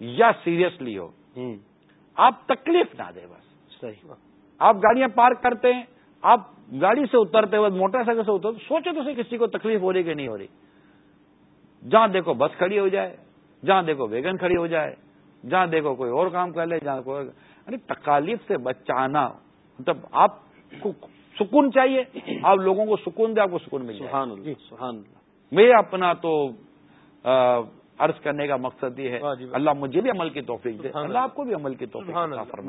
یا سیریسلی ہو۔ آپ تکلیف نہ دے بس۔ صحیح۔ آپ گاڑیاں پارک کرتے ہیں آپ گاڑی سے اترتے وقت موٹر سائیکل سے اترتے سوچے تو کسی کو تکلیف ہو رہی کہ نہیں ہو رہی۔ جہاں دیکھو بس کھڑی ہو جائے جہاں دیکھو ویگن کھڑی ہو جائے جہاں دیکھو کوئی اور کام کر لے جہاں کوئی یعنی تکالیف سے بچانا مطلب آپ کو سکون چاہیے آپ لوگوں کو سکون دے آپ کو سکون مل سبحان اللہ سبحان اللہ۔ میں اپنا تو عرض کرنے کا مقصد یہ ہے اللہ مجھے بھی عمل کی توفیق دے اللہ آپ کو بھی عمل کی توفیق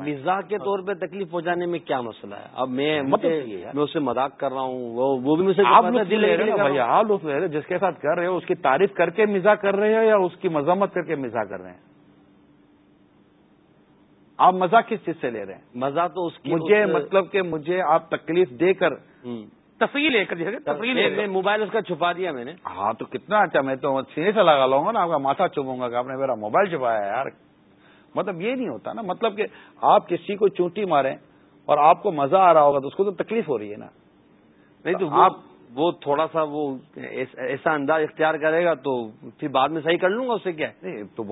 مزاح کے طور پہ تکلیف پہنچانے میں کیا مسئلہ ہے؟ اب میں میں اسے مذاق کر رہا ہوں وہ بھی مجھے آپ لے رہے ہیں بھیا آپ لطف لے رہے جس کے ساتھ کر رہے ہو اس کی تعریف کر کے مزاح کر رہے ہیں یا اس کی مذمت کر کے مزاح کر رہے ہیں؟ آپ مزہ کس چیز سے لے رہے ہیں؟ مزہ تو اس کی مجھے مطلب کہ مجھے آپ تکلیف دے کر تفریح لے کر تفریح موبائل اس کا چھپا دیا میں نے۔ ہاں تو کتنا اچھا میں تو سینے سے لگا لوں گا نا آپ کا ماتھا چوبوں گا کہ آپ نے میرا موبائل چھپایا یار۔ مطلب یہ نہیں ہوتا نا مطلب کہ آپ کسی کو چونٹی ماریں اور آپ کو مزہ آ رہا ہوگا تو اس کو تو تکلیف ہو رہی ہے نا۔ نہیں تو آپ وہ تھوڑا سا وہ ایسا انداز اختیار کرے گا تو پھر بعد میں صحیح کر لوں گا اس سے کیا؟ تو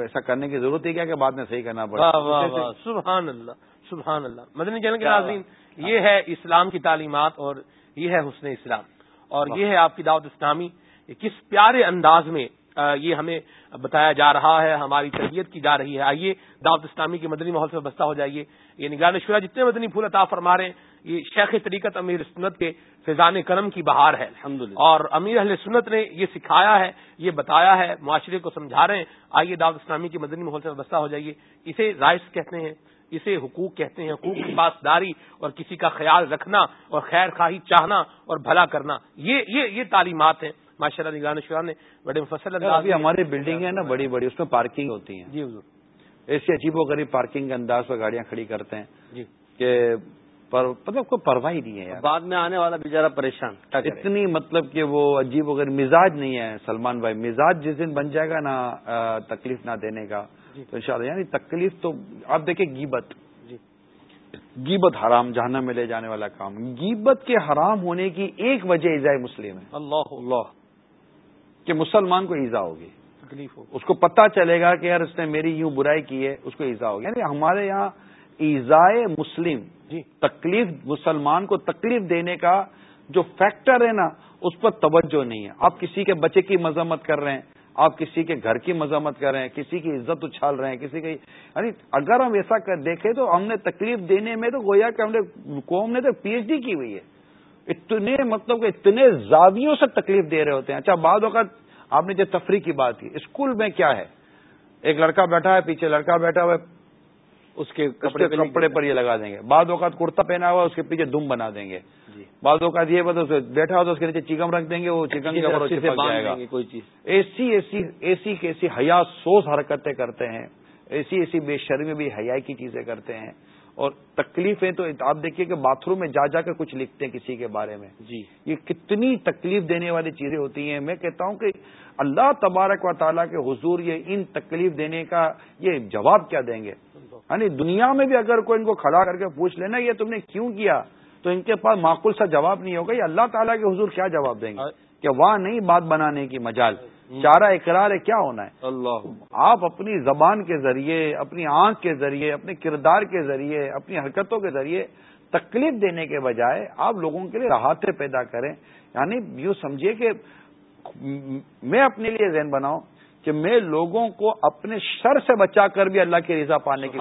ایسا کرنے کی ضرورت ہے کیا کہ بعد میں صحیح کرنا پڑے؟ سبحان اللہ سبحان اللہ۔ مدنی جن کے ناظرین یہ ہے اسلام کی تعلیمات اور یہ ہے حسن اسلام۔ اور یہ ہے آپ کی دعوت اسلامی کس پیارے انداز میں یہ ہمیں بتایا جا رہا ہے ہماری تربیت کی جا رہی ہے۔ آئیے دعوت اسلامی کے مدنی ماحول سے بستہ ہو جائیے۔ یہ نگران شورا جتنے مدنی پھول عطا فرما رہے ہیں یہ شیخ طریقت امیر سنت کے فیضان کرم کی بہار ہے۔ اور امیر اہل سنت نے یہ سکھایا ہے یہ بتایا ہے معاشرے کو سمجھا رہے ہیں۔ آئیے دعوت اسلامی کے مدنی ماحول سے وابستہ ہو جائیے۔ اسے رائس کہتے ہیں اسے حقوق کہتے ہیں حقوق کی پاسداری اور کسی کا خیال رکھنا اور خیر خواہی چاہنا اور بھلا کرنا۔ یہ یہ یہ تعلیمات ہیں۔ ماشاء اللہ نگران شاہ نے بڑے مفصل ہماری بلڈنگ ہے نا بڑی بڑی اس میں پارکنگ ہوتی ہیں۔ جی حضور۔ ایسی عجیب و غریب پارکنگ کے انداز پر گاڑیاں کھڑی کرتے ہیں جی۔ کہ مطلب کوئی پرواہ نہیں ہے بعد میں آنے والا بےچارا پریشان اتنی مطلب کہ وہ عجیب وغیرہ مزاج نہیں ہے سلمان بھائی۔ مزاج جس دن بن جائے گا نا تکلیف نہ دینے کا۔ جی۔ تو ان یعنی تکلیف تو آپ دیکھیں گیبت جی۔ گیبت حرام جہانا میں لے جانے والا کام۔ گیبت کے حرام ہونے کی ایک وجہ ایزا مسلم ہے۔ اللہ اللہ۔ کہ مسلمان کو ایزا ہوگی۔ تکلیف ہو اس کو پتہ چلے گا کہ یار اس نے میری یوں برائی کی ہے اس کو ایزا ہوگی۔ یعنی ہمارے یہاں ایزائے مسلم جی۔ تکلیف مسلمان کو تکلیف دینے کا جو فیکٹر ہے نا اس پر توجہ نہیں ہے۔ آپ کسی کے بچے کی مذمت کر رہے ہیں آپ کسی کے گھر کی مذمت کر رہے ہیں کسی کی عزت اچھال رہے ہیں کسی کی یعنی اگر ہم ایسا کر دیکھیں تو ہم نے تکلیف دینے میں تو گویا کہ ہم نے قوم نے تو پی ایچ ڈی کی ہوئی ہے۔ اتنے مطلب کہ اتنے زاویوں سے تکلیف دے رہے ہوتے ہیں۔ اچھا بعد وقت آپ نے جو تفریح کی بات کی اسکول میں کیا ہے؟ ایک لڑکا بیٹھا ہے پیچھے لڑکا بیٹھا ہوا ہے اس کے کپڑے کپڑے پر یہ لگا دیں گے۔ بعد اوقات کرتا پہنا ہوا اس کے پیچھے دم بنا دیں گے۔ جی۔ بعد اوقات یہ بتا بیٹھا ہوا تو اس کے نیچے چکم رکھ دیں گے وہ چکن جائے گا۔ کوئی چیز۔ ایسی ایسی ایسی ایسی حیا سوز حرکتیں کرتے ہیں ایسی ایسی بے شرمی بھی حیا کی چیزیں کرتے ہیں۔ اور تکلیفیں تو آپ دیکھیے کہ باتھ روم میں جا جا کے کچھ لکھتے ہیں کسی کے بارے میں۔ جی۔ یہ کتنی تکلیف دینے والی چیزیں ہوتی ہیں۔ میں کہتا ہوں کہ اللہ تبارک و تعالیٰ کے حضور یہ ان تکلیف دینے کا یہ جواب کیا دیں گے؟ یعنی دنیا میں بھی اگر کوئی ان کو کھڑا کر کے پوچھ لینا یہ تم نے کیوں کیا؟ تو ان کے پاس معقول سا جواب نہیں ہوگا۔ یہ اللہ تعالیٰ کے حضور کیا جواب دیں گے؟ کہ وہاں نہیں بات بنانے کی مجال۔ چارہ اقرار ہے کیا ہونا ہے؟ اللہ۔ آپ اپنی زبان کے ذریعے اپنی آنکھ کے ذریعے اپنے کردار کے ذریعے اپنی حرکتوں کے ذریعے تکلیف دینے کے بجائے آپ لوگوں کے لیے راحتیں پیدا کریں۔ یعنی یوں سمجھیے کہ میں اپنے لیے ذہن بناؤں کہ میں لوگوں کو اپنے شر سے بچا کر بھی اللہ کی رضا پانے کی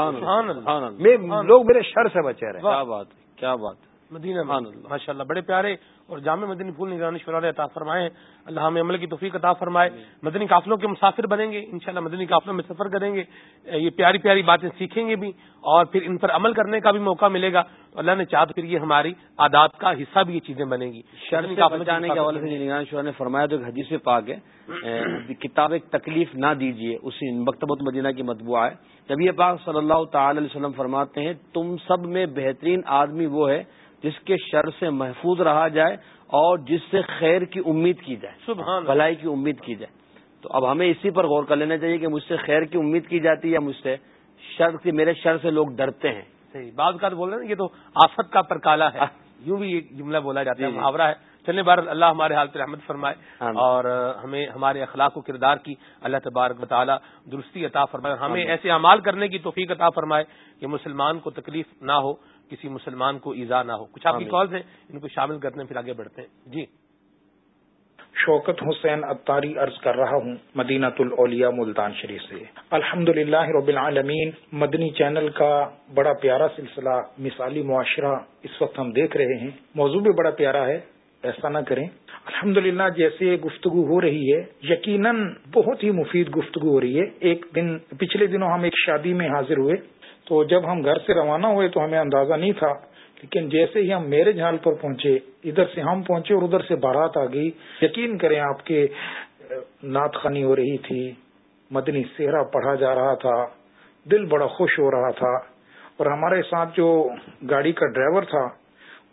میں لوگ میرے شر سے بچے رہے کیا بات کیا بات مدینہ ماشاء اللہ۔ بڑے پیارے اور جامع مدنی پھول نگرانی شرار عطا فرمائے۔ اللہ ہمیں عمل کی توفیق عطا فرمائے۔ مدنی قافلوں کے مسافر بنیں گے۔ انشاءاللہ مدنی قافلوں میں سفر کریں گے۔ یہ پیاری پیاری باتیں سیکھیں گے بھی۔ اور پھر ان پر عمل کرنے کا بھی موقع ملے گا۔ اللہ نے چاہ پھر یہ ہماری عادات کا حصہ بھی یہ چیزیں بنیں گی۔ بچانے کے حوالے سے نگران شورا نے فرمایا تو حدیث پاک ہے۔ کتاب ایک تکلیف نہ دیجیے اسی مکتبۃ مدینہ کی مطبوعہ ہے۔ جب یہ پاک صلی اللہ تعالی علیہ وسلم فرماتے ہیں تم سب میں بہترین آدمی وہ ہے جس کے شر سے محفوظ رہا جائے اور جس سے خیر کی امید کی جائے سبحان بھلائی کی امید کی جائے۔ تو اب ہمیں اسی پر غور کر لینا چاہیے کہ مجھ سے خیر کی امید کی جاتی ہے یا مجھ سے شر کی میرے شر سے لوگ ڈرتے ہیں۔ صحیح۔ بعض کا بول رہے ہیں یہ تو آفت کا پرکالا ہے۔ یوں بھی ایک جملہ بولا جاتا ہے جی، جی۔ محاورہ ہے۔ چلنے بار اللہ ہمارے حالت رحمت فرمائے۔ اور ہمیں ہمارے اخلاق و کردار کی اللہ تبارک تعالیٰ درستی عطا فرمائے۔ ہمیں ایسے اعمال کرنے کی توفیق عطا فرمائے کہ مسلمان کو تکلیف نہ ہو۔ کسی مسلمان کو ایزا نہ ہو۔ کچھ آپ کی کالز ہیں ان کو شامل کرتے ہیں پھر آگے بڑھتے ہیں۔ جی۔ شوکت حسین اتاری عرض کر رہا ہوں مدینہ الاولیاء ملتان شریف سے۔ الحمد رب العالمین مدنی چینل کا بڑا پیارا سلسلہ مثالی معاشرہ اس وقت ہم دیکھ رہے ہیں۔ موضوع بھی بڑا پیارا ہے ایسا نہ کریں۔ الحمد جیسے گفتگو ہو رہی ہے یقیناً بہت ہی مفید گفتگو ہو رہی ہے۔ ایک دن پچھلے دنوں ہم ایک شادی میں حاضر ہوئے۔ تو جب ہم گھر سے روانہ ہوئے تو ہمیں اندازہ نہیں تھا، لیکن جیسے ہی ہم میرے جھال پر پہنچے، ادھر سے ہم پہنچے اور ادھر سے بارات آ گئی۔ یقین کریں آپ کے نعت خانی ہو رہی تھی، مدنی سہرا پڑھا جا رہا تھا، دل بڑا خوش ہو رہا تھا۔ اور ہمارے ساتھ جو گاڑی کا ڈرائیور تھا،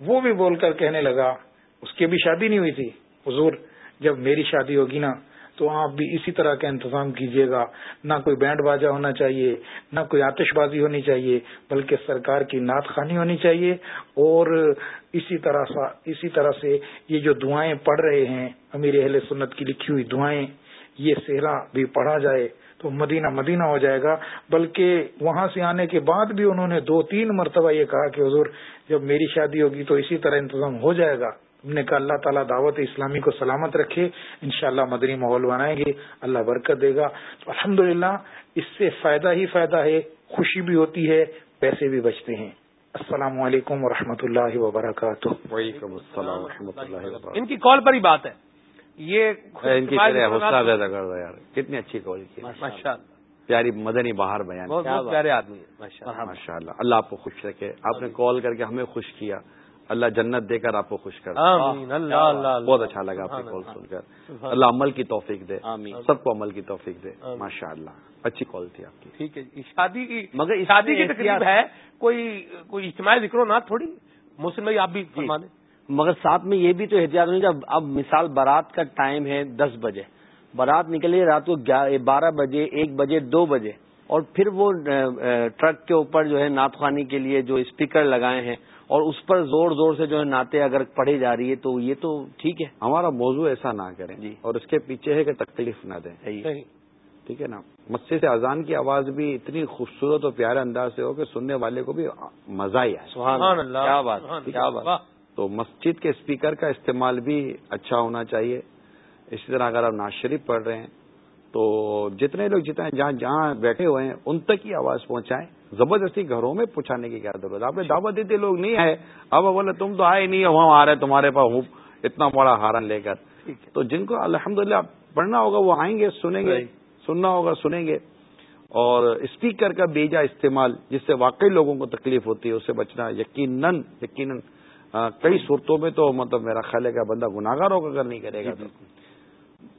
وہ بھی بول کر کہنے لگا، اس کی بھی شادی نہیں ہوئی تھی۔ حضور، جب میری شادی ہوگی نا تو آپ بھی اسی طرح کا انتظام کیجیے گا۔ نہ کوئی بینڈ باجا ہونا چاہیے، نہ کوئی آتش بازی ہونی چاہیے، بلکہ سرکار کی نعت خانی ہونی چاہیے۔ اور اسی طرح سا، اسی طرح سے یہ جو دعائیں پڑھ رہے ہیں، امیر اہل سنت کی لکھی ہوئی دعائیں، یہ سہرا بھی پڑھا جائے تو مدینہ مدینہ ہو جائے گا۔ بلکہ وہاں سے آنے کے بعد بھی انہوں نے دو تین مرتبہ یہ کہا کہ حضور، جب میری شادی ہوگی تو اسی طرح انتظام ہو جائے گا۔ ہم نے کہا اللہ تعالیٰ دعوت اسلامی کو سلامت رکھے انشاءاللہ مدنی ماحول بنائیں گے اللہ برکت دے گا۔ تو الحمد اس سے فائدہ ہی فائدہ ہے خوشی بھی ہوتی ہے پیسے بھی بچتے ہیں۔ السلام علیکم و اللہ وبرکاتہ۔ وعلیکم السلام و اللہ ان کی کال پر ہی بات ہے۔ یہ کتنی اچھی کال کی پیاری مدنی باہر بیان۔ پیارے آدمی ماشاء اللہ اللہ آپ کو خوش رکھے۔ آپ نے کال کر کے ہمیں خوش کیا۔ اللہ جنت دے کر آپ کو خوش کر بہت اچھا لگا آپ کی کال سن کر۔ اللہ۔ عمل کی توفیق دے۔ سب کو عمل کی توفیق دے۔ ماشاء اللہ اچھی کال تھی آپ کی۔ ٹھیک ہے شادی کی مگر شادی کی تقریب ہے کوئی کوئی اجتماعی ذکر نہ تھوڑی؟ مسلم بھائی آپ بھی جی۔ مگر ساتھ میں یہ بھی تو احتیاط کہ اب مثال بارات کا ٹائم ہے دس بجے۔ بارات نکلی رات کو بارہ بجے ایک بجے دو بجے۔ اور پھر وہ ٹرک کے اوپر جو ہے ناپخانی کے لیے جو اسپیکر لگائے ہیں اور اس پر زور زور سے جو ہے ناطے اگر پڑھی جا رہی ہے تو یہ تو ٹھیک ہے۔ ہمارا موضوع ایسا نہ کریں جی۔ اور اس کے پیچھے ہے کہ تکلیف نہ دیں۔ ٹھیک ہے نا؟ مسجد سے اذان کی آواز بھی اتنی خوبصورت اور پیارے انداز سے ہو کہ سننے والے کو بھی مزہ ہی آئے۔ کیا بات تو مسجد کے اسپیکر کا استعمال بھی اچھا ہونا چاہیے۔ اسی طرح اگر آپ ناشریف پڑھ رہے ہیں تو جتنے لوگ جتنے جہاں جہاں بیٹھے ہوئے ہیں ان تک ہی آواز پہنچائیں۔ زبردستی گھروں میں پہنچانے کی کیا ضرورت آپ نے دعوت دیتے لوگ نہیں آئے اب بولے تم تو آئے نہیں وہاں آ رہے تمہارے پاس اتنا بڑا ہارن لے کر۔ تو جن کو الحمد پڑھنا ہوگا وہ آئیں گے سنیں گے سننا ہوگا سنیں گے۔ اور اسپیکر کا بیجا استعمال جس سے واقعی لوگوں کو تکلیف ہوتی ہے اس سے بچنا یقیناً یقیناً کئی صورتوں میں تو مطلب میرا خیال ہے کہ بندہ گناگار ہوگا اگر نہیں کرے گا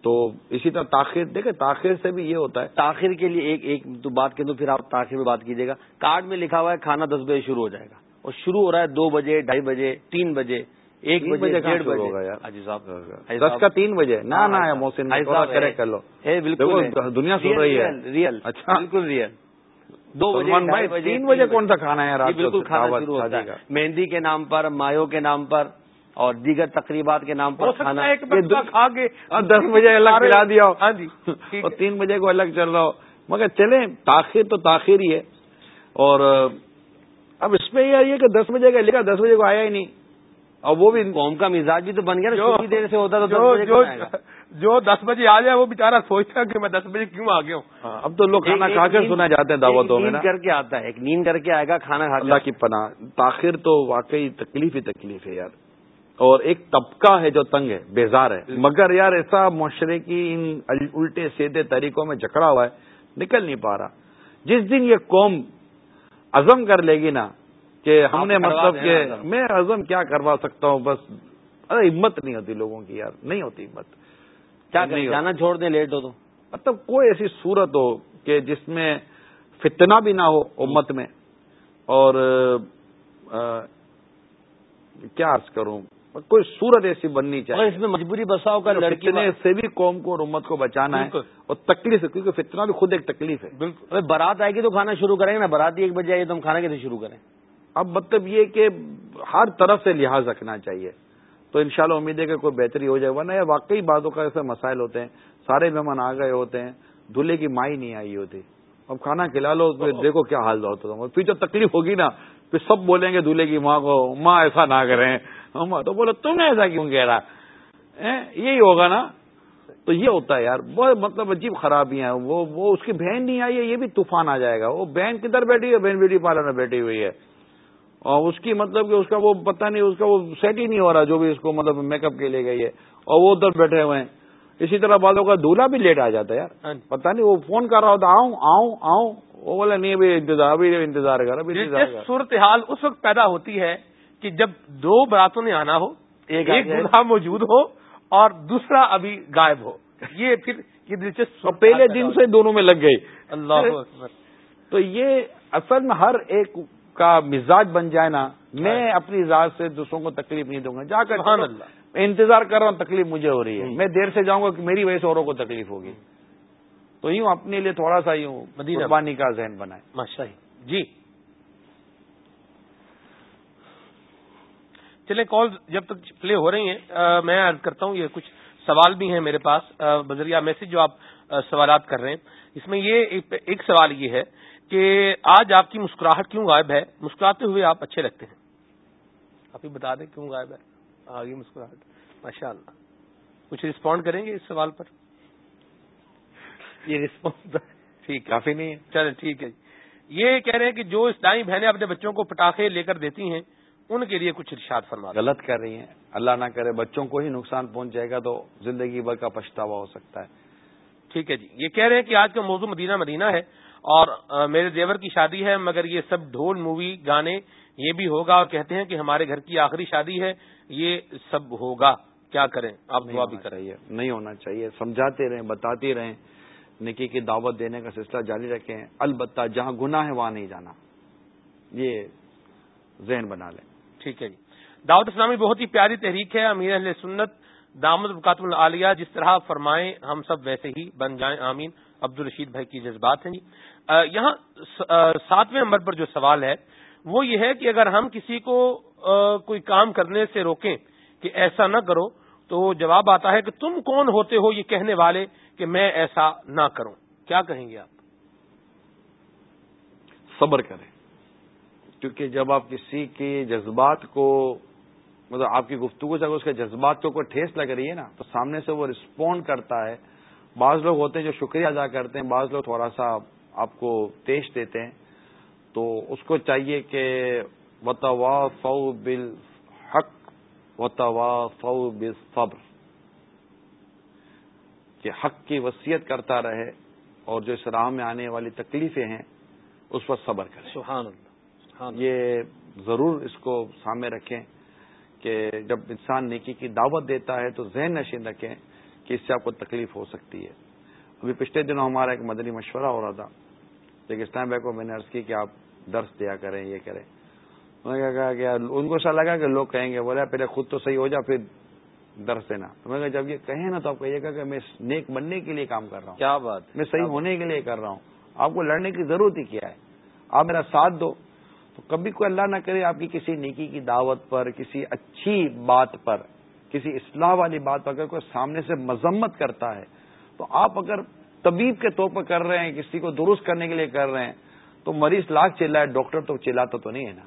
تو اسی طرح تاخیر دیکھیں تاخیر سے بھی یہ ہوتا ہے تاخیر کے لیے ایک ایک تو بات کے تو پھر آپ تاخیر میں بات کیجیے گا۔ کارڈ میں لکھا ہوا ہے کھانا دس بجے شروع ہو جائے گا اور شروع ہو رہا ہے دو بجے ڈھائی بجے تین بجے ایک بجے ڈیڑھ بجے۔ دس کا تین بجے۔ نہ محسن کر لو۔ بالکل دنیا سن رہی ہے۔ ریئل اچھا۔ بالکل ریئل۔ دو بجے تین بجے کون سا کھانا ہے جی، بالکل کھانا شروع ہوتا ہے۔ مہندی کے نام پر مایو کے نام پر۔ اور دیگر تقریبات کے نام پر کھانا کھا کے دس بجے الگ کھلا دیا ہاں جی۔ اور تین بجے کو الگ چل رہا ہو۔ مگر چلیں تاخیر تو تاخیر ہی ہے۔ اور اب اس میں یہ کہ دس بجے کا لکھا دس بجے کو آیا ہی نہیں۔ اور وہ بھی قوم کا مزاج بھی تو بن گیا نا دیر سے ہوتا تو جو دس بجے آ جائے وہ بےچارا سوچتا کہ میں دس بجے کیوں آ گیا ہوں۔ ہاں، اب تو لوگ کھانا کھا کر سنا جاتے ہیں دعوتوں میں کر کے آتا ہے ایک نیند کر کے آئے گا کھانا کھا اللہ کی پناہ۔ تاخیر تو واقعی تکلیف ہی تکلیف ہے یار۔ اور ایک طبقہ ہے جو تنگ ہے بیزار ہے۔ مگر یار ایسا معاشرے کی ان الٹے سیدھے طریقوں میں جکڑا ہوا ہے نکل نہیں پا رہا۔ جس دن یہ قوم عزم کر لے گی نا کہ ہم نے مطلب کہ میں عزم کیا کروا سکتا ہوں؟ بس ارے ہمت نہیں ہوتی لوگوں کی یار نہیں ہوتی ہمت۔ کیا جانا چھوڑ دیں لیٹ ہو تو۔ مطلب کوئی ایسی صورت ہو کہ جس میں فتنہ بھی نہ ہو امت میں۔ اور کیا عرض کروں؟ کوئی صورت ایسی بننی چاہیے۔ اس میں مجبوری بساؤ کا لڑکی سے بھی قوم کو اور امت کو بچانا ہے اور تکلیف کیونکہ فتنہ بھی خود ایک تکلیف ہے۔ بالکل۔ بارات آئے گی تو کھانا شروع کریں گے نا بارات ایک بجے آئے تو ہم کھانا کیسے شروع کریں؟ اب مطلب یہ کہ ہر طرف سے لحاظ رکھنا چاہیے۔ تو انشاءاللہ امید ہے کہ کوئی بہتری ہو جائے ورنہ یہ واقعی باتوں کا ایسے مسائل ہوتے ہیں۔ سارے مہمان آ گئے ہوتے ہیں دلہے کی مائی نہیں آئی ہوتی۔ اب کھانا کھلا لو دیکھو کیا حال ہوتا پھر جو تکلیف ہوگی نا پھر سب بولیں گے دلہے کی ماں کو ماں ایسا نہ کریں۔ تو بولو تم نے ایسا کیوں کہہ رہا؟ یہی ہوگا نا؟ تو یہ ہوتا ہے یار بہت مطلب عجیب خرابیاں وہ وہ اس کی بہن نہیں آئی ہے یہ بھی طوفان آ جائے گا۔ وہ بہن کدھر بیٹھی ہے؟ بہن بیٹی پارلر میں بیٹھی ہوئی ہے۔ اور اس کی مطلب کہ اس کا وہ پتہ نہیں اس کا وہ سیٹ ہی نہیں ہو رہا جو بھی اس کو مطلب میک اپ کے لیے گئی ہے۔ اور وہ ادھر بیٹھے ہوئے ہیں۔ اسی طرح بالوں کا دولہا بھی لیٹ آ جاتا ہے یار۔ ہاں جی۔ پتہ نہیں وہ فون کر رہا ہوتا آؤں آؤں آؤں۔ وہ بولا نہیں ابھی انتظار ابھی انتظار کر۔ صورتحال اس وقت پیدا ہوتی ہے کہ جب دو براتوں نے آنا ہو ایک دلہا موجود ہو اور دوسرا ابھی غائب ہو۔ یہ پھر یہ دلچسپ پہلے دن سے دونوں میں لگ گئی۔ اللہ تو یہ اصل میں ہر ایک کا مزاج بن جائے نا میں ہاں۔ اپنی ذات سے دوسروں کو تکلیف نہیں دوں گا۔ جا کر انتظار کر رہا ہوں تکلیف مجھے ہو رہی ہے۔ میں دیر سے جاؤں گا کہ میری وجہ سے اوروں کو تکلیف ہوگی۔ تو یوں اپنے لیے تھوڑا سا یوں قربانی کا ذہن بنائے ماشاء جی۔ چلے کال جب تک پلے ہو رہی ہیں میں عرض کرتا ہوں یہ کچھ سوال بھی ہیں میرے پاس۔ بذریعہ میسج جو آپ سوالات کر رہے ہیں اس میں یہ ایک سوال یہ ہے کہ آج آپ کی مسکراہٹ کیوں غائب ہے؟ مسکراتے ہوئے آپ اچھے لگتے ہیں۔ آپ ہی بتا دیں کیوں غائب ہے؟ آگے مسکراہٹ۔ ماشاء اللہ کچھ رسپونڈ کریں گے اس سوال پر؟ یہ رسپونس ٹھیک کافی نہیں ہے۔ چلے ٹھیک ہے یہ کہہ رہے ہیں کہ جو اسلامی بہنیں اپنے بچوں کو پٹاخے لے کر دیتی ہیں ان کے لیے کچھ ارشاد فرما غلط کر رہی ہیں۔ اللہ نہ کرے بچوں کو ہی نقصان پہنچ جائے گا تو زندگی بھر کا پچھتاوا ہو سکتا ہے۔ ٹھیک ہے جی۔ یہ کہہ رہے ہیں کہ آج کا موضوع مدینہ مدینہ ہے اور میرے دیور کی شادی ہے مگر یہ سب ڈھول مووی گانے یہ بھی ہوگا اور کہتے ہیں کہ ہمارے گھر کی آخری شادی ہے یہ سب ہوگا۔ کیا کریں؟ آپ دعا بھی کریں۔ نہیں ہونا چاہیے۔ سمجھاتے رہیں بتاتے رہیں۔ نکی کی دعوت دینے کا سلسلہ جاری رکھیں۔ البتہ جہاں گناہ ہے وہاں نہیں جانا۔ یہ ذہن بنا لیں۔ ٹھیک ہے جی۔ دعوت اسلامی بہت ہی پیاری تحریک ہے۔ امیر اہل سنت دامد رکات العالیہ، جس طرح فرمائیں ہم سب ویسے ہی بن جائیں۔ آمین۔ عبد الرشید بھائی کی جذبات ہیں جی۔ یہاں ساتویں نمبر پر جو سوال ہے، وہ یہ ہے کہ اگر ہم کسی کو کوئی کام کرنے سے روکیں کہ ایسا نہ کرو، تو جواب آتا ہے کہ تم کون ہوتے ہو یہ کہنے والے کہ میں ایسا نہ کروں۔ کیا کہیں گے آپ؟ صبر کریں۔ کیونکہ جب آپ کسی کے جذبات کو مطلب آپ کی گفتگو سے اگر اس کے جذبات کو کوئی ٹھیس لگ رہی ہے نا، تو سامنے سے وہ رسپونڈ کرتا ہے۔ بعض لوگ ہوتے ہیں جو شکریہ ادا کرتے ہیں، بعض لوگ تھوڑا سا آپ کو ٹیسٹ دیتے ہیں۔ تو اس کو چاہیے کہ وطوا فو بل حق وطوا فو بل صبر کہ حق کی وصیت کرتا رہے اور جو اس راہ میں آنے والی تکلیفیں ہیں، اس پر صبر کرے۔ سبحان اللہ۔ یہ ضرور اس کو سامنے رکھیں کہ جب انسان نیکی کی دعوت دیتا ہے تو ذہن نشین رکھیں کہ اس سے آپ کو تکلیف ہو سکتی ہے۔ ابھی پچھلے دنوں ہمارا ایک مدنی مشورہ ہو رہا تھا۔ لیکن اسلام بھائی کو میں نے عرض کی کہ آپ درس دیا کریں یہ کریں۔ انہوں نے کہا کہ ان کو ایسا لگا کہ لوگ کہیں گے بولے پہلے خود تو صحیح ہو جا پھر درس دینا۔ تو میں جب یہ کہیں نا تو آپ کہیے گا کہ میں نیک بننے کے لیے کام کر رہا ہوں۔ کیا بات۔ میں صحیح ہونے کے لیے کر رہا ہوں۔ آپ کو لڑنے کی ضرورت ہی کیا ہے؟ آپ میرا ساتھ دو۔ تو کبھی کوئی اللہ نہ کرے آپ کی کسی نیکی کی دعوت پر، کسی اچھی بات پر، کسی اصلاح والی بات پر اگر کوئی سامنے سے مذمت کرتا ہے، تو آپ اگر طبیب کے طور پر کر رہے ہیں، کسی کو درست کرنے کے لیے کر رہے ہیں، تو مریض لاکھ چلا ہے، ڈاکٹر تو چلاتا تو نہیں ہے نا۔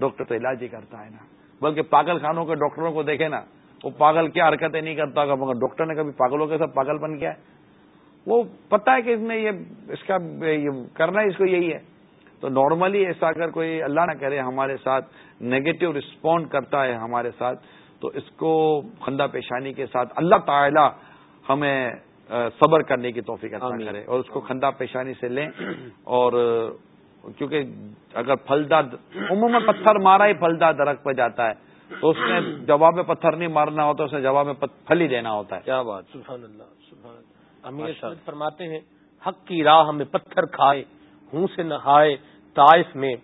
ڈاکٹر تو علاج ہی کرتا ہے نا۔ بلکہ پاگل خانوں کے ڈاکٹروں کو دیکھے نا، وہ پاگل کیا حرکتیں نہیں کرتا مگر ڈاکٹر نے کبھی پاگلوں کے ساتھ پاگل بن گیا ہے۔ وہ پتا ہے کہ اس میں یہ، اس کا کرنا اس کو یہی ہے۔ تو نارملی ایسا اگر کوئی اللہ نہ کرے ہمارے ساتھ نیگیٹو رسپونڈ کرتا ہے ہمارے ساتھ تو اس کو خندہ پیشانی کے ساتھ اللہ تعالی ہمیں صبر کرنے کی توفیق عطا کرے اور اس کو خندہ پیشانی سے لیں۔ اور کیونکہ اگر پھلدار عموماً پتھر مارا ہی پھلدار درخت پہ جاتا ہے تو اس میں جواب میں پتھر نہیں مارنا ہوتا اس میں جواب میں پھل ہی دینا ہوتا ہے۔ کیا بات سبحان سبحان اللہ۔ امیر فرماتے ہیں حق کی راہ ہمیں پتھر کھائے ہوں سے نہائے طائف میں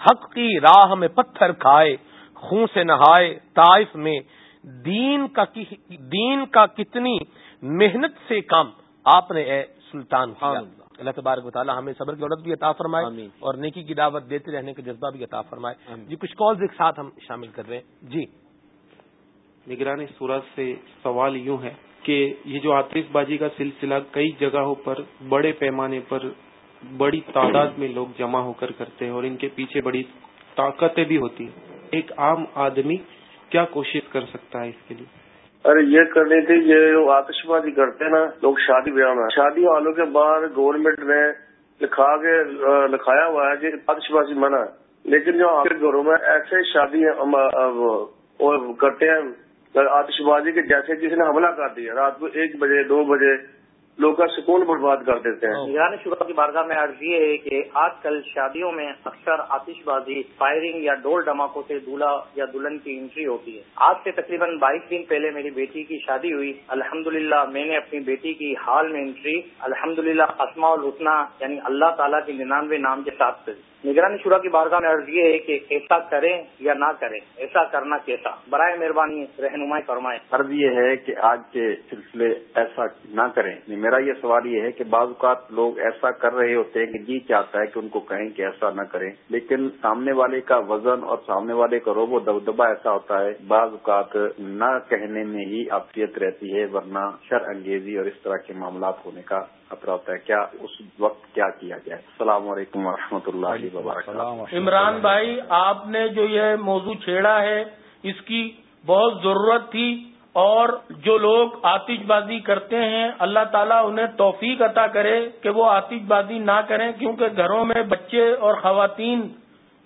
حق کی راہ میں پتھر کھائے خون سے نہائے طائف میں دین کا دین کا کتنی محنت سے کام آپ نے اے سلطان کیا۔ اللہ۔ تبارک و تعالیٰ ہمیں صبر کی عورت بھی عطا فرمائے اور نیکی کی دعوت دیتے رہنے کا جذبہ بھی عطا فرمائے۔ جی کچھ کالز ایک ساتھ ہم شامل کر رہے ہیں۔ جی۔ نگرانی سورج سے سوال یوں ہے کہ یہ جو آتش بازی کا سلسلہ کئی جگہوں پر بڑے پیمانے پر بڑی تعداد میں لوگ جمع ہو کر کرتے ہیں اور ان کے پیچھے بڑی طاقتیں بھی ہوتی ہیں۔ ایک عام آدمی کیا کوشش کر سکتا ہے اس کے لیے؟ ارے یہ کرنی تھی یہ آتش بازی کرتے ہیں نا، لوگ شادی بیاہ میں۔ شادی والوں کے بعد گورنمنٹ نے لکھا کے لکھایا ہوا ہے کہ آتش بازی منع لیکن جو آپ کے گھروں میں ایسے شادی کرتے ہیں آتش بازی کے جیسے کسی نے حملہ کر دیا، رات کو ایک بجے، دو بجے لوگ کا سکون برباد کر دیتے ہیں۔ ایران شروع کی بارگاہ میں عرض یہ ہے کہ آج کل شادیوں میں اکثر آتش بازی فائرنگ یا ڈول ڈماکوں سے دولہا یا دلہن کی انٹری ہوتی ہے۔ آج سے تقریباً بائیس دن پہلے میری بیٹی کی شادی ہوئی۔ الحمدللہ میں نے اپنی بیٹی کی حال میں انٹری۔ الحمدللہ اسماء الحسنہ یعنی اللہ تعالیٰ کی ننانوے نام کے ساتھ کری۔ نگرانی شورا کی بارگاہ میں عرض یہ ہے کہ ایسا کریں یا نہ کریں، ایسا کرنا کیسا؟ برائے مہربانی رہنمائی فرمائیں۔ عرض یہ ہے کہ آج کے سلسلے ایسا نہ کریں۔ میرا یہ سوال یہ ہے کہ بعض اوقات لوگ ایسا کر رہے ہوتے ہیں کہ جی چاہتا ہے کہ ان کو کہیں کہ ایسا نہ کریں، لیکن سامنے والے کا وزن اور سامنے والے کا روب و دبدبا ایسا ہوتا ہے، بعض اوقات نہ کہنے میں ہی افسیت رہتی ہے، ورنہ شر انگیزی اور اس طرح کے معاملات ہونے کا خطرہ ہوتا ہے کیا اس وقت کیا کیا جائے السلام علیکم و رحمۃ اللہ وبرکاتہ۔ عمران بھائی آپ نے جو یہ موضوع چھیڑا ہے اس کی بہت ضرورت تھی اور جو لوگ آتش بازی کرتے ہیں اللہ تعالیٰ انہیں توفیق عطا کرے کہ وہ آتش بازی نہ کریں کیونکہ گھروں میں بچے اور خواتین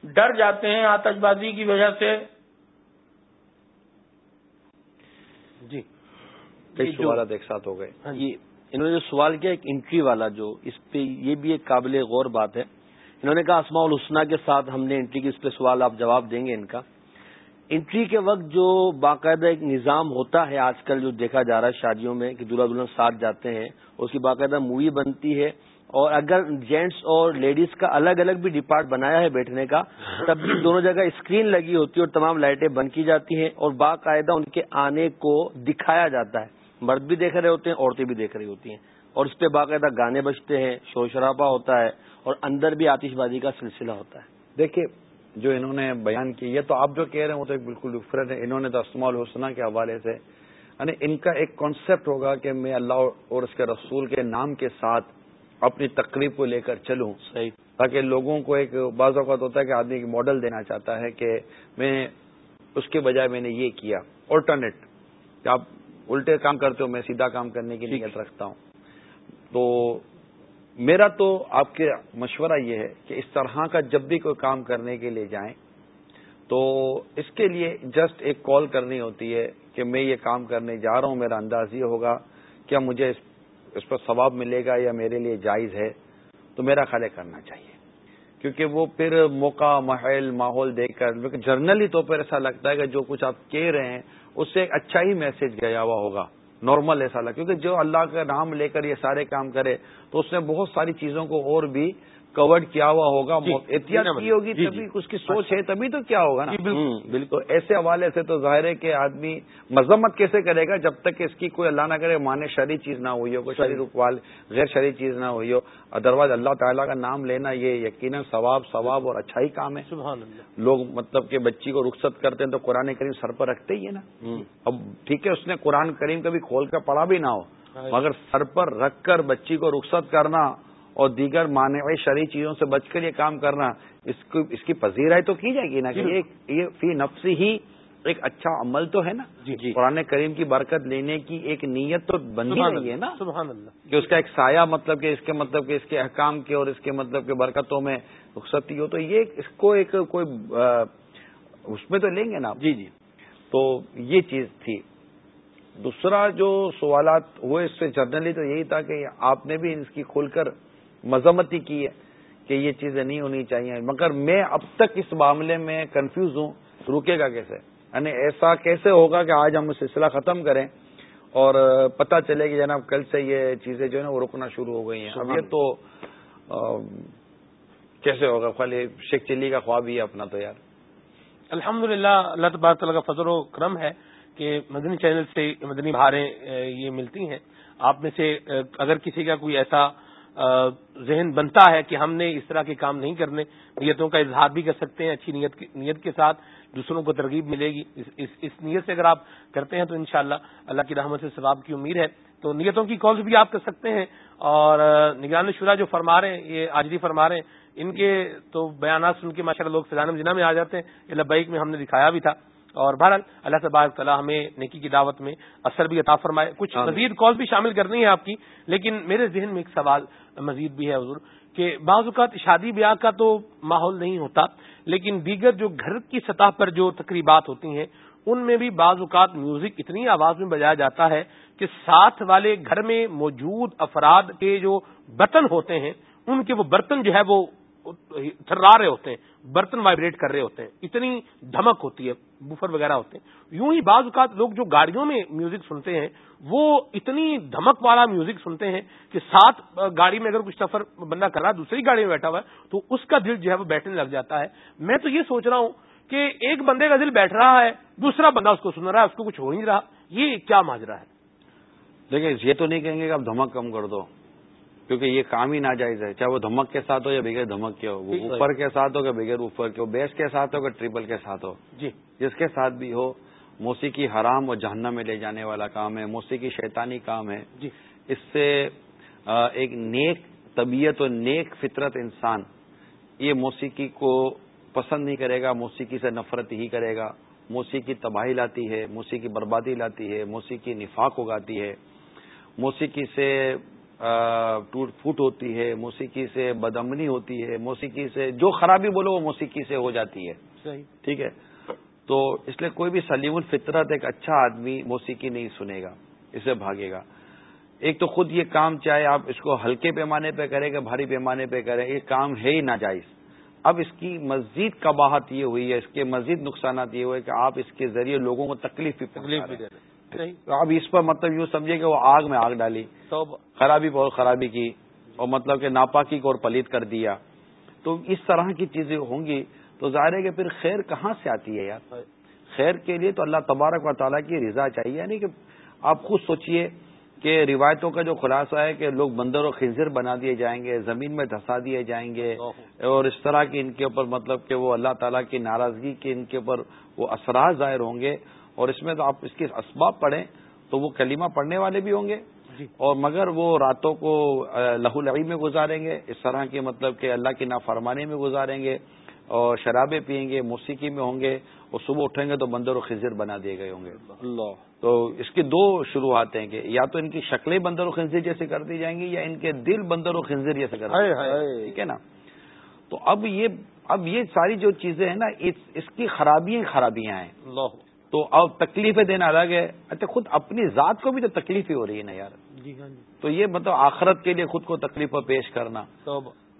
ڈر جاتے ہیں آتش بازی کی وجہ سے۔ جی۔ کئی سوالات ایک ساتھ ہو گئے۔ ہاں جی۔ انہوں نے جو سوال کیا، ایک انٹری والا جو، اس پہ یہ بھی ایک قابل غور بات ہے۔ انہوں نے کہا، اسماء الحسنہ کے ساتھ ہم نے انٹری کی، اس پہ سوال آپ جواب دیں گے ان کا۔ انٹری کے وقت جو باقاعدہ ایک نظام ہوتا ہے آج کل جو دیکھا جا رہا ہے شادیوں میں، کہ دلہا دلہن ساتھ جاتے ہیں، اس کی باقاعدہ مووی بنتی ہے۔ اور اگر جینٹس اور لیڈیز کا الگ الگ بھی ڈپارٹ بنایا ہے بیٹھنے کا، تب بھی دونوں جگہ اسکرین لگی ہوتی ہے اور تمام لائٹیں بند کی جاتی ہیں اور باقاعدہ ان کے آنے کو دکھایا جاتا ہے۔ مرد بھی دیکھ رہے ہوتے ہیں عورتیں بھی دیکھ رہی ہوتی ہیں۔ اور اس پہ باقاعدہ گانے بجتے ہیں شور شرابہ ہوتا ہے اور اندر بھی آتش بازی کا سلسلہ ہوتا ہے۔ دیکھیے جو انہوں نے بیان کی یہ تو آپ جو کہہ رہے ہیں وہ تو ایک بالکل ڈفرینٹ ہے۔ انہوں نے تو اسما الحسنہ کے حوالے سے یعنی ان کا ایک کانسیپٹ ہوگا کہ میں اللہ اور اس کے رسول کے نام کے ساتھ اپنی تقریب کو لے کر چلوں۔ صحیح۔ تاکہ لوگوں کو ایک بعض اوقات ہوتا ہے کہ آدمی ماڈل دینا چاہتا ہے کہ میں اس کے بجائے میں نے یہ کیا۔ آلٹرنیٹ آپ الٹے کام کرتے ہو میں سیدھا کام کرنے کی نیت رکھتا ہوں۔ تو میرا تو آپ کے مشورہ یہ ہے کہ اس طرح کا جب بھی کوئی کام کرنے کے لیے جائیں تو اس کے لیے جسٹ ایک کال کرنی ہوتی ہے کہ میں یہ کام کرنے جا رہا ہوں میرا انداز یہ ہوگا کیا مجھے اس پر ثواب ملے گا یا میرے لیے جائز ہے؟ تو میرا خیال کرنا چاہیے۔ کیونکہ وہ پھر موقع محل ماحول دیکھ کر جرنلی تو پھر ایسا لگتا ہے کہ جو کچھ آپ کہہ رہے ہیں اس سے ایک اچھا ہی میسج گیا ہوا ہوگا نارمل ایسا لگا کیونکہ جو اللہ کا نام لے کر یہ سارے کام کرے، تو اس نے بہت ساری چیزوں کو اور بھی کورڈ کیا ہوا ہوگا جی، احتیاط کی ہوگی جی، تبھی جی۔ اس کی سوچ ہے تبھی تو کیا ہوگا نا۔ بالکل ایسے حوالے سے تو ظاہر ہے کہ آدمی مذمت کیسے کرے گا جب تک کہ اس کی کوئی اللہ نہ کرے مانے شری چیز نہ ہوئی ہو کوئی شری رکوال غیر شری چیز نہ ہوئی ہو۔ ادروائز اللہ تعالیٰ کا نام لینا یہ یقیناً ثواب ثواب اور اچھا ہی کام ہے۔ سبحان اللہ۔ لوگ مطلب کہ بچی کو رخصت کرتے ہیں تو قرآن کریم سر پر رکھتے ہی ہے نا۔ اب ٹھیک ہے اس نے قرآن کریم کبھی کھول کر پڑھا بھی نہ ہو مگر سر پر رکھ کر بچی کو رخصت کرنا اور دیگر معنی شرعی چیزوں سے بچ کر یہ کام کرنا اس کو اس کی پذیرائی تو کی جائے گی نا کہ یہ فی نفسی ہی ایک اچھا عمل تو ہے نا؟ جی جی۔ قرآن کریم کی برکت لینے کی ایک نیت تو بندی نہیں ہے نا؟ سبحان اللہ۔ کہ اس کا ایک سایہ مطلب کہ اس کے مطلب کہ اس کے احکام کے اور اس کے مطلب کہ برکتوں میں رخصتی ہو تو یہ اس کو ایک کوئی اس میں تو لیں گے نا جی جی۔ تو یہ چیز تھی۔ دوسرا جو سوالات ہوئے اس سے جرنلی تو یہی تھا کہ آپ نے بھی اس کی کھول کر مذمتی کی ہے کہ یہ چیزیں نہیں ہونی چاہیے۔ مگر میں اب تک اس معاملے میں کنفیوز ہوں۔ رکے گا کیسے؟ یعنی ایسا کیسے ہوگا کہ آج ہم سلسلہ ختم کریں اور پتہ چلے کہ جناب کل سے یہ چیزیں جو ہے نا وہ رکنا شروع ہو گئی ہیں۔ اب یہ تو کیسے ہوگا؟ خالی شیخ چلی کا خواب ہی ہے اپنا تو یار۔ الحمد للہ اللہ تبار تعالیٰ کا فضل و کرم ہے کہ مدنی چینل سے مدنی بہاریں یہ ملتی ہیں۔ آپ میں سے اگر کسی کا کوئی ایسا ذہن بنتا ہے کہ ہم نے اس طرح کے کام نہیں کرنے نیتوں کا اظہار بھی کر سکتے ہیں اچھی نیت نیت کے ساتھ دوسروں کو ترغیب ملے گی۔ اس اس, اس نیت سے اگر آپ کرتے ہیں تو انشاءاللہ اللہ کی رحمت سے ثواب کی امید ہے۔ تو نیتوں کی کالز بھی آپ کر سکتے ہیں۔ اور نگران شورا جو فرما رہے ہیں یہ آجری فرما رہے ہیں ان کے تو بیانات سن کے ماشاء اللہ لوگ فضان جنا میں آ جاتے ہیں۔ یہ لبیک میں ہم نے دکھایا بھی تھا۔ اور بہرحال اللہ تبارک تعالیٰ ہمیں نیکی کی دعوت میں اثر بھی عطا فرمائے۔ کچھ مزید کال بھی شامل کرنی ہے آپ کی لیکن میرے ذہن میں ایک سوال مزید بھی ہے حضور کہ بعض اوقات شادی بیاہ کا تو ماحول نہیں ہوتا لیکن دیگر جو گھر کی سطح پر جو تقریبات ہوتی ہیں ان میں بھی بعض اوقات میوزک اتنی آواز میں بجایا جاتا ہے کہ ساتھ والے گھر میں موجود افراد کے جو برتن ہوتے ہیں ان کے وہ برتن جو ہے وہ تھرا رہے ہوتے ہیں، برتن وائبریٹ کر رہے ہوتے ہیں، اتنی دھمک ہوتی ہے بفر وغیرہ ہوتے ہیں۔ یوں ہی بعض اوقات لوگ جو گاڑیوں میں میوزک سنتے ہیں، وہ اتنی دھمک والا میوزک سنتے ہیں کہ ساتھ گاڑی میں اگر کچھ سفر بندہ کر رہا ہے، دوسری گاڑی میں بیٹھا ہوا ہے، تو اس کا دل جو ہے وہ بیٹھنے لگ جاتا ہے۔ میں تو یہ سوچ رہا ہوں کہ ایک بندے کا دل بیٹھ رہا ہے، دوسرا بندہ اس کو سن رہا ہے، اس کو کچھ ہو نہیں رہا، یہ کیا ماجرا ہے؟ دیکھیں یہ تو نہیں کہیں گے کہ آپ دھمک کم کر دو۔ کیونکہ یہ کام ہی ناجائز ہے چاہے وہ دھمک کے ساتھ ہو یا بغیر دھمک کے ہو وہ اوپر کے ساتھ ہو یا بغیر اوپر کے ہو بیس کے ساتھ ہو یا ٹریپل کے ساتھ ہو جی. جس کے ساتھ بھی ہو موسیقی حرام اور جہنم میں لے جانے والا کام ہے موسیقی شیطانی کام ہے۔ جی. اس سے ایک نیک طبیعت اور نیک فطرت انسان یہ موسیقی کو پسند نہیں کرے گا موسیقی سے نفرت ہی کرے گا۔ موسیقی تباہی لاتی ہے موسیقی بربادی لاتی ہے موسیقی نفاق اگاتی ہے۔ موسیقی سے ٹوٹ پھوٹ ہوتی ہے موسیقی سے بدمنی ہوتی ہے موسیقی سے جو خرابی بولو وہ موسیقی سے ہو جاتی ہے۔ ٹھیک ہے؟ تو اس لیے کوئی بھی سلیم الفطرت ایک اچھا آدمی موسیقی نہیں سنے گا اسے بھاگے گا۔ ایک تو خود یہ کام چاہے آپ اس کو ہلکے پیمانے پہ کریں کہ بھاری پیمانے پہ کریں یہ کام ہے ہی ناجائز۔ اب اس کی مزید کباہت یہ ہوئی ہے اس کے مزید نقصانات یہ ہوئے کہ آپ اس کے ذریعے لوگوں کو تکلیف بھی تکلیف بھی دے رہے اب اس پر مطلب یوں سمجھے کہ وہ آگ میں آگ ڈالی. تو خرابی بہت خرابی کی اور مطلب کہ ناپاکی کو اور پلیت کر دیا. تو اس طرح کی چیزیں ہوں گی. تو ظاہر ہے کہ پھر خیر کہاں سے آتی ہے یار؟ خیر کے لیے تو اللہ تبارک و تعالیٰ کی رضا چاہیے. یعنی کہ آپ خود سوچئے کہ روایتوں کا جو خلاصہ ہے کہ لوگ بندر و خنزر بنا دیے جائیں گے زمین میں دھسا دیے جائیں گے اور اس طرح کی ان کے اوپر مطلب کہ وہ اللہ تعالیٰ کی ناراضگی کے ان کے اوپر وہ اثرات ظاہر ہوں گے. اور اس میں تو آپ اس کے اسباب پڑھیں تو وہ کلمہ پڑھنے والے بھی ہوں گے۔ جی۔ اور مگر وہ راتوں کو لہو لڑی میں گزاریں گے اس طرح کے مطلب کہ اللہ کی نافرمانی میں گزاریں گے اور شرابیں پئیں گے موسیقی میں ہوں گے اور صبح اٹھیں گے تو بندر و خنزیر بنا دیے گئے ہوں گے۔ اللہ۔ تو اس کی دو شروعات ہیں کہ یا تو ان کی شکلیں بندر و خنزیر جیسے کر دی جائیں گی یا ان کے دل بندر و خنزیر جیسے کر ٹھیک ہے نا؟ تو اب یہ اب یہ ساری جو چیزیں ہیں نا اس کی خرابیاں خرابیاں ہیں۔ تو اب تکلیفیں دینا الگ ہے۔ اچھا خود اپنی ذات کو بھی تو تکلیف ہی ہو رہی ہے نا یار۔ جی ہاں جی۔ تو یہ مطلب آخرت کے لیے خود کو تکلیف پیش کرنا۔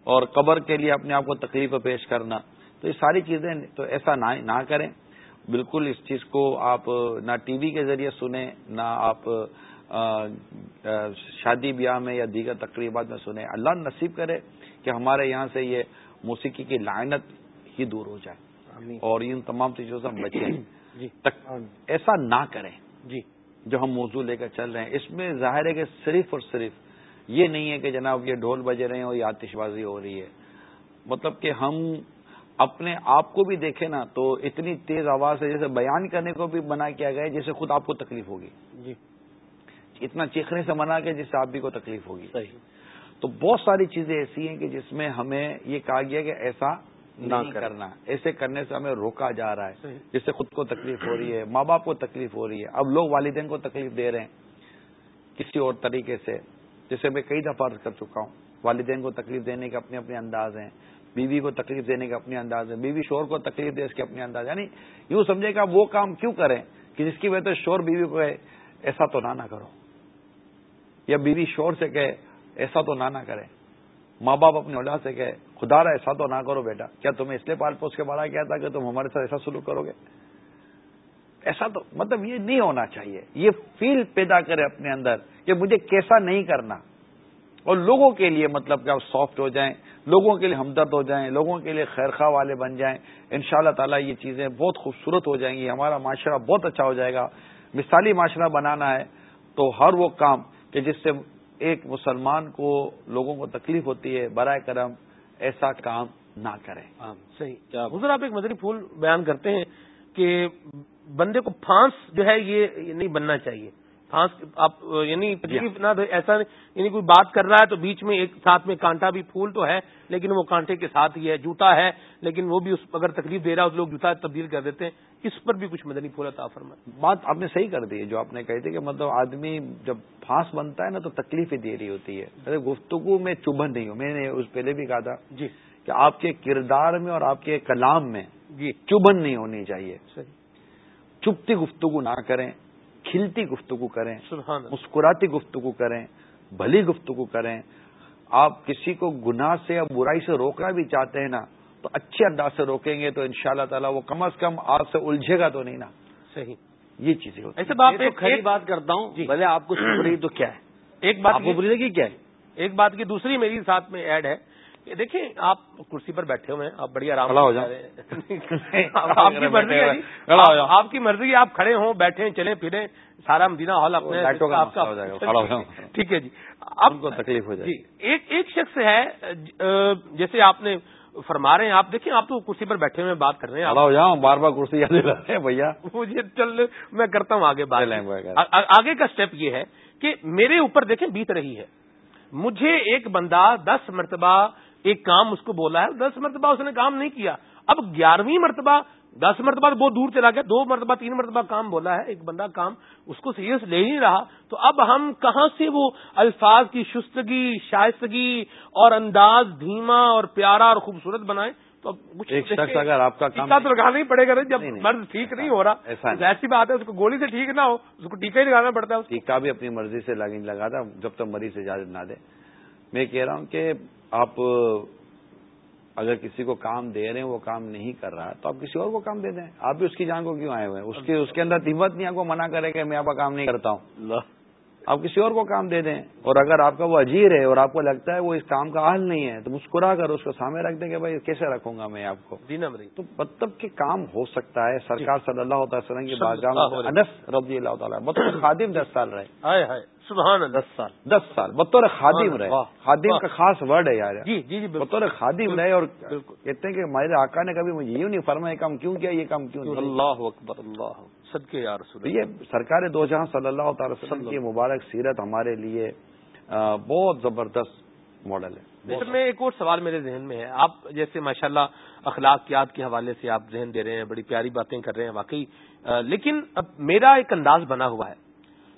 اور قبر کے لیے اپنے آپ کو تکلیف پیش کرنا۔ تو یہ ساری چیزیں تو ایسا نہ کریں۔ بالکل اس چیز کو آپ نہ ٹی وی کے ذریعے سنیں نہ آپ شادی بیاہ میں یا دیگر تقریبات میں سنیں۔ اللہ نصیب کرے کہ ہمارے یہاں سے یہ موسیقی کی لائنت ہی دور ہو جائے۔ اور ان تمام چیزوں سے ہم بچیں۔ جی۔ ایسا نہ کریں۔ جی۔ جو ہم موضوع لے کر چل رہے ہیں اس میں ظاہر ہے کہ صرف اور صرف یہ نہیں ہے کہ جناب یہ ڈھول بجے رہے ہیں اور یہ آتش بازی ہو رہی ہے۔ مطلب کہ ہم اپنے آپ کو بھی دیکھیں نا تو اتنی تیز آواز سے جیسے بیان کرنے کو بھی منع کیا گیا جیسے خود آپ کو تکلیف ہوگی۔ جی۔ اتنا چیخنے سے منع کیا جس سے آپ بھی کو تکلیف ہوگی۔ صحیح۔ تو بہت ساری چیزیں ایسی ہیں کہ جس میں ہمیں یہ کہا گیا کہ ایسا نہ کرنا۔ ایسے کرنے سے ہمیں روکا جا رہا ہے جس سے خود کو تکلیف ہو رہی ہے ماں باپ کو تکلیف ہو رہی ہے۔ اب لوگ والدین کو تکلیف دے رہے ہیں کسی اور طریقے سے جسے میں کئی دفعہ کر چکا ہوں۔ والدین کو تکلیف دینے کے اپنے اپنے انداز ہیں بیوی کو تکلیف دینے کے اپنے انداز ہیں بیوی شور کو تکلیف دے اس کے اپنے انداز یعنی یوں سمجھے گا وہ کام کیوں کریں کہ جس کی وجہ سے شور بیوی کو ایسا تو نہ کرو۔ یا بیوی شور سے کہ ایسا تو نہ کرے۔ ماں باپ اپنی اولاد سے کہ خدا رہا ایسا تو نہ کرو بیٹا۔ کیا تمہیں اس لیے پال پوس کے بڑا کیا تھا کہ تم ہمارے ساتھ ایسا سلوک کرو گے؟ ایسا تو مطلب یہ نہیں ہونا چاہیے۔ یہ فیل پیدا کرے اپنے اندر کہ مجھے کیسا نہیں کرنا۔ اور لوگوں کے لیے مطلب کہ آپ سافٹ ہو جائیں، لوگوں کے لیے ہمدرد ہو جائیں، لوگوں کے لیے خیرخواہ والے بن جائیں۔ ان شاء اللہ تعالیٰ یہ چیزیں بہت خوبصورت ہو جائیں گی۔ ہمارا معاشرہ بہت اچھا ہو جائے گا۔ مثالی معاشرہ بنانا ہے تو ہر وہ کام کہ جس سے ایک مسلمان کو لوگوں کو تکلیف ہوتی ہے، برائے کرم ایسا کام نہ کریں۔ صحیح۔ حضور، آپ ایک مدری پھول بیان کرتے ہیں کہ بندے کو پھانس جو ہے یہ نہیں بننا چاہیے۔ پھانس آپ یعنی تکلیف نہ ایسا یعنی کوئی بات کر رہا ہے تو بیچ میں ایک ساتھ میں کانٹا بھی پھول تو ہے لیکن وہ کانٹے کے ساتھ ہی ہے جوتا ہے لیکن وہ بھی اس اگر تکلیف دے رہا ہے لوگ جوتا تبدیل کر دیتے ہیں اس پر بھی کچھ مدنی پھول عطا فرما بات آپ نے صحیح کر دی جو آپ نے کہی تھی کہ مطلب آدمی جب پھانس بنتا ہے نا تو تکلیف ہی دے رہی ہوتی ہے۔ گفتگو میں چبھن نہیں ہوں۔ میں نے اس پہلے بھی کہا تھا جی۔ کہ آپ کے کردار میں اور آپ کے کلام میں جی۔ چبھن نہیں ہونی چاہیے۔ چپتی گفتگو نہ کریں۔ کھلتی گفتگو کریں مسکراتی گفتگو کریں بھلی گفتگو کریں۔ آپ کسی کو گناہ سے یا برائی سے روکنا بھی چاہتے ہیں نا تو اچھے انداز سے روکیں گے تو ان شاء اللہ تعالیٰ وہ کم از کم آپ سے الجھے گا تو نہیں نا۔ صحیح۔ یہ چیزیں ایسے بات ایک بات کرتا ہوں جی۔ بھلے آپ کو رہی تو کیا ہے؟ ایک بات لگی کیا ہے؟ ایک بات کی دوسری میری ساتھ میں ایڈ ہے۔ دیکھیں آپ کرسی پر بیٹھے ہوئے ہیں آپ بڑی آرام ہو جائے آپ کی مرضی آپ کی مرضی آپ کھڑے ہوں بیٹھے چلیں پھریں۔ سارا مدینہ ہال اپنے ٹھیک ہے جی۔ آپ کو تکلیف ہو جائے۔ جی ایک ایک شخص ہے جیسے آپ نے فرما رہے ہیں آپ دیکھیں آپ تو کرسی پر بیٹھے ہوئے بات کر رہے ہیں۔ ہو جاؤ بار بار کرسی یاد رہے ہیں بھیا۔ مجھے چل میں کرتا ہوں آگے بات۔ آگے کا اسٹیپ یہ ہے کہ میرے اوپر دیکھیں بیت رہی ہے۔ مجھے ایک بندہ دس مرتبہ ایک کام اس کو بولا ہے دس مرتبہ اس نے کام نہیں کیا۔ اب گیارہویں مرتبہ دس مرتبہ بہت دور چلا گیا دو مرتبہ تین مرتبہ کام بولا ہے ایک بندہ کام اس کو سیریس لے ہی رہا۔ تو اب ہم کہاں سے وہ الفاظ کی شستگی شائستگی اور انداز دھیما اور پیارا اور خوبصورت بنائیں تو کچھ ایک شخص اگر آپ کا کام تو لگانا ہی پڑے گا جب مرض ٹھیک نہیں ہو رہا۔ ایسی بات ہے اس کو گولی سے ٹھیک نہ ہو اس کو ٹیکا ہی لگانا پڑتا ہے۔ ٹیکا بھی اپنی مرضی سے لگا تھا جب تک مریض اجازت نہ دے۔ میں کہہ رہا ہوں کہ آپ اگر کسی کو کام دے رہے ہیں وہ کام نہیں کر رہا تو آپ کسی اور کو کام دے دیں۔ آپ بھی اس کی جان کو کیوں آئے ہوئے ہیں؟ اس کے اندر ہمت نہیں آپ کو منع کرے کہ میں آپ کا کام نہیں کرتا ہوں۔ آپ کسی اور کو کام دے دیں۔ اور اگر آپ کا وہ اجیر ہے اور آپ کو لگتا ہے وہ اس کام کا حل نہیں ہے تو مسکرا کر اس کو سامنے رکھ دیں کہ بھائی کیسے رکھوں گا میں آپ کو؟ تو مطلب کہ کام ہو سکتا ہے۔ سرکار صلی اللہ تعالی کی انس رضی اللہ تعالیٰ بطور خادم دس سال رہے۔ سبحان دس سال. دس سال. بطور خادم رہے. خادم کا خاص ورڈ ہے یار. جی جی جی بطور خادم رہے اور کہتے ہیں کہ ہمارے آقا نے کبھی مجھے یوں نہیں فرمایا کام کیوں کیا یہ کام کیوں اللہ اکبر اللہ. صدقے یا رسول یہ سرکار دو جہاں صلی اللہ تعالی وسلم کی مبارک سیرت ہمارے لیے بہت زبردست ماڈل ہے. میں ایک اور سوال میرے ذہن میں ہے. آپ جیسے ماشاءاللہ اللہ اخلاقیات کے حوالے سے آپ ذہن دے رہے ہیں بڑی پیاری باتیں کر رہے ہیں واقعی لیکن اب میرا ایک انداز بنا ہوا ہے.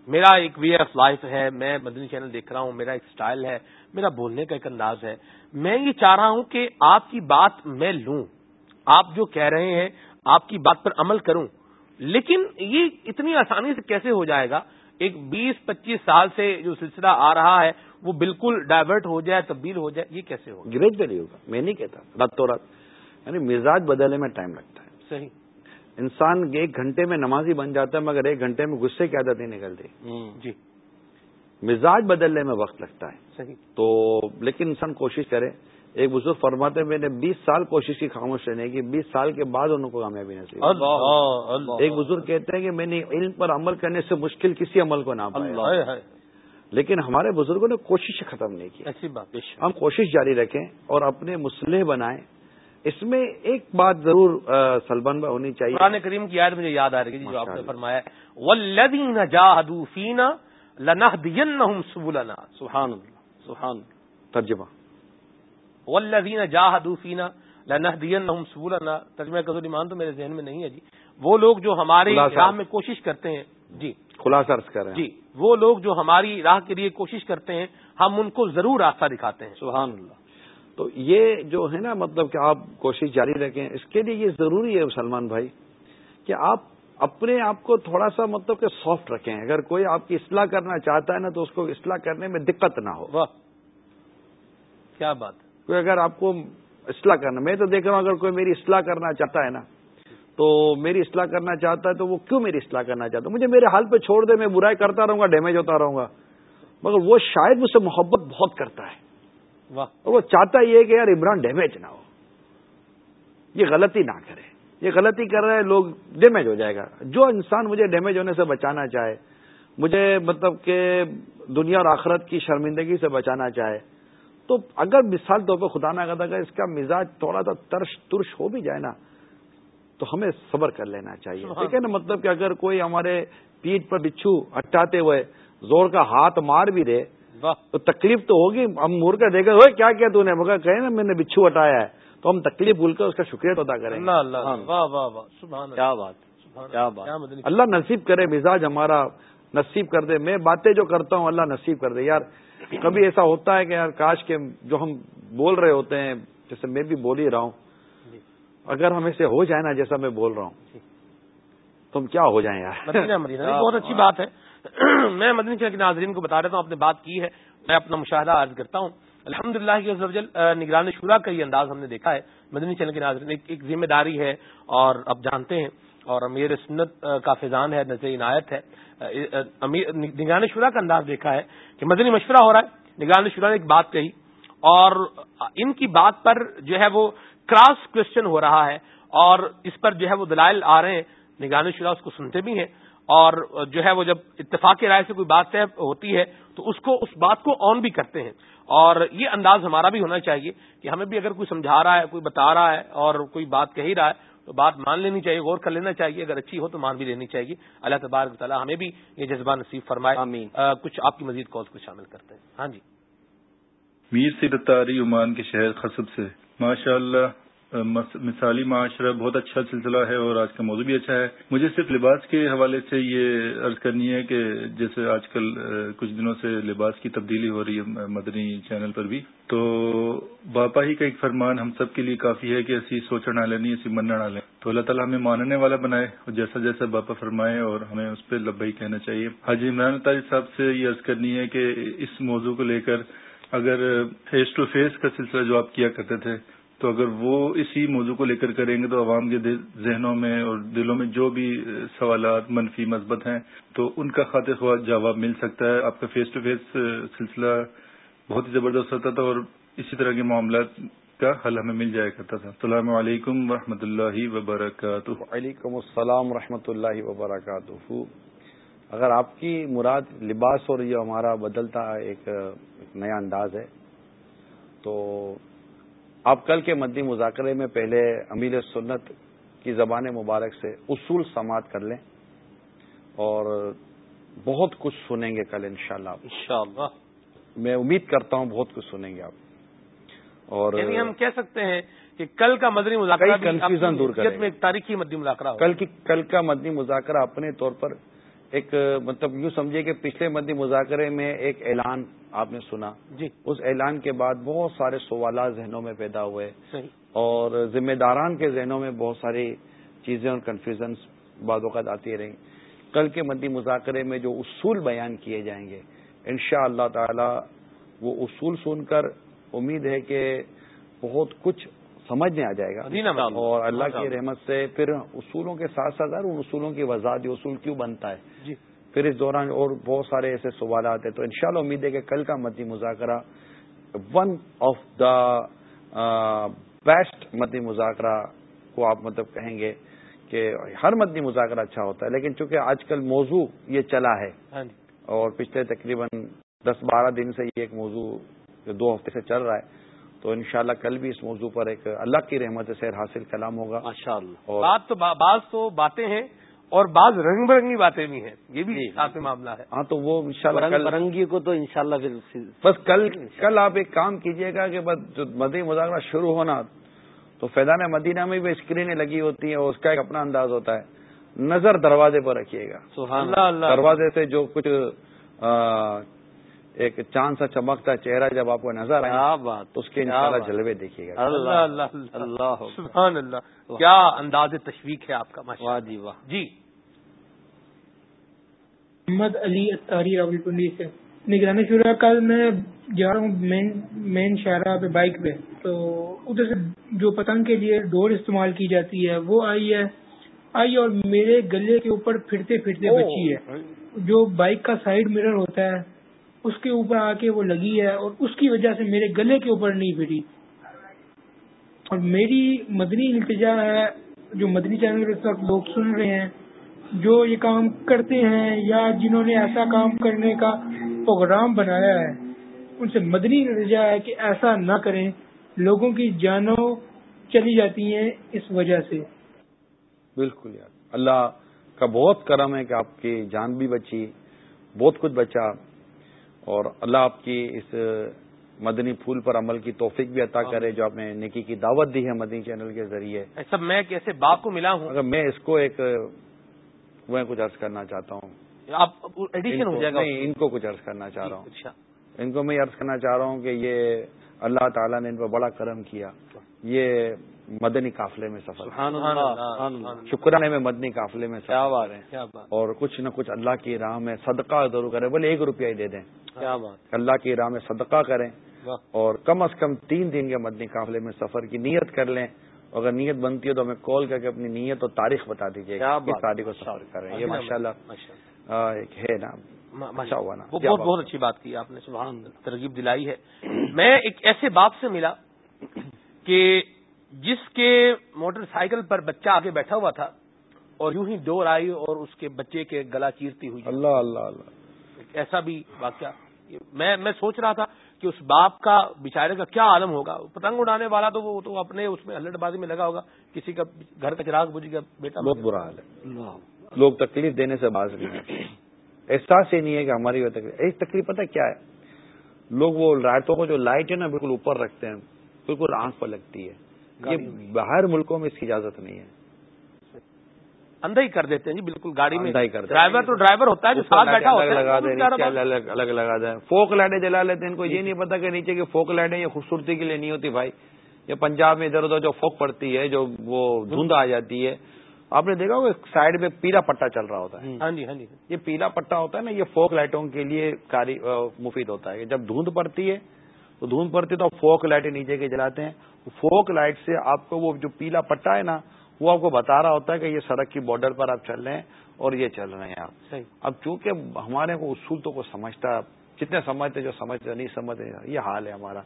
میرا ایک وے آف لائف ہے میں مدنی چینل دیکھ رہا ہوں میرا ایک سٹائل ہے میرا بولنے کا ایک انداز ہے۔ میں یہ چاہ رہا ہوں کہ آپ کی بات میں لوں آپ جو کہہ رہے ہیں آپ کی بات پر عمل کروں۔ لیکن یہ اتنی آسانی سے کیسے ہو جائے گا؟ ایک بیس پچیس سال سے جو سلسلہ آ رہا ہے وہ بالکل ڈائیورٹ ہو جائے تبدیل ہو جائے یہ کیسے ہوگا گریجولی ہوگا میں نہیں کہتا رات تو رات یعنی مزاج بدلنے میں ٹائم لگتا ہے۔ صحیح۔ انسان ایک گھنٹے میں نمازی بن جاتا ہے مگر ایک گھنٹے میں غصے کی عادت نہیں نکلتی۔ جی۔ مزاج بدلنے میں وقت لگتا ہے۔ صحیح۔ تو لیکن انسان کوشش کرے۔ ایک بزرگ فرماتے میں نے بیس سال کوشش کی خاموش رہنے کی بیس سال کے بعد ان کو کامیابی نصیب ایک بزرگ کہتے ہیں کہ میں نے علم پر عمل کرنے سے مشکل کسی عمل کو نہ پایا۔ لیکن ہمارے بزرگوں نے کوشش ختم نہیں کی۔ ہم کوشش جاری رکھیں اور اپنے مسلح بنائیں۔ اس میں ایک بات ضرور سلمان میں ہونی چاہیے۔ قرآن کریم کی یاد مجھے یاد آ رہی ہے جو آپ نے فرمایا ولدین جاہدوفینا لنہدینہم سبلنا۔ سبحان سبحان ترجمہ۔ والذین جاہدوا فینا لنہدینہم سبلنا۔ ترجمہ کذو ایمان تو میرے ذہن میں نہیں ہے جی۔ وہ لوگ جو ہماری راہ میں کوشش کرتے ہیں جی۔ خلاصہ عرض کر رہے ہیں۔ جی وہ لوگ جو ہماری راہ کے لیے کوشش کرتے ہیں ہم ان کو ضرور راستہ دکھاتے ہیں۔ سبحان اللہ۔ تو یہ جو ہے نا مطلب کہ آپ کوشش جاری رکھیں اس کے لیے یہ ضروری ہے سلمان بھائی کہ آپ اپنے آپ کو تھوڑا سا مطلب کہ سافٹ رکھیں۔ اگر کوئی آپ کی اصلاح کرنا چاہتا ہے نا تو اس کو اصلاح کرنے میں دقت نہ ہو۔ واہ کیا بات۔ کوئی اگر آپ کو اصلاح کرنا میں تو دیکھ رہا ہوں اگر کوئی میری اصلاح کرنا چاہتا ہے نا تو میری اصلاح کرنا چاہتا ہے تو وہ کیوں میری اصلاح کرنا چاہتا ہے؟ مجھے میرے حال پہ چھوڑ دے میں برائی کرتا رہوں گا ڈیمیج ہوتا رہوں گا۔ مگر وہ شاید مجھ سے محبت بہت کرتا ہے۔ وہ چاہتا یہ کہ یار عمران ڈیمیج نہ ہو۔ یہ غلطی نہ کرے۔ یہ غلطی کر رہے لوگ ڈیمیج ہو جائے گا۔ جو انسان مجھے ڈیمیج ہونے سے بچانا چاہے مجھے مطلب کہ دنیا اور آخرت کی شرمندگی سے بچانا چاہے تو اگر مثال طور پہ خدا نہ کرتا اگر اس کا مزاج تھوڑا سا ترش ترش ہو بھی جائے نا تو ہمیں صبر کر لینا چاہیے۔ ٹھیک ہے نا؟ مطلب کہ اگر کوئی ہمارے پیٹ پر بچھو اٹھاتے ہوئے زور کا ہاتھ مار بھی دے تو تکلیف تو ہوگی۔ ہم مور کر دیکھے ہوئے کیا کیا تو نے؟ مگر کہے نا میں نے بچھو ہٹایا ہے۔ تو ہم تکلیف بھول کر اس کا شکریہ ادا کریں کیا بات کیا بات۔ اللہ نصیب کرے مزاج ہمارا نصیب کر دے۔ میں باتیں جو کرتا ہوں اللہ نصیب کر دے۔ یار کبھی ایسا ہوتا ہے کہ یار کاش کے جو ہم بول رہے ہوتے ہیں جیسے میں بھی بول ہی رہا ہوں۔ جی۔ اگر ہمیں سے ہو جائے نا جیسا میں بول رہا ہوں۔ تم کیا ہو جائیں یار؟ بہت اچھی بات ہے۔ میں مدنی چل کے ناظرین کو بتا رہتا ہوں، آپ نے بات کی ہے، میں اپنا مشاہدہ عرض کرتا ہوں۔ الحمد للہ کی نگران شورا کا یہ انداز ہم نے دیکھا ہے۔ مدنی چل کے ناظرین، ایک ذمہ داری ہے اور اب جانتے ہیں، اور امیر سنت کا فیضان ہے نظر عنایت ہے۔ نگران شورا کا انداز دیکھا ہے کہ مدنی مشورہ ہو رہا ہے۔ نگران شورا نے ایک بات کہی، اور ان کی بات پر جو ہے وہ کراس کوشچن ہو رہا ہے، اور اس پر جو ہے وہ دلائل آ رہے ہیں۔ نگران شورا اس کو سنتے بھی ہیں۔ اور جو ہے وہ جب اتفاق کی رائے سے کوئی بات طے ہوتی ہے تو اس کو اس بات کو آن بھی کرتے ہیں۔ اور یہ انداز ہمارا بھی ہونا چاہیے کہ ہمیں بھی اگر کوئی سمجھا رہا ہے کوئی بتا رہا ہے اور کوئی بات کہی رہا ہے تو بات مان لینی چاہیے غور کر لینا چاہیے۔ اگر اچھی ہو تو مان بھی لینی چاہیے۔ اللہ تبارک تعالیٰ ہمیں بھی یہ جذبہ نصیب فرمائے۔ آمین۔ کچھ آپ کی مزید کالس کو شامل کرتے ہیں۔ ہاں جی۔ میر سیرتاری عمان کے شہر خصب سے۔ ماشاء اللہ مثالی معاشرہ بہت اچھا سلسلہ ہے اور آج کا موضوع بھی اچھا ہے۔ مجھے صرف لباس کے حوالے سے یہ عرض کرنی ہے کہ جیسے آج کل کچھ دنوں سے لباس کی تبدیلی ہو رہی ہے مدنی چینل پر بھی۔ تو باپا ہی کا ایک فرمان ہم سب کے لیے کافی ہے کہ ایسی سوچنا لینی ایسی مننا لیں۔ تو اللہ تعالیٰ ہمیں ماننے والا بنائے اور جیسا جیسا باپا فرمائے اور ہمیں اس پہ لبئی کہنا چاہیے۔ حاجی عمران طارف صاحب سے یہ عرض کرنی ہے کہ اس موضوع کو لے کر اگر فیس ٹو فیس کا سلسلہ جو آپ کیا کرتے تھے تو اگر وہ اسی موضوع کو لے کر کریں گے تو عوام کے ذہنوں میں اور دلوں میں جو بھی سوالات، منفی مثبت ہیں، تو ان کا خاطر خواہ جواب مل سکتا ہے۔ آپ کا فیس ٹو فیس سلسلہ بہت ہی زبردست ہوتا تھا اور اسی طرح کے معاملات کا حل ہمیں مل جایا کرتا تھا۔ السلام علیکم و اللہ وبرکاتہ۔ وعلیکم السلام و اللہ وبرکاتہ۔ اگر آپ کی مراد لباس اور یہ ہمارا بدلتا ایک نیا انداز ہے، تو آپ کل کے مدی مذاکرے میں پہلے امیر سنت کی زبان مبارک سے اصول سماعت کر لیں اور بہت کچھ سنیں گے کل انشاءاللہ شاء اللہ میں امید کرتا ہوں بہت کچھ سنیں گے آپ۔ اور یعنی ہم کہہ سکتے ہیں کہ کل کا مدنی مذاکرہ کنفیوژن دور کریں ایک تاریخی مدنی مذاکرہ کل کی کل کا مدنی مذاکرہ اپنے طور پر ایک مطلب یوں سمجھیے کہ پچھلے مدی مذاکرے میں ایک اعلان آپ نے سنا۔ جی۔ اس اعلان کے بعد بہت سارے سوالات ذہنوں میں پیدا ہوئے۔ اور ذمہ داران کے ذہنوں میں بہت ساری چیزیں اور کنفیوژنس بعد اوقات آتی رہیں۔ کل کے مدی مذاکرے میں جو اصول بیان کیے جائیں گے ان شاء اللہ تعالی وہ اصول سن کر امید ہے کہ بہت کچھ سمجھنے آ جائے گا۔ اور اللہ کی رحمت سے پھر اصولوں کے ساتھ ساتھ ان اصولوں کی وضاحت اصول کیوں بنتا ہے؟ جی۔ پھر اس دوران اور بہت سارے ایسے سوالات ہیں۔ تو انشاءاللہ امید ہے کہ کل کا مدی مذاکرہ ون آف دا بیسٹ مدی مذاکرہ کو آپ مطلب کہیں گے کہ ہر مدنی مذاکرہ اچھا ہوتا ہے لیکن چونکہ آج کل موضوع یہ چلا ہے ہاں جی۔ اور پچھلے تقریباً دس بارہ دن سے یہ ایک موضوع جو دو ہفتے سے چل رہا ہے تو انشاءاللہ کل بھی اس موضوع پر ایک اللہ کی رحمت سے حاصل کلام ہوگا۔ ماشاء اللہ بات تو بعض تو باتیں ہیں اور بعض رنگ برنگی باتیں بھی ہیں۔ یہ بھی جی، ساتھ معاملہ ہے۔ ہاں تو وہ انشاءاللہ رنگ برنگی کو تو انشاءاللہ پھر بس کل کل آپ ایک کام کیجیے گا کہ بس جو مدی مذاکرہ شروع ہونا تو فیضان مدینہ میں بھی اسکرینیں لگی ہوتی ہیں اور اس کا ایک اپنا انداز ہوتا ہے۔ نظر دروازے پر رکھیے گا۔ دروازے سے جو کچھ ایک چاند سا چمکتا چہرہ جب آپ کو نظر آئے بات اس کے انشاءاللہ جلوے دیکھیے گا۔ اللہ اللہ اللہ سبحان اللہ۔ کیا انداز تشویق ہے آپ کا واہ جی واہ۔ جی۔ محمد علی اتاری راول پنڈی سے۔ نگرانی شورا کل میں جا رہا ہوں مین مین شہرہ پہ بائک پہ۔ تو ادھر سے جو پتنگ کے لیے ڈور استعمال کی جاتی ہے وہ آئی ہے۔ آئی اور میرے گلے کے اوپر پھرتے پھرتے بچی ہے۔ جو بائک کا سائڈ مرر ہوتا ہے اس کے اوپر آ کے وہ لگی ہے اور اس کی وجہ سے میرے گلے کے اوپر نہیں پھری اور میری مدنی التجا ہے، جو مدنی چینل کے ساتھ لوگ سن رہے ہیں، جو یہ کام کرتے ہیں یا جنہوں نے ایسا کام کرنے کا پروگرام بنایا ہے، ان سے مدنی نتیجہ ہے کہ ایسا نہ کریں۔ لوگوں کی جانوں چلی جاتی ہیں اس وجہ سے۔ بالکل یار۔ اللہ کا بہت کرم ہے کہ آپ کی جان بھی بچی، بہت کچھ بچا۔ اور اللہ آپ کی اس مدنی پھول پر عمل کی توفیق بھی عطا کرے جو آپ نے نکی کی دعوت دی ہے مدنی چینل کے ذریعے۔ ایسا میں کیسے باپ کو ملا ہوں۔ اگر میں اس کو ایک میں کچھ عرض کرنا چاہتا ہوں۔ آپ ایڈیشن ہو جائے گا۔ نہیں ان کو کچھ عرض کرنا چاہ رہا ہوں۔ اچھا۔ ان کو میں عرض کرنا چاہ رہا ہوں کہ یہ اللہ تعالیٰ نے ان پر بڑا کرم کیا۔ یہ مدنی قافلے میں سفر۔ شکرانے میں مدنی قافلے میں ہے اور کچھ نہ کچھ اللہ کی راہ میں صدقہ ضرور کریں بولے ایک روپیہ ہی دے دیں۔ کیا بات اللہ کی راہ میں صدقہ کریں اور کم از کم تین دن کے مدنی قافلے میں سفر کی نیت کر لیں۔ اگر نیت بنتی ہے تو ہمیں کال کر کے اپنی نیت اور تاریخ بتا دیجیے کس تاریخ کو سفر کریں۔ یہ ماشاء اللہ ایک ہے نا۔ بہت بہت اچھی بات کی آپ نے سبحان ترغیب دلائی ہے۔ میں ایک ایسے باپ سے ملا کہ جس کے موٹر سائیکل پر بچہ آگے بیٹھا ہوا تھا اور یوں ہی ڈور آئی اور اس کے بچے کے گلا چیرتی ہوئی۔ اللہ اللہ اللہ۔ ایسا بھی واقعہ۔ میں میں سوچ رہا تھا کہ اس باپ کا بےچارے کا کیا عالم ہوگا؟ پتنگ اڑانے والا تو وہ تو اپنے اس میں ہلٹ بازی میں لگا ہوگا۔ کسی کا گھر کا چراغ بجھ گیا بیٹا بہت برا حال ہے۔ لوگ تکلیف دینے سے باز نہیں ہیں۔ احساس ہی نہیں ہے کہ ہماری وہ تکلیف ایک تکلیف پتہ کیا ہے؟ لوگ وہ لائٹوں کو جو لائٹ ہے نا بالکل اوپر رکھتے ہیں بالکل آنکھ پر لگتی ہے۔ یہ باہر ملکوں میں اس کی اجازت نہیں ہے۔ اندھا ہی کر دیتے ہیں جی بالکل گاڑی میں ڈرائیور تو ڈرائیور ہوتا ہے جو ساتھ بیٹھا ہوتا ہے الگ لگا دیں فوک لائٹیں جلا لیتے ہیں ان کو یہ نہیں پتا کہ نیچے کی فوک لائٹیں یہ خوبصورتی کے لیے نہیں ہوتی۔ بھائی یہ پنجاب میں ادھر ادھر جو فوک پڑتی ہے جو وہ دھند آ جاتی ہے آپ نے دیکھا وہ سائڈ میں پیلا پٹا چل رہا ہوتا ہے۔ ہاں جی ہاں جی۔ یہ پیلا پٹا ہوتا ہے نا یہ فوک لائٹوں کے لیے کاری مفید ہوتا ہے جب دھند پڑتی ہے تو دھند پڑتی ہے تو فوک لائٹیں نیچے کے جلاتے ہیں۔ فوک لائٹ سے آپ کو وہ جو پیلا پٹا ہے نا وہ آپ کو بتا رہا ہوتا ہے کہ یہ سڑک کی بارڈر پر آپ چل رہے ہیں اور یہ چل رہے ہیں آپ۔ اب چونکہ ہمارے کو اصول تو کو سمجھتا کتنے سمجھتے جو سمجھتے نہیں سمجھتے یہ حال ہے ہمارا۔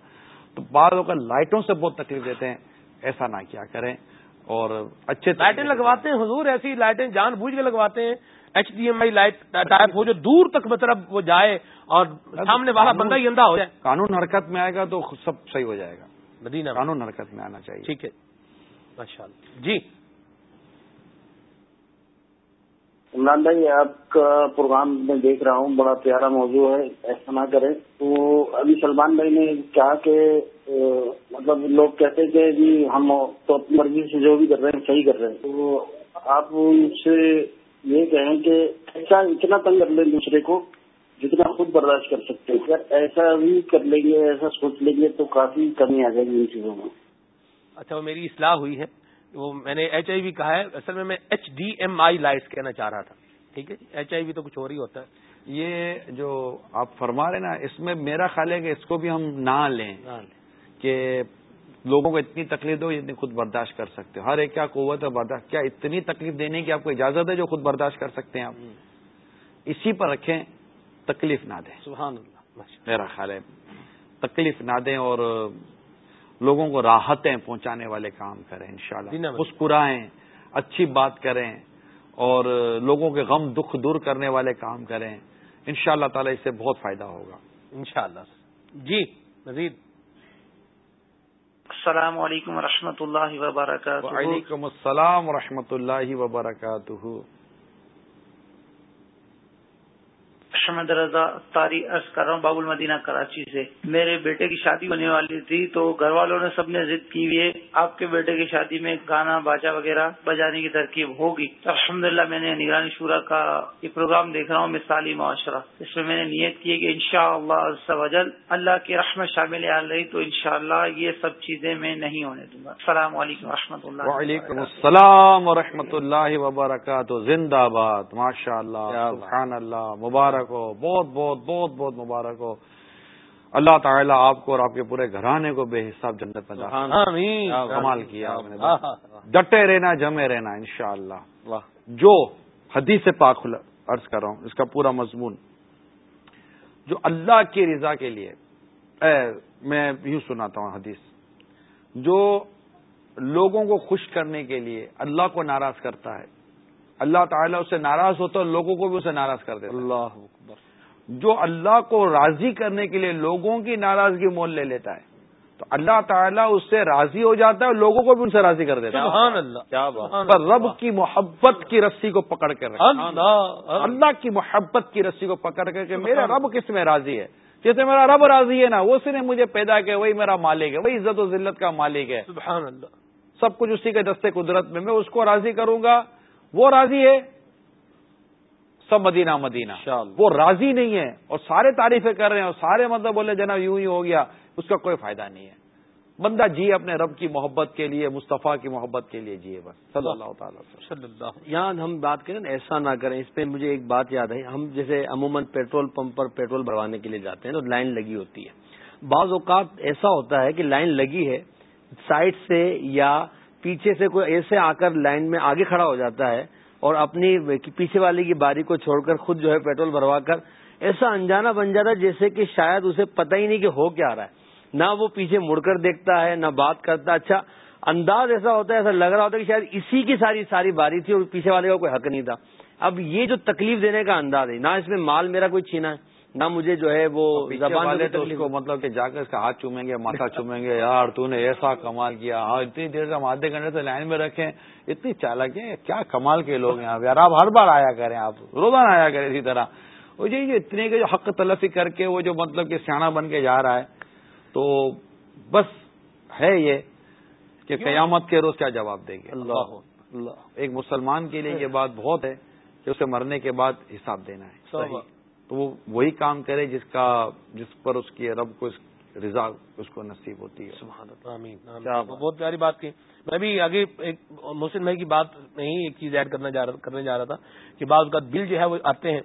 تو بعض اوقات لائٹوں سے بہت تکلیف دیتے ہیں ایسا نہ کیا کریں۔ اور اچھے لائٹیں لگواتے ہیں حضور ایسی لائٹیں جان بوجھ کے لگواتے ہیں۔ H D M I light type ہو جو دور تک مطلب وہ جائے اور سامنے والا بندہ ہی اندھا ہو جائے۔ قانون حرکت میں آئے گا تو سب صحیح ہو جائے گا۔ مدینہ قانون حرکت میں آنا چاہیے۔ ٹھیک ہے۔ ماشاء اللہ جی۔ عمران بھائی، آپ کا پروگرام میں دیکھ رہا ہوں، بڑا پیارا موضوع ہے، ایسا نہ کریں۔ تو ابھی سلمان بھائی نے کہا کہ مطلب لوگ کہتے ہیں کہ جی ہم تو اپنی مرضی سے جو بھی کر رہے ہیں، صحیح کر رہے ہیں۔ تو آپ سے یہ کہیں کہ ایسا اتنا تنگ کر لیں دوسرے کو جتنا خود برداشت کر سکتے ہیں۔ اگر ایسا بھی کر لیں گے، ایسا سوچ لیں گے، تو کافی کمی آ جائے گی ان چیزوں میں۔ اچھا وہ میری اصلاح ہوئی ہے۔ وہ میں نے ایچ آئی وی کہا ہے اصل میں میں H D M I lights کہنا چاہ رہا تھا۔ ٹھیک ہے؟ ایچ آئی وی تو کچھ اور ہی ہوتا ہے۔ یہ جو آپ فرما رہے نا اس میں میرا خیال ہے کہ اس کو بھی ہم نہ لیں۔ کہ لوگوں کو اتنی تکلیف دو اتنی خود برداشت کر سکتے ہر ایک کیا قوت ہے برداشت کیا اتنی تکلیف دینے کی آپ کو اجازت ہے جو خود برداشت کر سکتے ہیں آپ؟ اسی پر رکھیں تکلیف نہ دیں۔ سبحان اللہ۔ میرا خیال ہے تکلیف نہ دیں اور لوگوں کو راحتیں پہنچانے والے کام کریں انشاءاللہ۔ مسکرائیں اچھی بات کریں اور لوگوں کے غم دکھ دور کرنے والے کام کریں۔ ان شاء اللہ تعالی اس سے بہت فائدہ ہوگا۔ انشاءاللہ۔ جی مزید۔ السلام علیکم و اللہ وبرکاتہ۔ وعلیکم السلام و اللہ وبرکاتہ۔ احمد رضا تاری عرض کر رہا ہوں باب المدینہ کراچی سے۔ میرے بیٹے کی شادی ہونے والی تھی تو گھر والوں نے سب نے ضد کی ہوئی ہے۔ آپ کے بیٹے کی شادی میں گانا باجا وغیرہ بجانے کی ترکیب ہوگی۔ الحمد للہ میں نے نگرانی شورا کا یہ پروگرام دیکھ رہا ہوں مثالی معاشرہ۔ اس میں میں نے نیت کی ہے کہ ان شاء اللہ اللہ کی رحمت شامل آ رہی تو ان شاء اللہ یہ سب چیزیں میں نہیں ہونے دوں گا۔ السلام علیکم و رحمۃ اللہ وعلیکم السلام و رحمۃ اللہ وبرکاتہ۔ زندہ باد ماشاء اللہ اللہ مبارک ہو۔ بہت بہت بہت بہت مبارک ہو۔ اللہ تعالیٰ آپ کو اور آپ کے پورے گھرانے کو بے حساب جنت میں کمال کیا ڈٹے رہنا جمے رہنا انشاءاللہ۔ اللہ جو حدیث سے پاک عرض کر رہا ہوں اس کا پورا مضمون۔ جو اللہ کی رضا کے لیے اے میں یوں سناتا ہوں حدیث۔ جو لوگوں کو خوش کرنے کے لیے اللہ کو ناراض کرتا ہے اللہ تعالیٰ اسے ناراض ہوتا ہے اور لوگوں کو بھی اسے ناراض کر دیتا اللہ جو اللہ کو راضی کرنے کے لیے لوگوں کی ناراضگی مول لے لیتا ہے تو اللہ تعالیٰ اس سے راضی ہو جاتا ہے اور لوگوں کو بھی ان سے راضی کر دیتا ہے۔ سبحان اللہ۔ کیا بات۔ پر رب کی محبت کی رسی کو پکڑ کر رکھے اللہ کی محبت کی رسی کو پکڑ کر کے میرا رب کس میں راضی ہے؟ جیسے میرا رب راضی ہے نا وہ نے مجھے پیدا کیا وہی میرا مالک ہے وہی عزت و ذلت کا مالک ہے۔ سبحان اللہ۔ سب کچھ اسی کے دستے قدرت میں میں اس کو راضی کروں گا۔ وہ راضی ہے؟ سب مدینہ مدینہ۔ وہ راضی نہیں ہے اور سارے تعریفیں کر رہے ہیں اور سارے مطلب بولے جناب یوں ہی ہو گیا اس کا کوئی فائدہ نہیں ہے۔ بندہ جی اپنے رب کی محبت کے لیے مصطفیٰ کی محبت کے لیے جیے بس۔ صلی اللہ تعالیٰ صلی اللہ یہاں ہم بات کریں ایسا نہ کریں۔ اس پہ مجھے ایک بات یاد ہے۔ ہم جیسے عموماً پیٹرول پمپ پر پیٹرول بھروانے کے لیے جاتے ہیں تو لائن لگی ہوتی ہے۔ بعض اوقات ایسا ہوتا ہے کہ لائن لگی ہے سائڈ سے یا پیچھے سے کوئی ایسے آ کر لائن میں آگے کھڑا ہو جاتا ہے اور اپنی پیچھے والے کی باری کو چھوڑ کر خود جو ہے پیٹرول بھروا کر ایسا انجانا بن جاتا ہے جیسے کہ شاید اسے پتہ ہی نہیں کہ ہو کیا رہا ہے۔ نہ وہ پیچھے مڑ کر دیکھتا ہے، نہ بات کرتا۔ اچھا انداز ایسا ہوتا ہے، ایسا لگ رہا ہوتا ہے کہ شاید اسی کی ساری ساری باری تھی اور پیچھے والے کا کوئی حق نہیں تھا۔ اب یہ جو تکلیف دینے کا انداز ہے، نہ اس میں مال میرا کوئی چھینا ہے۔ نہ مجھے جو ہے وہ زبان تو اس کو مطلب کہ جا کر اس کا ہاتھ چومیں گے ماتھا چومیں گے یار تو نے ایسا کمال کیا ہاں اتنی دیر سے ہم آدھے گھنٹے سے لائن میں رکھیں اتنی چالک ہے کیا کمال کے لوگ ہیں یار آپ ہر بار آیا کریں آپ روزانہ آیا کریں اسی طرح۔ وہ جی اتنے کے جو حق تلفی کر کے وہ جو مطلب کہ سیاح بن کے جا رہا ہے تو بس ہے یہ کہ قیامت کے روز کیا جواب دیں گے۔ اللہ اللہ۔ ایک مسلمان کے لیے یہ بات بہت ہے کہ اسے مرنے کے بعد حساب دینا ہے۔ تو وہ وہی کام کرے جس کا جس پر اس کی رب کو رضا اس کو نصیب ہوتی ہے۔ بہت پیاری بات کی۔ میں بھی آگے ایک محسن بھائی کی بات نہیں ایک چیز ایڈ کرنے جا رہا تھا کہ بعض کا بل جو ہے وہ آتے ہیں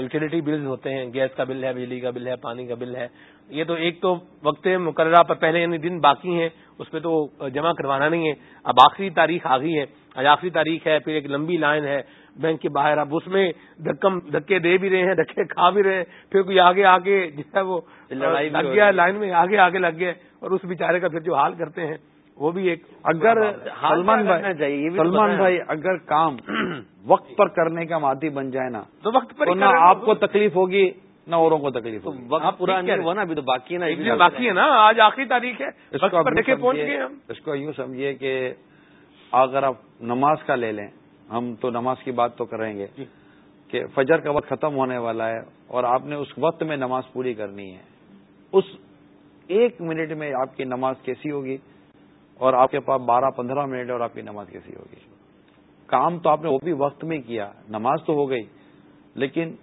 یوٹیلیٹی بل ہوتے ہیں گیس کا بل ہے بجلی کا بل ہے پانی کا بل ہے۔ یہ تو ایک تو وقت مقررہ پر پہلے یعنی دن باقی ہیں اس پہ تو جمع کروانا نہیں ہے۔ اب آخری تاریخ آ گئی ہے آج آخری تاریخ ہے پھر ایک لمبی لائن ہے۔ بینک کے باہر اب اس میں دھکم دھکے دے بھی رہے ہیں دھکے کھا بھی رہے ہیں پھر کوئی آگے آگے جس ہے وہ لگ گیا لائن میں آگے آگے لگ گئے اور اس بیچارے کا پھر جو حال کرتے ہیں وہ بھی ایک اگر سلمان بھائی سلمان بھائی اگر کام وقت پر کرنے کا مادی بن جائے نا تو وقت پر نہ آپ کو تکلیف ہوگی نہ اوروں کو تکلیف ہوگی۔ وقت پورا نہیں ہوا نا ابھی تو باقی ہے نا باقی ہے نا آج آخری تاریخ ہے۔ اس کو یوں سمجھیے کہ اگر آپ نماز کا لے لیں ہم تو نماز کی بات تو کریں گے جی۔ کہ فجر کا وقت ختم ہونے والا ہے اور آپ نے اس وقت میں نماز پوری کرنی ہے۔ اس ایک منٹ میں آپ کی نماز کیسی ہوگی اور آپ کے پاس بارہ پندرہ منٹ اور آپ کی نماز کیسی ہوگی؟ کام تو آپ نے وہ بھی وقت میں کیا نماز تو ہو گئی لیکن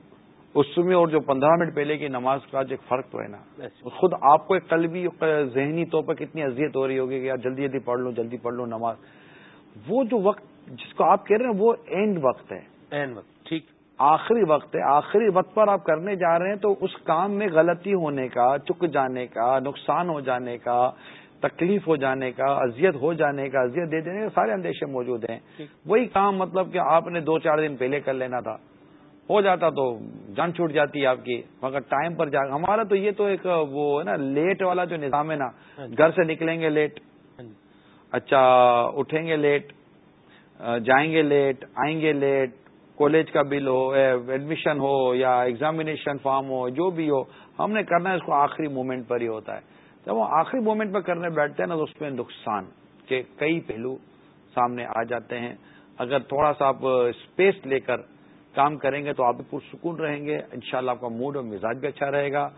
اس میں اور جو پندرہ منٹ پہلے کی نماز کا جو ایک فرق تو ہے نا۔ خود آپ کو ایک قلبی ذہنی طور پر کتنی اذیت ہو رہی ہوگی کہ یار جلدی جلدی پڑھ لو جلدی پڑھ لو نماز۔ وہ جو وقت جس کو آپ کہہ رہے ہیں وہ اینڈ وقت ہے۔ اینڈ وقت ٹھیک۔ آخری وقت ہے۔ آخری وقت پر آپ کرنے جا رہے ہیں تو اس کام میں غلطی ہونے کا چک جانے کا نقصان ہو جانے کا تکلیف ہو جانے کا اذیت ہو جانے کا اذیت دے دینے کا سارے اندیشے موجود ہیں۔ وہی کام مطلب کہ آپ نے دو چار دن پہلے کر لینا تھا۔ ہو جاتا تو جان چھوٹ جاتی ہے آپ کی مگر ٹائم پر جا ہمارا تو یہ تو ایک وہ ہے نا لیٹ والا جو نظام ہے نا ہاں جی۔ گھر سے نکلیں گے لیٹ۔ ہاں جی۔ اچھا اٹھیں گے لیٹ۔ جائیں گے لیٹ آئیں گے لیٹ کالج کا بل ہو ایڈمیشن ہو یا ایگزامینیشن فارم ہو جو بھی ہو ہم نے کرنا ہے اس کو آخری مومنٹ پر ہی ہوتا ہے۔ جب وہ آخری مومنٹ پر کرنے بیٹھتے ہیں نا تو اس میں نقصان کے کئی پہلو سامنے آ جاتے ہیں۔ اگر تھوڑا سا آپ اسپیس لے کر کام کریں گے تو آپ بھی پرسکون رہیں گے۔ انشاءاللہ آپ کا موڈ اور مزاج بھی اچھا رہے گا۔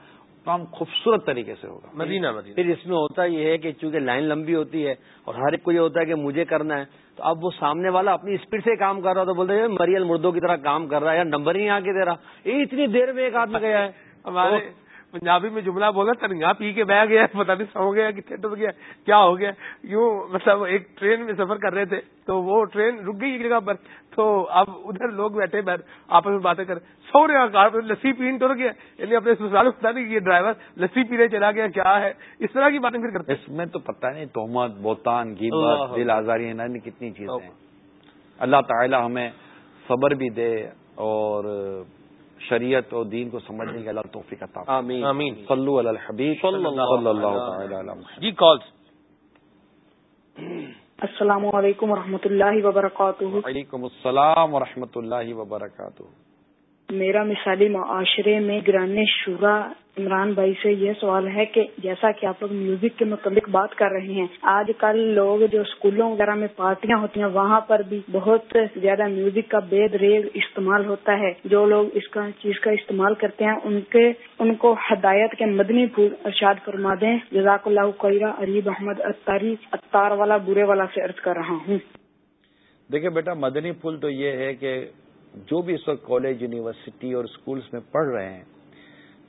کام خوبصورت طریقے سے ہوگا۔ مدینہ مدینہ۔ پھر اس میں ہوتا یہ ہے کہ چونکہ لائن لمبی ہوتی ہے اور ہر ایک کو یہ ہوتا ہے کہ مجھے کرنا ہے تو اب وہ سامنے والا اپنی اسپیڈ سے کام کر رہا تو بولتے ہیں مریل مردوں کی طرح کام کر رہا ہے یا نمبر ہی آ کے دے رہا۔ یہ اتنی دیر میں ایک آدمی گیا ہے۔ ہمارے پنجابی میں جملہ بولا تنگا پی کے بہ گیا پتا نہیں سو گیا کتنے ڈب گیا کیا ہو گیا یوں مطلب ایک ٹرین میں سفر کر رہے تھے تو وہ ٹرین رک گئی ایک جگہ پر تو اب ادھر لوگ بیٹھے آپس میں باتیں کر سو رہے کار لسی پین تو گیا یعنی اپنے سسرال دیں کہ یہ ڈرائیور لسی پینے چلا گیا کیا ہے اس طرح کی باتیں پھر کرتے اس میں تو پتہ نہیں تومت بوتان دل آزاری کتنی چیزیں اللہ تعالی ہمیں صبر بھی دے اور شریعت اور دین کو سمجھنے کے اللہ توفیق عطا آمین۔ آمین۔ صلو علی الحبیب صلی اللہ تعالی علی جی کالز۔ السلام علیکم و رحمۃ اللہ وبرکاتہ۔ وعلیکم السلام و اللہ وبرکاتہ۔ میرا مثالی معاشرے میں گران شورا عمران بھائی سے یہ سوال ہے کہ جیسا کہ آپ لوگ میوزک کے متعلق بات کر رہے ہیں، آج کل لوگ جو اسکولوں وغیرہ میں پارٹیاں ہوتی ہیں، وہاں پر بھی بہت زیادہ میوزک کا بید ریل استعمال ہوتا ہے۔ جو لوگ اس کا چیز کا استعمال کرتے ہیں، ان کے ان کو ہدایت کے مدنی پھول ارشاد فرما دیں۔ جزاک اللہ قیرہ اریب احمد اتاری اتار والا، برے والا سے ارد کر رہا ہوں۔ دیکھیں بیٹا، مدنی پھول تو یہ ہے کہ جو بھی اس وقت کالج یونیورسٹی اور اسکولس میں پڑھ رہے ہیں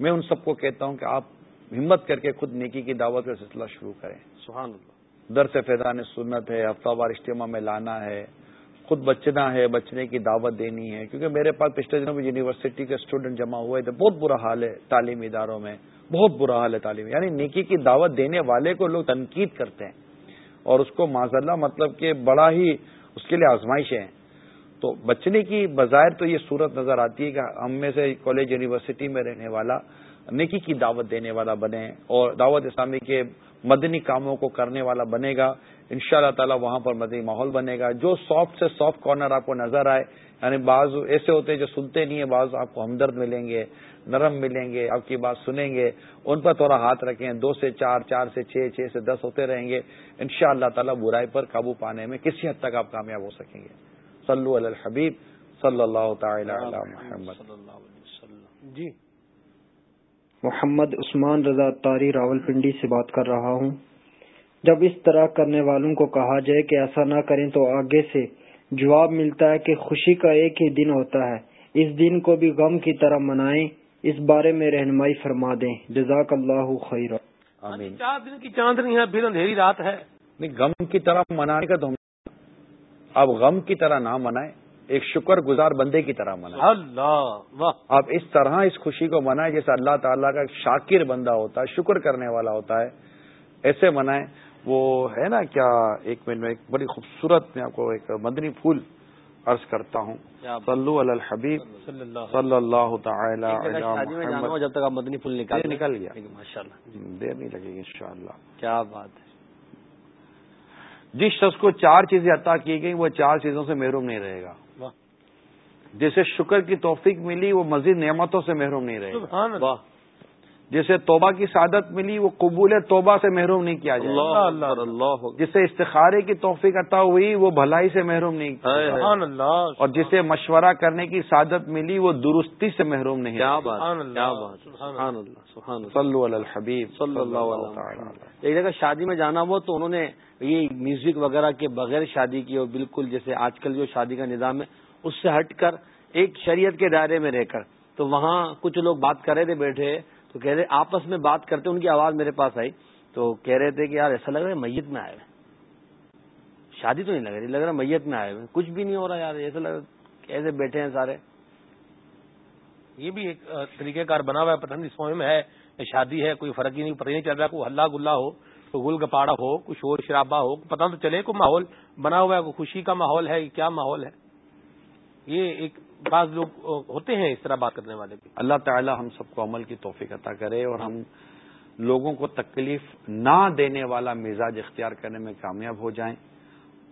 میں ان سب کو کہتا ہوں کہ آپ ہمت کر کے خود نیکی کی دعوت کا سلسلہ شروع کریں۔ سبحان اللہ درس فیضان سنت ہے ہفتہ وار اجتماع میں لانا ہے خود بچنا ہے بچنے کی دعوت دینی ہے کیونکہ میرے پاس پچھلے دنوں میں یونیورسٹی کے اسٹوڈنٹ جمع ہوئے تھے بہت برا حال ہے تعلیمی اداروں میں بہت برا حال ہے تعلیم یعنی نیکی کی دعوت دینے والے کو لوگ تنقید کرتے ہیں اور اس کو اللہ مطلب کہ بڑا ہی اس کے لیے آزمائشیں ہیں۔ تو بچنے کی بظاہر تو یہ صورت نظر آتی ہے کہ ہم میں سے کالج یونیورسٹی میں رہنے والا، نیکی کی دعوت دینے والا بنے اور دعوت اسلامی کے مدنی کاموں کو کرنے والا بنے گا۔ ان شاء اللہ تعالیٰ وہاں پر مدنی ماحول بنے گا۔ جو سافٹ سے سافٹ کارنر آپ کو نظر آئے یعنی بعض ایسے ہوتے ہیں جو سنتے نہیں ہیں، بعض آپ کو ہمدرد ملیں گے، نرم ملیں گے، آپ کی بات سنیں گے، ان پر تھوڑا ہاتھ رکھیں، دو سے چار چار سے چھ چھ سے دس ہوتے رہیں گے۔ ان شاء اللہ تعالیٰ برائی پر قابو پانے میں کسی حد تک آپ کامیاب ہو سکیں گے۔ صلو علی الحبیب صلی اللہ تعالی علی محمد جی۔ محمد عثمان رضا تاری راول پنڈی سے بات کر رہا ہوں۔ جب اس طرح کرنے والوں کو کہا جائے کہ ایسا نہ کریں تو آگے سے جواب ملتا ہے کہ خوشی کا ایک ہی دن ہوتا ہے۔ اس دن کو بھی غم کی طرح منائیں۔ اس بارے میں رہنمائی فرما دیں۔ جزاک اللہ خیر چار دن کی چاندنی ہے پھر اندھیری رات ہے۔ غم کی طرح منانے کا تو اب غم کی طرح نہ منائے ایک شکر گزار بندے کی طرح منائے اللہ آپ اس طرح اس خوشی کو منائے جیسے اللہ تعالیٰ کا شاکر بندہ ہوتا ہے شکر کرنے والا ہوتا ہے۔ ایسے منائے وہ ہے نا کیا ایک منٹ میں ایک بڑی خوبصورت میں آپ کو ایک مدنی پھول عرض کرتا ہوں۔ صلو علی الحبیب۔ صلی اللہ تعالی جب تک آپ مدنی پھول نکال نکل گیا۔ ماشاء اللہ دیر نہیں لگے گی انشاءاللہ۔ کیا بات ہے۔ جس شخص کو چار چیزیں عطا کی گئی وہ چار چیزوں سے محروم نہیں رہے گا۔ جسے شکر کی توفیق ملی وہ مزید نعمتوں سے محروم نہیں رہے گا۔ جسے توبہ کی سعادت ملی وہ قبول توبہ سے محروم نہیں کیا جائے۔ اللہ اللہ جسے استخارے کی توفیق عطا ہوئی وہ بھلائی سے محروم نہیں کیا اور جسے مشورہ کرنے کی سعادت ملی وہ درستی سے محروم نہیں صلو علی الحبیب صلی اللہ ایک جگہ شادی میں جانا ہوا تو انہوں نے یہ میوزک وغیرہ کے بغیر شادی کی اور بالکل جیسے آج کل جو شادی کا نظام ہے اس سے ہٹ کر ایک شریعت کے دائرے میں رہ کر تو وہاں کچھ لوگ بات کر رہے تھے بیٹھے تو کہہ رہے آپس میں بات کرتے ان کی آواز میرے پاس آئی تو کہہ رہے تھے کہ یار ایسا لگ رہا ہے میت میں آئے ہوئے شادی تو نہیں لگ رہی، لگ رہا میت میں آئے ہوئے کچھ بھی نہیں ہو رہا یار، ایسا لگ رہا کیسے بیٹھے ہیں سارے؟ یہ بھی ایک طریقہ کار بنا ہوا ہے، پتہ نہیں اس میں ہے شادی ہے، کوئی فرق ہی نہیں، پتہ نہیں چل رہا، کوئی ہلہ گلا ہو، کوئی گل گپاڑا ہو، کوئی شور شرابہ ہو، پتہ تو چلے، کوئی ماحول بنا ہوا ہے، کوئی خوشی کا ماحول ہے کیا ماحول ہے؟ یہ ایک بعض لوگ ہوتے ہیں اس طرح بات کرنے والے بھی۔ اللہ تعالی ہم سب کو عمل کی توفیق عطا کرے اور ہم لوگوں کو تکلیف نہ دینے والا مزاج اختیار کرنے میں کامیاب ہو جائیں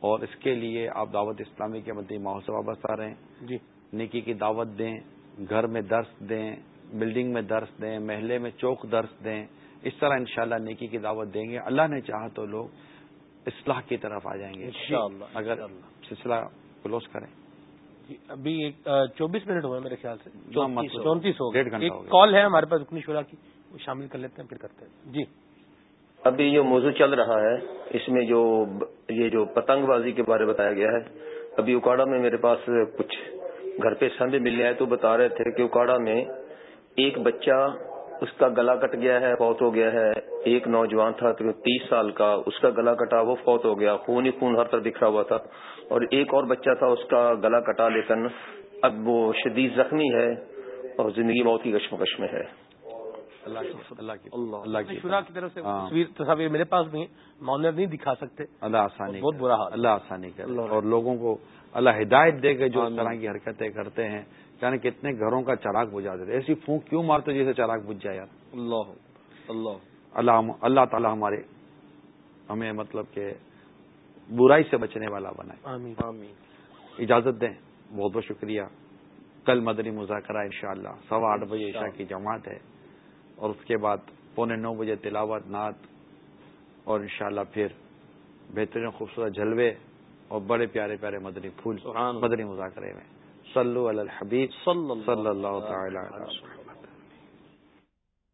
اور اس کے لیے آپ دعوت اسلامی کے مدی ماحول سے وابستہ رہیں۔ جی۔ نیکی کی دعوت دیں گھر میں درس دیں بلڈنگ میں درس دیں محلے میں چوک درس دیں اس طرح انشاءاللہ نیکی کی دعوت دیں گے۔ اللہ نے چاہا تو لوگ اصلاح کی طرف آ جائیں گے۔ اگر سلسلہ کلوز کریں۔ ابھی چوبیس منٹ ہوئے میرے خیال سے۔ چونتیس ہو گھنٹہ کال ہے ہمارے پاس رکنی شورا کی وہ شامل کر لیتے ہیں پھر کرتے ہیں۔ جی۔ ابھی جو موضوع چل رہا ہے اس میں جو یہ جو پتنگ بازی کے بارے بتایا گیا ہے ابھی اکاڑا میں میرے پاس کچھ گھر پہ سندے ملنے آئے تو بتا رہے تھے کہ اکاڑا میں ایک بچہ اس کا گلا کٹ گیا ہے فوت ہو گیا ہے۔ ایک نوجوان تھا تیس سال کا اس کا گلا کٹا وہ فوت ہو گیا۔ خون ہی خون ہر طرح بکھرا ہوا تھا۔ اور ایک اور بچہ تھا اس کا گلا کٹا لیکن اب وہ شدید زخمی ہے اور زندگی بہت ہی کشمکش میں ہے۔ اللہ کی طرف سے ہاں۔ تصاویر میرے پاس نہیں مونر نہیں دکھا سکتے۔ اللہ آسانی بہت برا حال۔ اللہ آسانی کر اور لوگوں کو اللہ ہدایت دے کے جو اس طرح کی حرکتیں کرتے ہیں یعنی کتنے گھروں کا چراغ بجھا دیتے ایسی پھونک کیوں مارتے جیسے چراغ بجھ جائے یار؟ اللہ اللہ اللہ اللہ تعالی ہمارے ہمیں مطلب کہ برائی سے بچنے والا بنائے۔ آمین۔ آمین۔ اجازت دیں۔ بہت بہت شکریہ۔ کل مدنی مذاکرہ انشاءاللہ سوا آٹھ بجے عشاء کی جماعت ہے۔ اور اس کے بعد پونے نو بجے تلاوت نعت اور انشاءاللہ پھر بہترین خوبصورت جلوے اور بڑے پیارے پیارے مدنی پھول مدنی مذاکرے میں۔ صلو علی الحبیب صلی اللہ تعالی